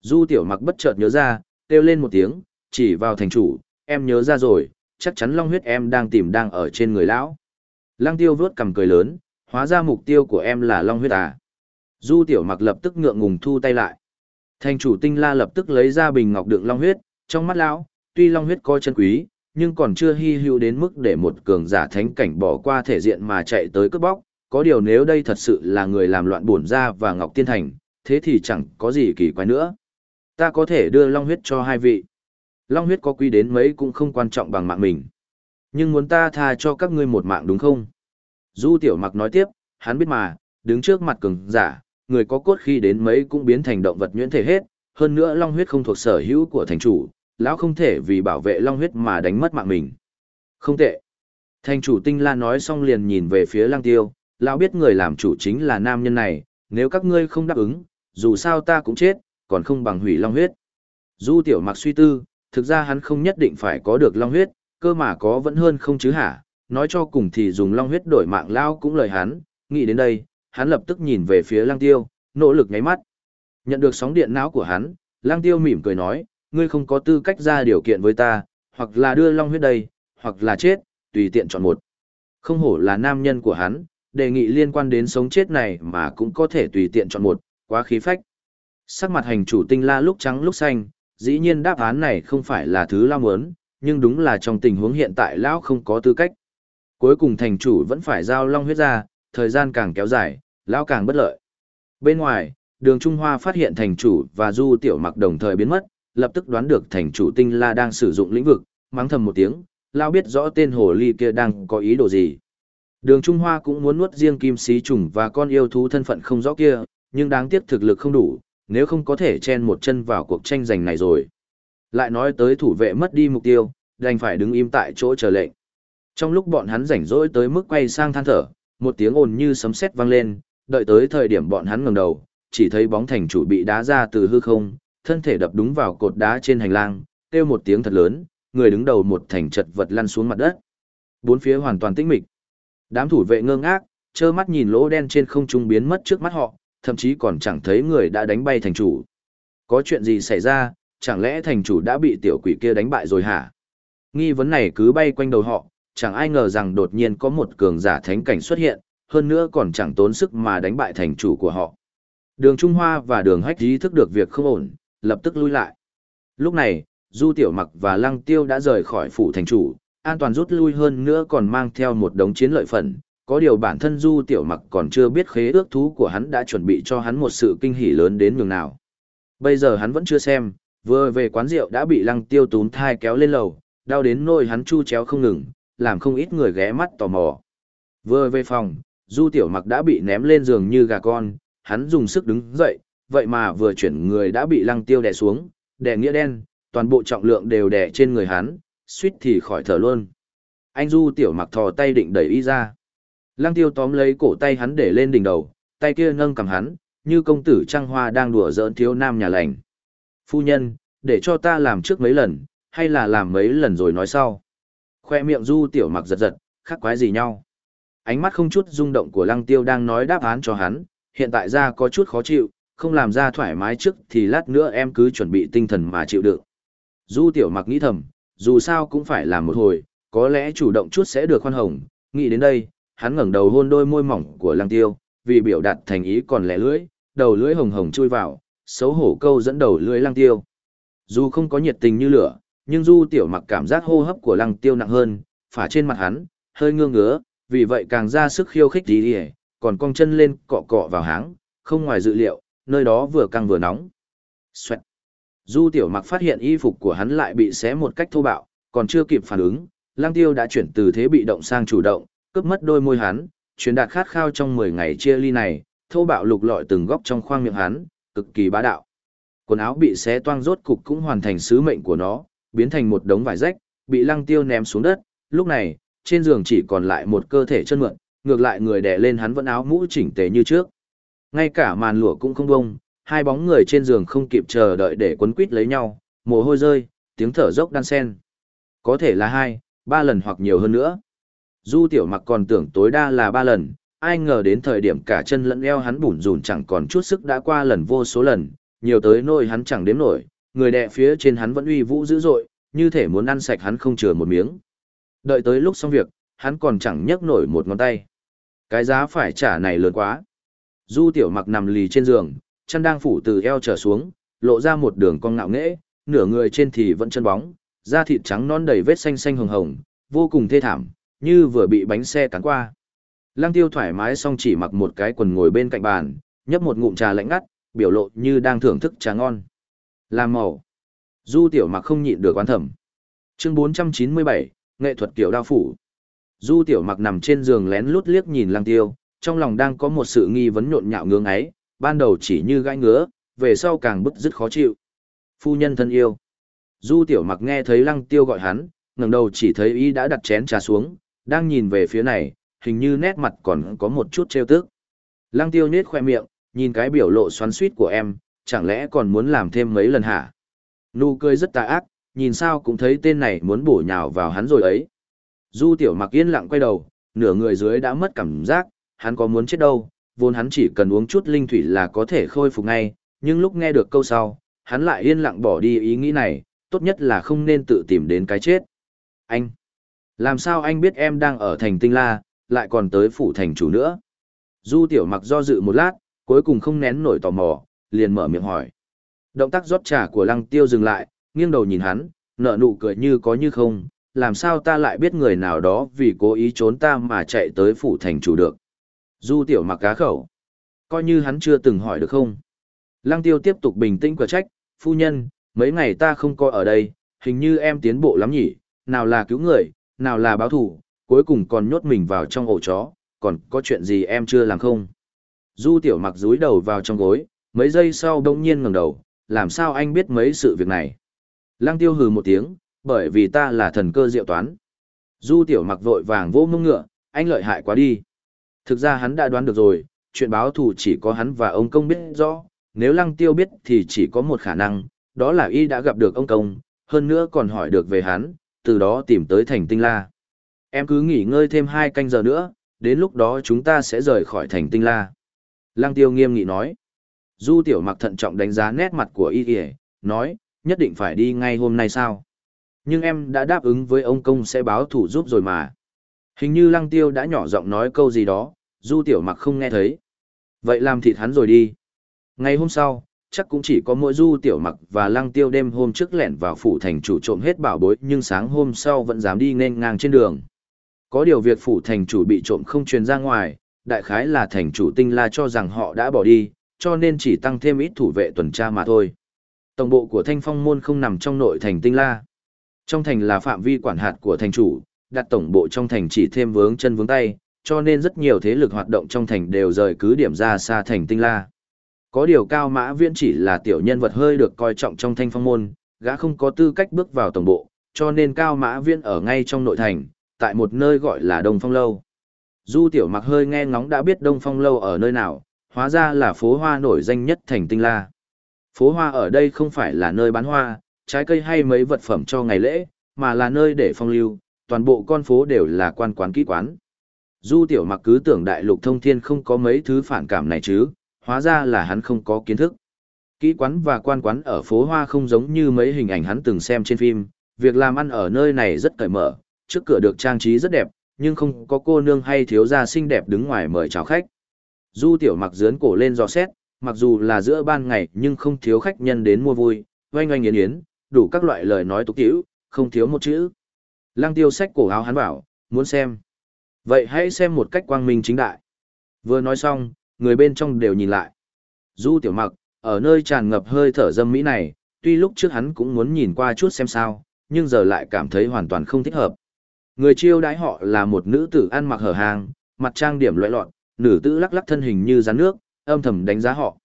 du tiểu mặc bất chợt nhớ ra, kêu lên một tiếng, chỉ vào thành chủ, em nhớ ra rồi, chắc chắn long huyết em đang tìm đang ở trên người lão. Lăng tiêu vớt cầm cười lớn, hóa ra mục tiêu của em là long huyết à. Du tiểu mặc lập tức ngượng ngùng thu tay lại. Thành chủ tinh la lập tức lấy ra bình ngọc đựng long huyết, trong mắt lão, tuy long huyết coi chân quý, nhưng còn chưa hy hữu đến mức để một cường giả thánh cảnh bỏ qua thể diện mà chạy tới cướp bóc. Có điều nếu đây thật sự là người làm loạn bổn ra và Ngọc Tiên Thành, thế thì chẳng có gì kỳ quái nữa. Ta có thể đưa long huyết cho hai vị. Long huyết có quý đến mấy cũng không quan trọng bằng mạng mình. Nhưng muốn ta tha cho các ngươi một mạng đúng không? Du tiểu mặc nói tiếp, hắn biết mà, đứng trước mặt cường giả, người có cốt khi đến mấy cũng biến thành động vật nhuyễn thể hết, hơn nữa long huyết không thuộc sở hữu của thành chủ, lão không thể vì bảo vệ long huyết mà đánh mất mạng mình. Không tệ. Thành chủ tinh la nói xong liền nhìn về phía lăng tiêu, lão biết người làm chủ chính là nam nhân này, nếu các ngươi không đáp ứng, dù sao ta cũng chết, còn không bằng hủy long huyết. Du tiểu mặc suy tư, thực ra hắn không nhất định phải có được long huyết, cơ mà có vẫn hơn không chứ hả, nói cho cùng thì dùng long huyết đổi mạng lao cũng lời hắn, nghĩ đến đây, hắn lập tức nhìn về phía lăng tiêu, nỗ lực nháy mắt. Nhận được sóng điện não của hắn, lăng tiêu mỉm cười nói, ngươi không có tư cách ra điều kiện với ta, hoặc là đưa long huyết đây, hoặc là chết, tùy tiện chọn một. Không hổ là nam nhân của hắn, đề nghị liên quan đến sống chết này mà cũng có thể tùy tiện chọn một, quá khí phách. Sắc mặt hành chủ tinh la lúc trắng lúc xanh, dĩ nhiên đáp án này không phải là thứ lao muốn, nhưng đúng là trong tình huống hiện tại lão không có tư cách. Cuối cùng thành chủ vẫn phải giao long huyết ra, thời gian càng kéo dài, lão càng bất lợi. Bên ngoài, đường Trung Hoa phát hiện thành chủ và du tiểu mặc đồng thời biến mất, lập tức đoán được thành chủ tinh la đang sử dụng lĩnh vực, mắng thầm một tiếng, lão biết rõ tên hồ ly kia đang có ý đồ gì. Đường Trung Hoa cũng muốn nuốt riêng kim xí trùng và con yêu thú thân phận không rõ kia, nhưng đáng tiếc thực lực không đủ, nếu không có thể chen một chân vào cuộc tranh giành này rồi. Lại nói tới thủ vệ mất đi mục tiêu, đành phải đứng im tại chỗ chờ lệnh. Trong lúc bọn hắn rảnh rỗi tới mức quay sang than thở, một tiếng ồn như sấm sét vang lên, đợi tới thời điểm bọn hắn ngẩng đầu, chỉ thấy bóng thành chủ bị đá ra từ hư không, thân thể đập đúng vào cột đá trên hành lang, kêu một tiếng thật lớn, người đứng đầu một thành chật vật lăn xuống mặt đất. Bốn phía hoàn toàn tĩnh mịch. Đám thủ vệ ngơ ngác, trơ mắt nhìn lỗ đen trên không trung biến mất trước mắt họ, thậm chí còn chẳng thấy người đã đánh bay thành chủ. Có chuyện gì xảy ra, chẳng lẽ thành chủ đã bị tiểu quỷ kia đánh bại rồi hả? Nghi vấn này cứ bay quanh đầu họ, chẳng ai ngờ rằng đột nhiên có một cường giả thánh cảnh xuất hiện, hơn nữa còn chẳng tốn sức mà đánh bại thành chủ của họ. Đường Trung Hoa và đường hách ý thức được việc không ổn, lập tức lui lại. Lúc này, Du Tiểu Mặc và Lăng Tiêu đã rời khỏi phủ thành chủ, an toàn rút lui hơn nữa còn mang theo một đống chiến lợi phẩm. Có điều bản thân Du Tiểu Mặc còn chưa biết khế ước thú của hắn đã chuẩn bị cho hắn một sự kinh hỉ lớn đến nhường nào. Bây giờ hắn vẫn chưa xem, vừa về quán rượu đã bị Lăng Tiêu túm thai kéo lên lầu, đau đến nôi hắn chu chéo không ngừng, làm không ít người ghé mắt tò mò. Vừa về phòng, Du Tiểu Mặc đã bị ném lên giường như gà con, hắn dùng sức đứng dậy, vậy mà vừa chuyển người đã bị Lăng Tiêu đè xuống, đè nghĩa đen, toàn bộ trọng lượng đều đè trên người hắn, suýt thì khỏi thở luôn. Anh Du Tiểu Mặc thò tay định đẩy y ra. Lăng Tiêu tóm lấy cổ tay hắn để lên đỉnh đầu, tay kia nâng cầm hắn, như công tử Trăng Hoa đang đùa giỡn thiếu nam nhà lành. Phu nhân, để cho ta làm trước mấy lần, hay là làm mấy lần rồi nói sau. Khoe miệng du tiểu mặc giật giật, khác quái gì nhau ánh mắt không chút rung động của lăng tiêu đang nói đáp án cho hắn, hiện tại ra có chút khó chịu, không làm ra thoải mái trước thì lát nữa em cứ chuẩn bị tinh thần mà chịu đựng. Du tiểu mặc nghĩ thầm, dù sao cũng phải làm một hồi, có lẽ chủ động chút sẽ được khoan hồng, nghĩ đến đây, hắn ngẩng đầu hôn đôi môi mỏng của lăng tiêu, vì biểu đạt thành ý còn lẻ lưỡi, đầu lưỡi hồng hồng chui vào, xấu hổ câu dẫn đầu lưỡi lăng tiêu. Dù không có nhiệt tình như lửa, nhưng du tiểu mặc cảm giác hô hấp của lăng tiêu nặng hơn, phả trên mặt hắn, hơi ngương ngứa, vì vậy càng ra sức khiêu khích tí đi còn cong chân lên cọ cọ vào háng, không ngoài dự liệu, nơi đó vừa căng vừa nóng. Xoẹt. Du tiểu mặc phát hiện y phục của hắn lại bị xé một cách thô bạo, còn chưa kịp phản ứng, lang tiêu đã chuyển từ thế bị động sang chủ động, cướp mất đôi môi hắn, truyền đạt khát khao trong 10 ngày chia ly này, thô bạo lục lọi từng góc trong khoang miệng hắn, cực kỳ bá đạo. Quần áo bị xé toang rốt cục cũng hoàn thành sứ mệnh của nó, biến thành một đống vải rách, bị lăng tiêu ném xuống đất, lúc này, trên giường chỉ còn lại một cơ thể chân mượn, ngược lại người đè lên hắn vẫn áo mũ chỉnh tề như trước. Ngay cả màn lụa cũng không bông, hai bóng người trên giường không kịp chờ đợi để quấn quít lấy nhau, mồ hôi rơi, tiếng thở dốc đan sen. Có thể là hai, ba lần hoặc nhiều hơn nữa. Du tiểu mặc còn tưởng tối đa là ba lần, ai ngờ đến thời điểm cả chân lẫn eo hắn bủn rủn chẳng còn chút sức đã qua lần vô số lần, nhiều tới nỗi hắn chẳng đếm nổi, người đè phía trên hắn vẫn uy vũ dữ dội, như thể muốn ăn sạch hắn không chừa một miếng. Đợi tới lúc xong việc, hắn còn chẳng nhấc nổi một ngón tay. Cái giá phải trả này lớn quá. Du tiểu mặc nằm lì trên giường, chân đang phủ từ eo trở xuống, lộ ra một đường cong ngạo nghễ, nửa người trên thì vẫn chân bóng, da thịt trắng non đầy vết xanh xanh hồng hồng, vô cùng thê thảm, như vừa bị bánh xe cán qua. Lăng tiêu thoải mái xong chỉ mặc một cái quần ngồi bên cạnh bàn, nhấp một ngụm trà lạnh ngắt, biểu lộ như đang thưởng thức trà ngon. Làm màu. Du tiểu mặc không nhịn được quán thẩm. Chương 497, nghệ thuật kiểu đao phủ. Du tiểu mặc nằm trên giường lén lút liếc nhìn lăng tiêu, trong lòng đang có một sự nghi vấn nhộn nhạo ngưỡng ấy, ban đầu chỉ như gai ngứa, về sau càng bức dứt khó chịu. Phu nhân thân yêu. Du tiểu mặc nghe thấy lăng tiêu gọi hắn, ngẩng đầu chỉ thấy y đã đặt chén trà xuống, đang nhìn về phía này, hình như nét mặt còn có một chút trêu tức. Lăng tiêu nết khoe miệng, nhìn cái biểu lộ xoắn suýt của em, chẳng lẽ còn muốn làm thêm mấy lần hả? Nụ cười rất tà ác, nhìn sao cũng thấy tên này muốn bổ nhào vào hắn rồi ấy. Du tiểu mặc yên lặng quay đầu, nửa người dưới đã mất cảm giác, hắn có muốn chết đâu, vốn hắn chỉ cần uống chút linh thủy là có thể khôi phục ngay, nhưng lúc nghe được câu sau, hắn lại yên lặng bỏ đi ý nghĩ này, tốt nhất là không nên tự tìm đến cái chết. Anh! Làm sao anh biết em đang ở thành tinh la, lại còn tới phủ thành chủ nữa? Du tiểu mặc do dự một lát, cuối cùng không nén nổi tò mò, liền mở miệng hỏi. Động tác rót trà của lăng tiêu dừng lại, nghiêng đầu nhìn hắn, nở nụ cười như có như không, làm sao ta lại biết người nào đó vì cố ý trốn ta mà chạy tới phủ thành chủ được. Du tiểu mặc cá khẩu. Coi như hắn chưa từng hỏi được không. Lăng tiêu tiếp tục bình tĩnh quả trách, phu nhân, mấy ngày ta không coi ở đây, hình như em tiến bộ lắm nhỉ, nào là cứu người, nào là báo thủ, cuối cùng còn nhốt mình vào trong ổ chó, còn có chuyện gì em chưa làm không? Du tiểu mặc rúi đầu vào trong gối, mấy giây sau đông nhiên ngẩng đầu, làm sao anh biết mấy sự việc này? Lăng tiêu hừ một tiếng, bởi vì ta là thần cơ diệu toán. Du tiểu mặc vội vàng vô mông ngựa, anh lợi hại quá đi. Thực ra hắn đã đoán được rồi, chuyện báo thù chỉ có hắn và ông công biết rõ, nếu lăng tiêu biết thì chỉ có một khả năng, đó là y đã gặp được ông công, hơn nữa còn hỏi được về hắn, từ đó tìm tới thành tinh la. Em cứ nghỉ ngơi thêm hai canh giờ nữa, đến lúc đó chúng ta sẽ rời khỏi thành tinh la. Lăng tiêu nghiêm nghị nói. Du tiểu mặc thận trọng đánh giá nét mặt của y kìa, nói, nhất định phải đi ngay hôm nay sao? Nhưng em đã đáp ứng với ông công sẽ báo thủ giúp rồi mà. Hình như lăng tiêu đã nhỏ giọng nói câu gì đó, du tiểu mặc không nghe thấy. Vậy làm thịt hắn rồi đi. Ngày hôm sau, chắc cũng chỉ có mỗi du tiểu mặc và lăng tiêu đêm hôm trước lẻn vào phủ thành chủ trộm hết bảo bối nhưng sáng hôm sau vẫn dám đi nên ngang trên đường. Có điều việc phủ thành chủ bị trộm không truyền ra ngoài, đại khái là thành chủ tinh la cho rằng họ đã bỏ đi, cho nên chỉ tăng thêm ít thủ vệ tuần tra mà thôi. Tổng bộ của thanh phong môn không nằm trong nội thành tinh la. Trong thành là phạm vi quản hạt của thành chủ, đặt tổng bộ trong thành chỉ thêm vướng chân vướng tay, cho nên rất nhiều thế lực hoạt động trong thành đều rời cứ điểm ra xa thành tinh la. Có điều cao mã viễn chỉ là tiểu nhân vật hơi được coi trọng trong thanh phong môn, gã không có tư cách bước vào tổng bộ, cho nên cao mã viễn ở ngay trong nội thành, tại một nơi gọi là Đông Phong Lâu. Du tiểu mặc hơi nghe ngóng đã biết Đông Phong Lâu ở nơi nào, hóa ra là phố hoa nổi danh nhất thành tinh la. Phố hoa ở đây không phải là nơi bán hoa, trái cây hay mấy vật phẩm cho ngày lễ, mà là nơi để phong lưu, toàn bộ con phố đều là quan quán kỹ quán. Du tiểu mặc cứ tưởng đại lục thông thiên không có mấy thứ phản cảm này chứ, hóa ra là hắn không có kiến thức. Kỹ quán và quan quán ở phố Hoa không giống như mấy hình ảnh hắn từng xem trên phim, việc làm ăn ở nơi này rất cởi mở, trước cửa được trang trí rất đẹp, nhưng không có cô nương hay thiếu gia xinh đẹp đứng ngoài mời chào khách. Du tiểu mặc dướn cổ lên dò xét, mặc dù là giữa ban ngày nhưng không thiếu khách nhân đến mua vui, oanh oanh yến yến, đủ các loại lời nói tục tiểu, không thiếu một chữ. Lăng tiêu sách cổ áo hắn bảo, muốn xem. Vậy hãy xem một cách quang minh chính đại. Vừa nói xong, người bên trong đều nhìn lại. Du tiểu mặc, ở nơi tràn ngập hơi thở dâm mỹ này, tuy lúc trước hắn cũng muốn nhìn qua chút xem sao, nhưng giờ lại cảm thấy hoàn toàn không thích hợp. Người chiêu đãi họ là một nữ tử ăn mặc hở hàng, mặt trang điểm loại lọn, nữ tử lắc lắc thân hình như rắn nước, âm thầm đánh giá họ.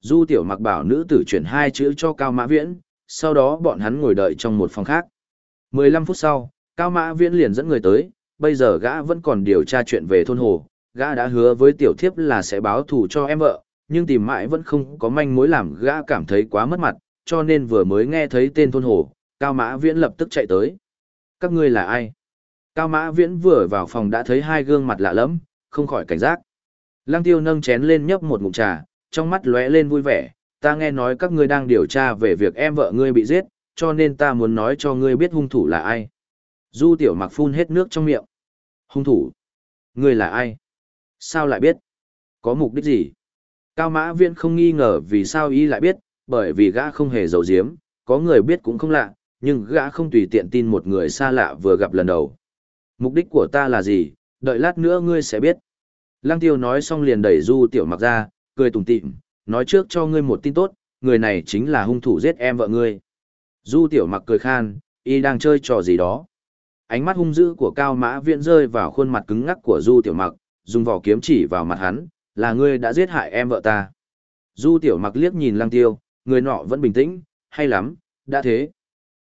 Du tiểu mặc bảo nữ tử chuyển hai chữ cho Cao Mã Viễn, sau đó bọn hắn ngồi đợi trong một phòng khác. 15 phút sau, Cao Mã Viễn liền dẫn người tới, bây giờ gã vẫn còn điều tra chuyện về thôn hồ, gã đã hứa với tiểu thiếp là sẽ báo thù cho em vợ, nhưng tìm mãi vẫn không có manh mối làm gã cảm thấy quá mất mặt, cho nên vừa mới nghe thấy tên thôn hồ, Cao Mã Viễn lập tức chạy tới. Các ngươi là ai? Cao Mã Viễn vừa vào phòng đã thấy hai gương mặt lạ lẫm, không khỏi cảnh giác. Lăng Tiêu nâng chén lên nhấp một ngụm trà, trong mắt lóe lên vui vẻ, ta nghe nói các ngươi đang điều tra về việc em vợ ngươi bị giết, cho nên ta muốn nói cho ngươi biết hung thủ là ai. Du tiểu mặc phun hết nước trong miệng. Hung thủ? Ngươi là ai? Sao lại biết? Có mục đích gì? Cao mã Viễn không nghi ngờ vì sao y lại biết, bởi vì gã không hề giấu giếm, có người biết cũng không lạ, nhưng gã không tùy tiện tin một người xa lạ vừa gặp lần đầu. Mục đích của ta là gì, đợi lát nữa ngươi sẽ biết. Lăng tiêu nói xong liền đẩy du tiểu mặc ra, cười tủm tỉm, nói trước cho ngươi một tin tốt, người này chính là hung thủ giết em vợ ngươi. Du tiểu mặc cười khan, y đang chơi trò gì đó. Ánh mắt hung dữ của cao mã viện rơi vào khuôn mặt cứng ngắc của du tiểu mặc, dùng vỏ kiếm chỉ vào mặt hắn, là ngươi đã giết hại em vợ ta. Du tiểu mặc liếc nhìn lăng tiêu, người nọ vẫn bình tĩnh, hay lắm, đã thế.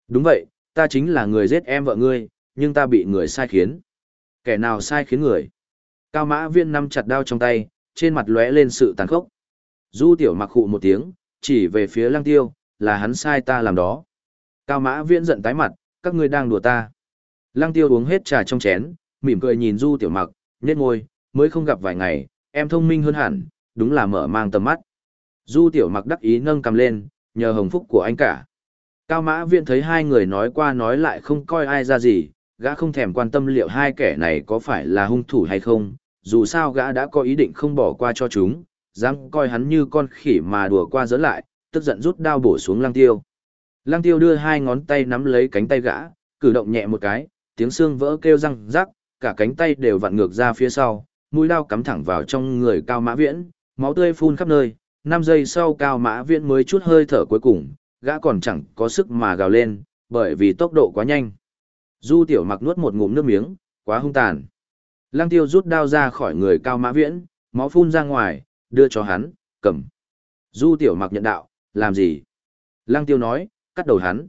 Đúng vậy, ta chính là người giết em vợ ngươi, nhưng ta bị người sai khiến. Kẻ nào sai khiến người? Cao mã viên nắm chặt đao trong tay, trên mặt lóe lên sự tàn khốc. Du tiểu mặc khụ một tiếng, chỉ về phía lăng tiêu, là hắn sai ta làm đó. Cao mã viễn giận tái mặt, các ngươi đang đùa ta. Lăng tiêu uống hết trà trong chén, mỉm cười nhìn du tiểu mặc, nhét ngôi, mới không gặp vài ngày, em thông minh hơn hẳn, đúng là mở mang tầm mắt. Du tiểu mặc đắc ý nâng cầm lên, nhờ hồng phúc của anh cả. Cao mã viện thấy hai người nói qua nói lại không coi ai ra gì, gã không thèm quan tâm liệu hai kẻ này có phải là hung thủ hay không, dù sao gã đã có ý định không bỏ qua cho chúng, dám coi hắn như con khỉ mà đùa qua dỡ lại, tức giận rút đao bổ xuống lăng tiêu. Lăng tiêu đưa hai ngón tay nắm lấy cánh tay gã, cử động nhẹ một cái, tiếng xương vỡ kêu răng rắc, cả cánh tay đều vặn ngược ra phía sau, mũi đao cắm thẳng vào trong người cao mã viễn, máu tươi phun khắp nơi, 5 giây sau cao mã viễn mới chút hơi thở cuối cùng, gã còn chẳng có sức mà gào lên, bởi vì tốc độ quá nhanh. Du tiểu mặc nuốt một ngụm nước miếng, quá hung tàn. Lăng tiêu rút đao ra khỏi người cao mã viễn, máu phun ra ngoài, đưa cho hắn, cầm. Du tiểu mặc nhận đạo, làm gì? Lăng tiêu nói, cắt đầu hắn.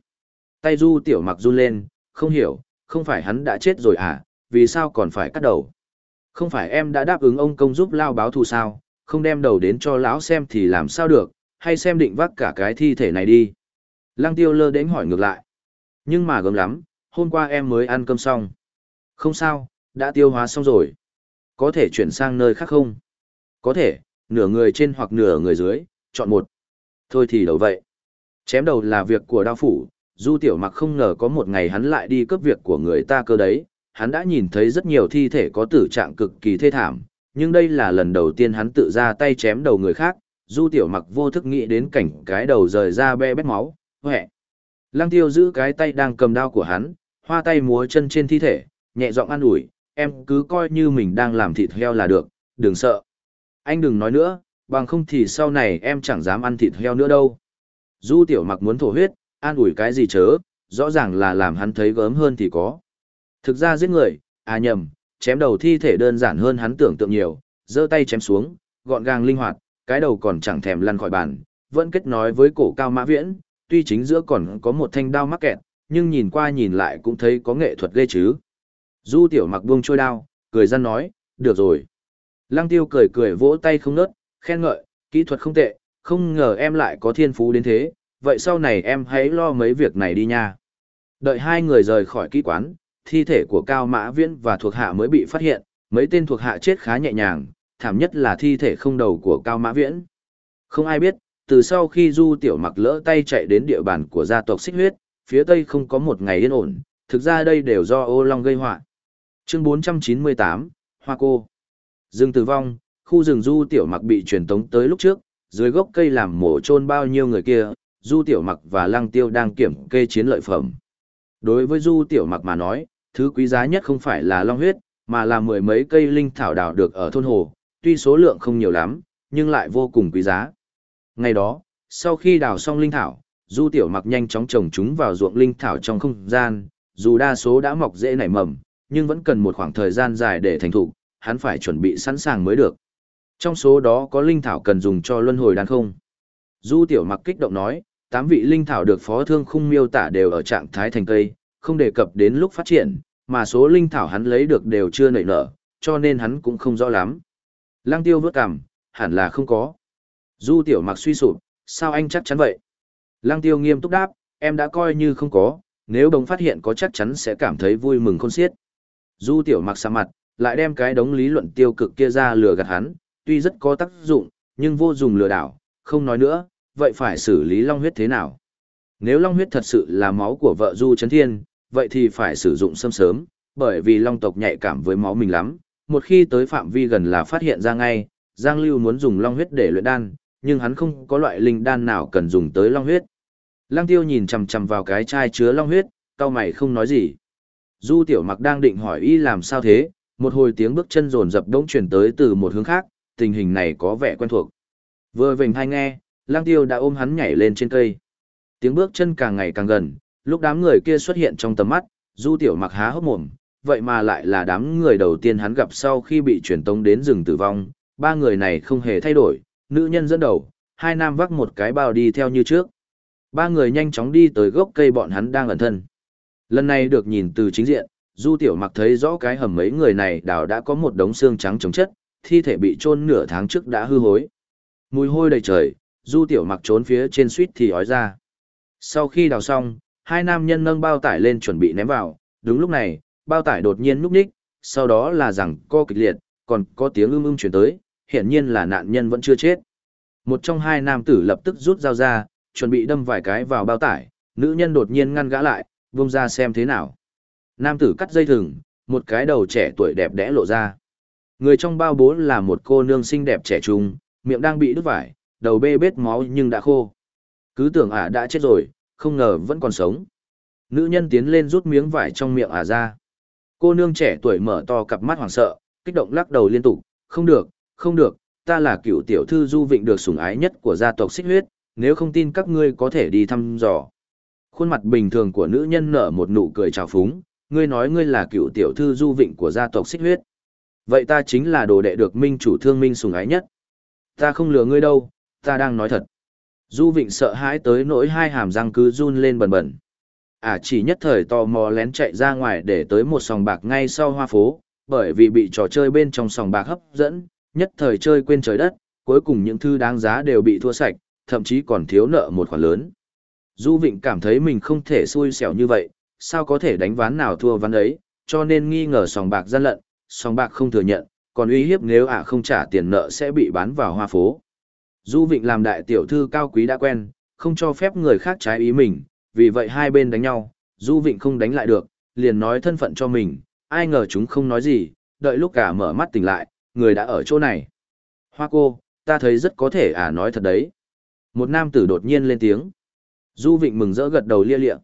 Tay du tiểu mặc run lên, không hiểu, không phải hắn đã chết rồi à, vì sao còn phải cắt đầu? Không phải em đã đáp ứng ông công giúp lao báo thù sao, không đem đầu đến cho lão xem thì làm sao được, hay xem định vác cả cái thi thể này đi. Lăng tiêu lơ đến hỏi ngược lại. Nhưng mà gớm lắm, hôm qua em mới ăn cơm xong. Không sao, đã tiêu hóa xong rồi. Có thể chuyển sang nơi khác không? Có thể, nửa người trên hoặc nửa người dưới, chọn một. Thôi thì đầu vậy. Chém đầu là việc của đao phủ, Du Tiểu Mặc không ngờ có một ngày hắn lại đi cướp việc của người ta cơ đấy. Hắn đã nhìn thấy rất nhiều thi thể có tử trạng cực kỳ thê thảm, nhưng đây là lần đầu tiên hắn tự ra tay chém đầu người khác. Du Tiểu Mặc vô thức nghĩ đến cảnh cái đầu rời ra be bét máu, huệ. Lăng tiêu giữ cái tay đang cầm đao của hắn, hoa tay múa chân trên thi thể, nhẹ giọng an ủi, em cứ coi như mình đang làm thịt heo là được, đừng sợ. Anh đừng nói nữa, bằng không thì sau này em chẳng dám ăn thịt heo nữa đâu. Du tiểu mặc muốn thổ huyết, an ủi cái gì chớ, rõ ràng là làm hắn thấy gớm hơn thì có. Thực ra giết người, à nhầm, chém đầu thi thể đơn giản hơn hắn tưởng tượng nhiều, giơ tay chém xuống, gọn gàng linh hoạt, cái đầu còn chẳng thèm lăn khỏi bàn, vẫn kết nói với cổ cao mã viễn, tuy chính giữa còn có một thanh đao mắc kẹt, nhưng nhìn qua nhìn lại cũng thấy có nghệ thuật ghê chứ. Du tiểu mặc buông trôi đao, cười gian nói, được rồi. Lăng tiêu cười cười vỗ tay không nớt, khen ngợi, kỹ thuật không tệ, không ngờ em lại có thiên phú đến thế, vậy sau này em hãy lo mấy việc này đi nha. Đợi hai người rời khỏi kỹ quán, thi thể của Cao Mã Viễn và thuộc hạ mới bị phát hiện, mấy tên thuộc hạ chết khá nhẹ nhàng, thảm nhất là thi thể không đầu của Cao Mã Viễn. Không ai biết, từ sau khi Du Tiểu Mặc lỡ tay chạy đến địa bàn của gia tộc Xích Huyết, phía Tây không có một ngày yên ổn, thực ra đây đều do ô long gây họa. Chương 498, Hoa Cô Rừng tử vong, khu rừng Du Tiểu Mặc bị truyền tống tới lúc trước, dưới gốc cây làm mổ chôn bao nhiêu người kia, Du Tiểu Mặc và Lăng Tiêu đang kiểm kê chiến lợi phẩm. Đối với Du Tiểu Mặc mà nói, thứ quý giá nhất không phải là long huyết, mà là mười mấy cây linh thảo đào được ở thôn hồ, tuy số lượng không nhiều lắm, nhưng lại vô cùng quý giá. Ngày đó, sau khi đào xong linh thảo, Du Tiểu Mặc nhanh chóng trồng chúng vào ruộng linh thảo trong không gian, dù đa số đã mọc dễ nảy mầm, nhưng vẫn cần một khoảng thời gian dài để thành thục, hắn phải chuẩn bị sẵn sàng mới được. Trong số đó có linh thảo cần dùng cho luân hồi đan không? Du Tiểu Mặc kích động nói, tám vị linh thảo được Phó Thương Khung miêu tả đều ở trạng thái thành cây, không đề cập đến lúc phát triển, mà số linh thảo hắn lấy được đều chưa nảy nở, cho nên hắn cũng không rõ lắm. Lăng Tiêu vớt cằm, hẳn là không có. Du Tiểu Mặc suy sụp, sao anh chắc chắn vậy? Lăng Tiêu nghiêm túc đáp, em đã coi như không có, nếu đồng phát hiện có chắc chắn sẽ cảm thấy vui mừng khôn xiết. Du Tiểu Mặc xa mặt, lại đem cái đống lý luận tiêu cực kia ra lừa gạt hắn, tuy rất có tác dụng, nhưng vô dùng lừa đảo, không nói nữa, vậy phải xử lý long huyết thế nào? Nếu long huyết thật sự là máu của vợ Du Trấn Thiên, vậy thì phải sử dụng sớm sớm, bởi vì long tộc nhạy cảm với máu mình lắm, một khi tới phạm vi gần là phát hiện ra ngay, Giang Lưu muốn dùng long huyết để luyện đan, nhưng hắn không có loại linh đan nào cần dùng tới long huyết. Lăng Tiêu nhìn chầm chầm vào cái chai chứa long huyết, cao mày không nói gì. Du Tiểu Mặc đang định hỏi y làm sao thế, một hồi tiếng bước chân rồn rập đống chuyển tới từ một hướng khác, tình hình này có vẻ quen thuộc. Vừa vểnh hay nghe, Lăng Tiêu đã ôm hắn nhảy lên trên cây. Tiếng bước chân càng ngày càng gần, lúc đám người kia xuất hiện trong tầm mắt, Du Tiểu Mặc há hốc mồm, vậy mà lại là đám người đầu tiên hắn gặp sau khi bị truyền tống đến rừng tử vong, ba người này không hề thay đổi, nữ nhân dẫn đầu, hai nam vác một cái bao đi theo như trước. Ba người nhanh chóng đi tới gốc cây bọn hắn đang ẩn thân. Lần này được nhìn từ chính diện, Du Tiểu Mặc thấy rõ cái hầm mấy người này đào đã có một đống xương trắng chống chất, thi thể bị chôn nửa tháng trước đã hư hối. Mùi hôi đầy trời, Du Tiểu Mặc trốn phía trên suýt thì ói ra. Sau khi đào xong, hai nam nhân nâng bao tải lên chuẩn bị ném vào, đúng lúc này, bao tải đột nhiên núp ních, sau đó là rằng co kịch liệt, còn có tiếng ưm ưm chuyển tới, hiển nhiên là nạn nhân vẫn chưa chết. Một trong hai nam tử lập tức rút dao ra, chuẩn bị đâm vài cái vào bao tải, nữ nhân đột nhiên ngăn gã lại, vung ra xem thế nào. Nam tử cắt dây thừng, một cái đầu trẻ tuổi đẹp đẽ lộ ra. Người trong bao bố là một cô nương xinh đẹp trẻ trung, miệng đang bị đứt vải, đầu bê bết máu nhưng đã khô. Cứ tưởng ả đã chết rồi, không ngờ vẫn còn sống. Nữ nhân tiến lên rút miếng vải trong miệng ả ra. Cô nương trẻ tuổi mở to cặp mắt hoảng sợ, kích động lắc đầu liên tục, không được, không được, ta là cựu tiểu thư du vịnh được sủng ái nhất của gia tộc xích huyết, nếu không tin các ngươi có thể đi thăm dò. Khuôn mặt bình thường của nữ nhân nở một nụ cười trào phúng, ngươi nói ngươi là cựu tiểu thư du vịnh của gia tộc xích huyết. Vậy ta chính là đồ đệ được minh chủ thương minh sủng ái nhất. Ta không lừa ngươi đâu, ta đang nói thật. Du vịnh sợ hãi tới nỗi hai hàm răng cứ run lên bần bần. À chỉ nhất thời tò mò lén chạy ra ngoài để tới một sòng bạc ngay sau hoa phố, bởi vì bị trò chơi bên trong sòng bạc hấp dẫn, nhất thời chơi quên trời đất, cuối cùng những thư đáng giá đều bị thua sạch, thậm chí còn thiếu nợ một khoản lớn. Du Vịnh cảm thấy mình không thể xui xẻo như vậy, sao có thể đánh ván nào thua ván ấy, cho nên nghi ngờ sòng bạc gian lận, sòng bạc không thừa nhận, còn uy hiếp nếu ả không trả tiền nợ sẽ bị bán vào hoa phố. Du Vịnh làm đại tiểu thư cao quý đã quen, không cho phép người khác trái ý mình, vì vậy hai bên đánh nhau, Du Vịnh không đánh lại được, liền nói thân phận cho mình, ai ngờ chúng không nói gì, đợi lúc cả mở mắt tỉnh lại, người đã ở chỗ này. Hoa cô, ta thấy rất có thể à nói thật đấy. Một nam tử đột nhiên lên tiếng. Du Vịnh mừng rỡ gật đầu lia lịa.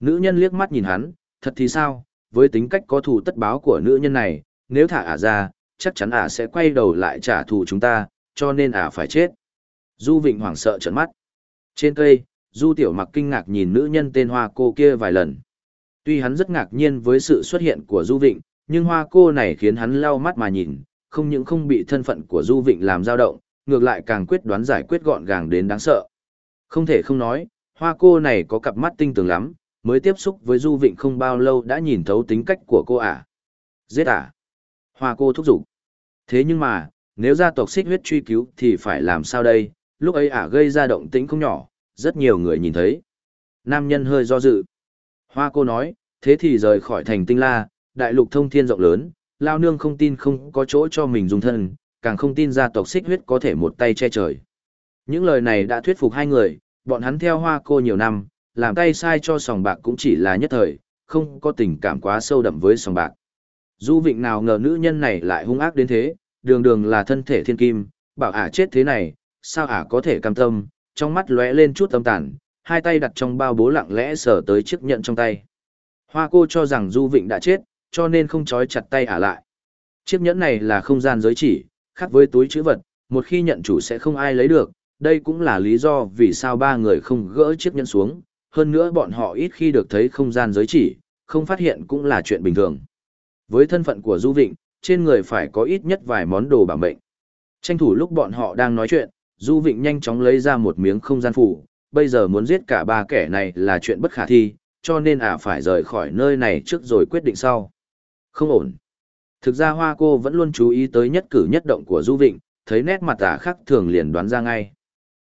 Nữ nhân liếc mắt nhìn hắn, thật thì sao, với tính cách có thù tất báo của nữ nhân này, nếu thả ả ra, chắc chắn ả sẽ quay đầu lại trả thù chúng ta, cho nên ả phải chết. Du Vịnh hoảng sợ trợn mắt. Trên cây, Du Tiểu Mặc kinh ngạc nhìn nữ nhân tên Hoa cô kia vài lần. Tuy hắn rất ngạc nhiên với sự xuất hiện của Du Vịnh, nhưng Hoa cô này khiến hắn lau mắt mà nhìn, không những không bị thân phận của Du Vịnh làm dao động, ngược lại càng quyết đoán giải quyết gọn gàng đến đáng sợ. Không thể không nói, Hoa cô này có cặp mắt tinh tường lắm, mới tiếp xúc với Du Vịnh không bao lâu đã nhìn thấu tính cách của cô ả. Giết ả. Hoa cô thúc giục. Thế nhưng mà, nếu gia tộc xích huyết truy cứu thì phải làm sao đây? Lúc ấy ả gây ra động tĩnh không nhỏ, rất nhiều người nhìn thấy. Nam nhân hơi do dự. Hoa cô nói, thế thì rời khỏi thành tinh la, đại lục thông thiên rộng lớn, lao nương không tin không có chỗ cho mình dùng thân, càng không tin gia tộc xích huyết có thể một tay che trời. Những lời này đã thuyết phục hai người, bọn hắn theo hoa cô nhiều năm, làm tay sai cho sòng bạc cũng chỉ là nhất thời, không có tình cảm quá sâu đậm với sòng bạc. Du Vịnh nào ngờ nữ nhân này lại hung ác đến thế, đường đường là thân thể thiên kim, bảo ả chết thế này, sao ả có thể cam tâm, trong mắt lóe lên chút tâm tàn, hai tay đặt trong bao bố lặng lẽ sờ tới chiếc nhận trong tay. Hoa cô cho rằng Du Vịnh đã chết, cho nên không trói chặt tay ả lại. Chiếc nhẫn này là không gian giới chỉ, khác với túi chữ vật, một khi nhận chủ sẽ không ai lấy được, đây cũng là lý do vì sao ba người không gỡ chiếc nhẫn xuống, hơn nữa bọn họ ít khi được thấy không gian giới chỉ, không phát hiện cũng là chuyện bình thường. Với thân phận của Du Vịnh, trên người phải có ít nhất vài món đồ bảo mệnh. Tranh thủ lúc bọn họ đang nói chuyện, Du Vịnh nhanh chóng lấy ra một miếng không gian phủ, bây giờ muốn giết cả ba kẻ này là chuyện bất khả thi, cho nên ả phải rời khỏi nơi này trước rồi quyết định sau. Không ổn. Thực ra Hoa cô vẫn luôn chú ý tới nhất cử nhất động của Du Vịnh, thấy nét mặt tả khắc thường liền đoán ra ngay.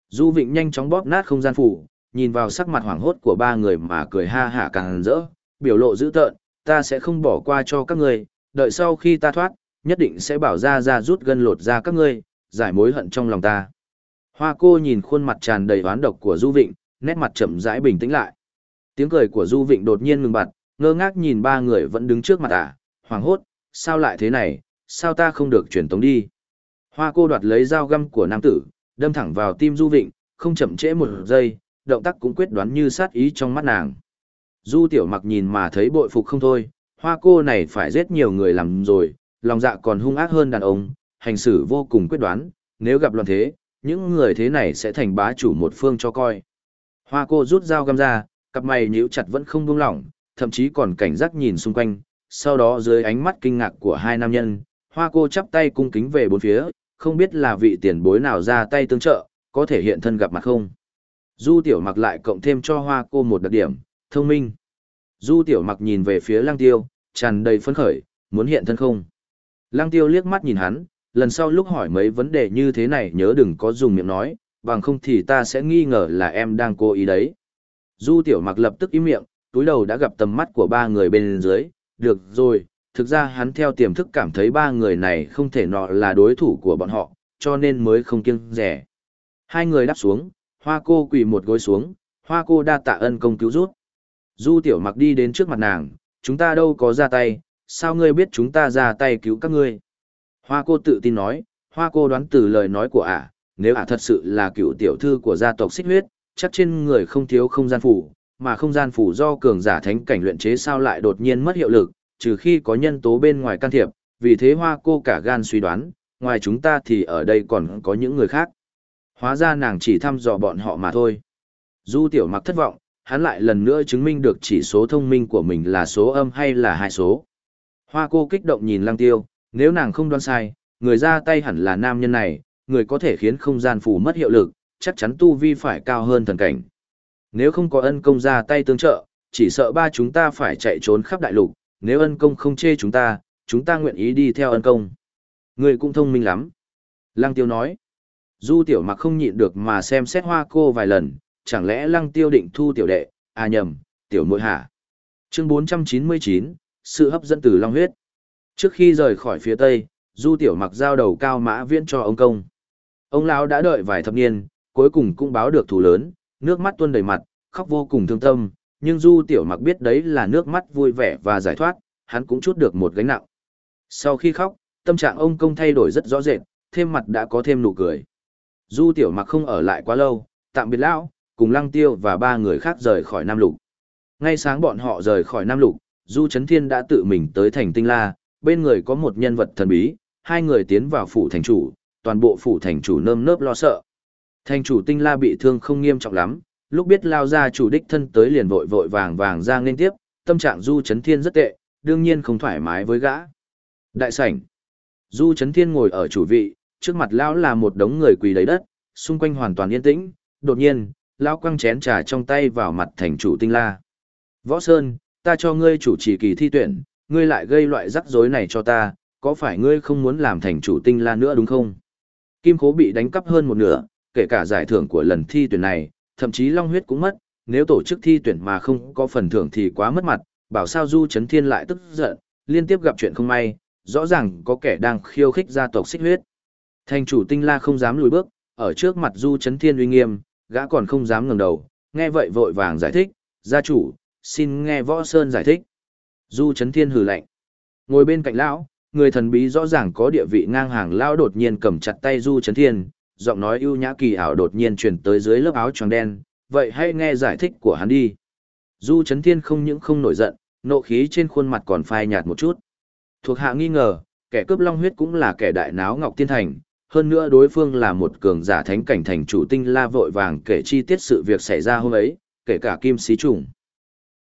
Du Vịnh nhanh chóng bóp nát không gian phủ, nhìn vào sắc mặt hoảng hốt của ba người mà cười ha hả càng rỡ, biểu lộ dữ tợn, ta sẽ không bỏ qua cho các người đợi sau khi ta thoát, nhất định sẽ bảo ra ra rút gân lột ra các ngươi, giải mối hận trong lòng ta. Hoa cô nhìn khuôn mặt tràn đầy oán độc của Du Vịnh, nét mặt chậm rãi bình tĩnh lại. Tiếng cười của Du Vịnh đột nhiên ngừng bặt, ngơ ngác nhìn ba người vẫn đứng trước mặt ả, à, hoảng hốt, sao lại thế này, sao ta không được truyền tống đi. Hoa cô đoạt lấy dao găm của nam tử, đâm thẳng vào tim Du Vịnh, không chậm trễ một giây, động tác cũng quyết đoán như sát ý trong mắt nàng. Du tiểu mặc nhìn mà thấy bội phục không thôi, hoa cô này phải giết nhiều người làm rồi, lòng dạ còn hung ác hơn đàn ông, hành xử vô cùng quyết đoán, nếu gặp loạn thế, những người thế này sẽ thành bá chủ một phương cho coi. Hoa cô rút dao găm ra, cặp mày nhíu chặt vẫn không buông lỏng, thậm chí còn cảnh giác nhìn xung quanh, sau đó dưới ánh mắt kinh ngạc của hai nam nhân, hoa cô chắp tay cung kính về bốn phía, không biết là vị tiền bối nào ra tay tương trợ, có thể hiện thân gặp mặt không. Du tiểu mặc lại cộng thêm cho hoa cô một đặc điểm, thông minh. Du tiểu mặc nhìn về phía lang tiêu, tràn đầy phấn khởi, muốn hiện thân không. Lang tiêu liếc mắt nhìn hắn, lần sau lúc hỏi mấy vấn đề như thế này nhớ đừng có dùng miệng nói, bằng không thì ta sẽ nghi ngờ là em đang cố ý đấy. Du tiểu mặc lập tức im miệng, túi đầu đã gặp tầm mắt của ba người bên dưới, được rồi, thực ra hắn theo tiềm thức cảm thấy ba người này không thể nọ là đối thủ của bọn họ, cho nên mới không kiêng rẻ. Hai người đáp xuống, hoa cô quỳ một gối xuống, hoa cô đa tạ ân công cứu rút. Du tiểu mặc đi đến trước mặt nàng, chúng ta đâu có ra tay, sao ngươi biết chúng ta ra tay cứu các ngươi? Hoa cô tự tin nói, hoa cô đoán từ lời nói của ả, nếu ả thật sự là cựu tiểu thư của gia tộc xích huyết, chắc trên người không thiếu không gian phủ, mà không gian phủ do cường giả thánh cảnh luyện chế sao lại đột nhiên mất hiệu lực, trừ khi có nhân tố bên ngoài can thiệp, vì thế hoa cô cả gan suy đoán, ngoài chúng ta thì ở đây còn có những người khác. Hóa ra nàng chỉ thăm dò bọn họ mà thôi. Du tiểu mặc thất vọng, hắn lại lần nữa chứng minh được chỉ số thông minh của mình là số âm hay là hai số. Hoa cô kích động nhìn lăng tiêu, nếu nàng không đoán sai, người ra tay hẳn là nam nhân này, người có thể khiến không gian phủ mất hiệu lực, chắc chắn tu vi phải cao hơn thần cảnh. Nếu không có ân công ra tay tương trợ, chỉ sợ ba chúng ta phải chạy trốn khắp đại lục, nếu ân công không chê chúng ta, chúng ta nguyện ý đi theo ân công. Người cũng thông minh lắm. Lăng tiêu nói. Du tiểu mặc không nhịn được mà xem xét hoa cô vài lần, chẳng lẽ lăng tiêu định thu tiểu đệ, à nhầm, tiểu muội hả. Chương 499, sự hấp dẫn từ long huyết. Trước khi rời khỏi phía tây, du tiểu mặc giao đầu cao mã viễn cho ông công. Ông lão đã đợi vài thập niên, cuối cùng cũng báo được thù lớn, nước mắt tuôn đầy mặt, khóc vô cùng thương tâm, nhưng du tiểu mặc biết đấy là nước mắt vui vẻ và giải thoát, hắn cũng chút được một gánh nặng. Sau khi khóc, tâm trạng ông công thay đổi rất rõ rệt, thêm mặt đã có thêm nụ cười. Du tiểu mặc không ở lại quá lâu, tạm biệt lão, cùng lăng tiêu và ba người khác rời khỏi Nam Lục. Ngay sáng bọn họ rời khỏi Nam Lục, Du Trấn Thiên đã tự mình tới thành Tinh La, bên người có một nhân vật thần bí, hai người tiến vào phủ thành chủ, toàn bộ phủ thành chủ nơm nớp lo sợ. Thành chủ Tinh La bị thương không nghiêm trọng lắm, lúc biết lao ra chủ đích thân tới liền vội vội vàng vàng ra nên tiếp, tâm trạng Du Trấn Thiên rất tệ, đương nhiên không thoải mái với gã. Đại sảnh. Du Trấn Thiên ngồi ở chủ vị, trước mặt lão là một đống người quỳ đầy đất, xung quanh hoàn toàn yên tĩnh, đột nhiên, lão quăng chén trà trong tay vào mặt thành chủ Tinh La. Võ Sơn, ta cho ngươi chủ trì kỳ thi tuyển, ngươi lại gây loại rắc rối này cho ta, có phải ngươi không muốn làm thành chủ Tinh La nữa đúng không? Kim Khố bị đánh cắp hơn một nửa, kể cả giải thưởng của lần thi tuyển này, thậm chí Long Huyết cũng mất, nếu tổ chức thi tuyển mà không có phần thưởng thì quá mất mặt, bảo sao Du Trấn Thiên lại tức giận, liên tiếp gặp chuyện không may, rõ ràng có kẻ đang khiêu khích gia tộc xích huyết. Thành chủ tinh la không dám lùi bước, ở trước mặt Du Trấn Thiên uy nghiêm, gã còn không dám ngẩng đầu, nghe vậy vội vàng giải thích, gia chủ, xin nghe Võ Sơn giải thích. Du Trấn Thiên hừ lạnh. Ngồi bên cạnh lão, người thần bí rõ ràng có địa vị ngang hàng lão đột nhiên cầm chặt tay Du Trấn Thiên, giọng nói ưu nhã kỳ ảo đột nhiên truyền tới dưới lớp áo tròn đen, vậy hãy nghe giải thích của hắn đi. Du Trấn Thiên không những không nổi giận, nộ khí trên khuôn mặt còn phai nhạt một chút. Thuộc hạ nghi ngờ, kẻ cướp long huyết cũng là kẻ đại náo Ngọc Tiên Thành, hơn nữa đối phương là một cường giả thánh cảnh thành chủ tinh la vội vàng kể chi tiết sự việc xảy ra hôm ấy, kể cả kim xí trùng.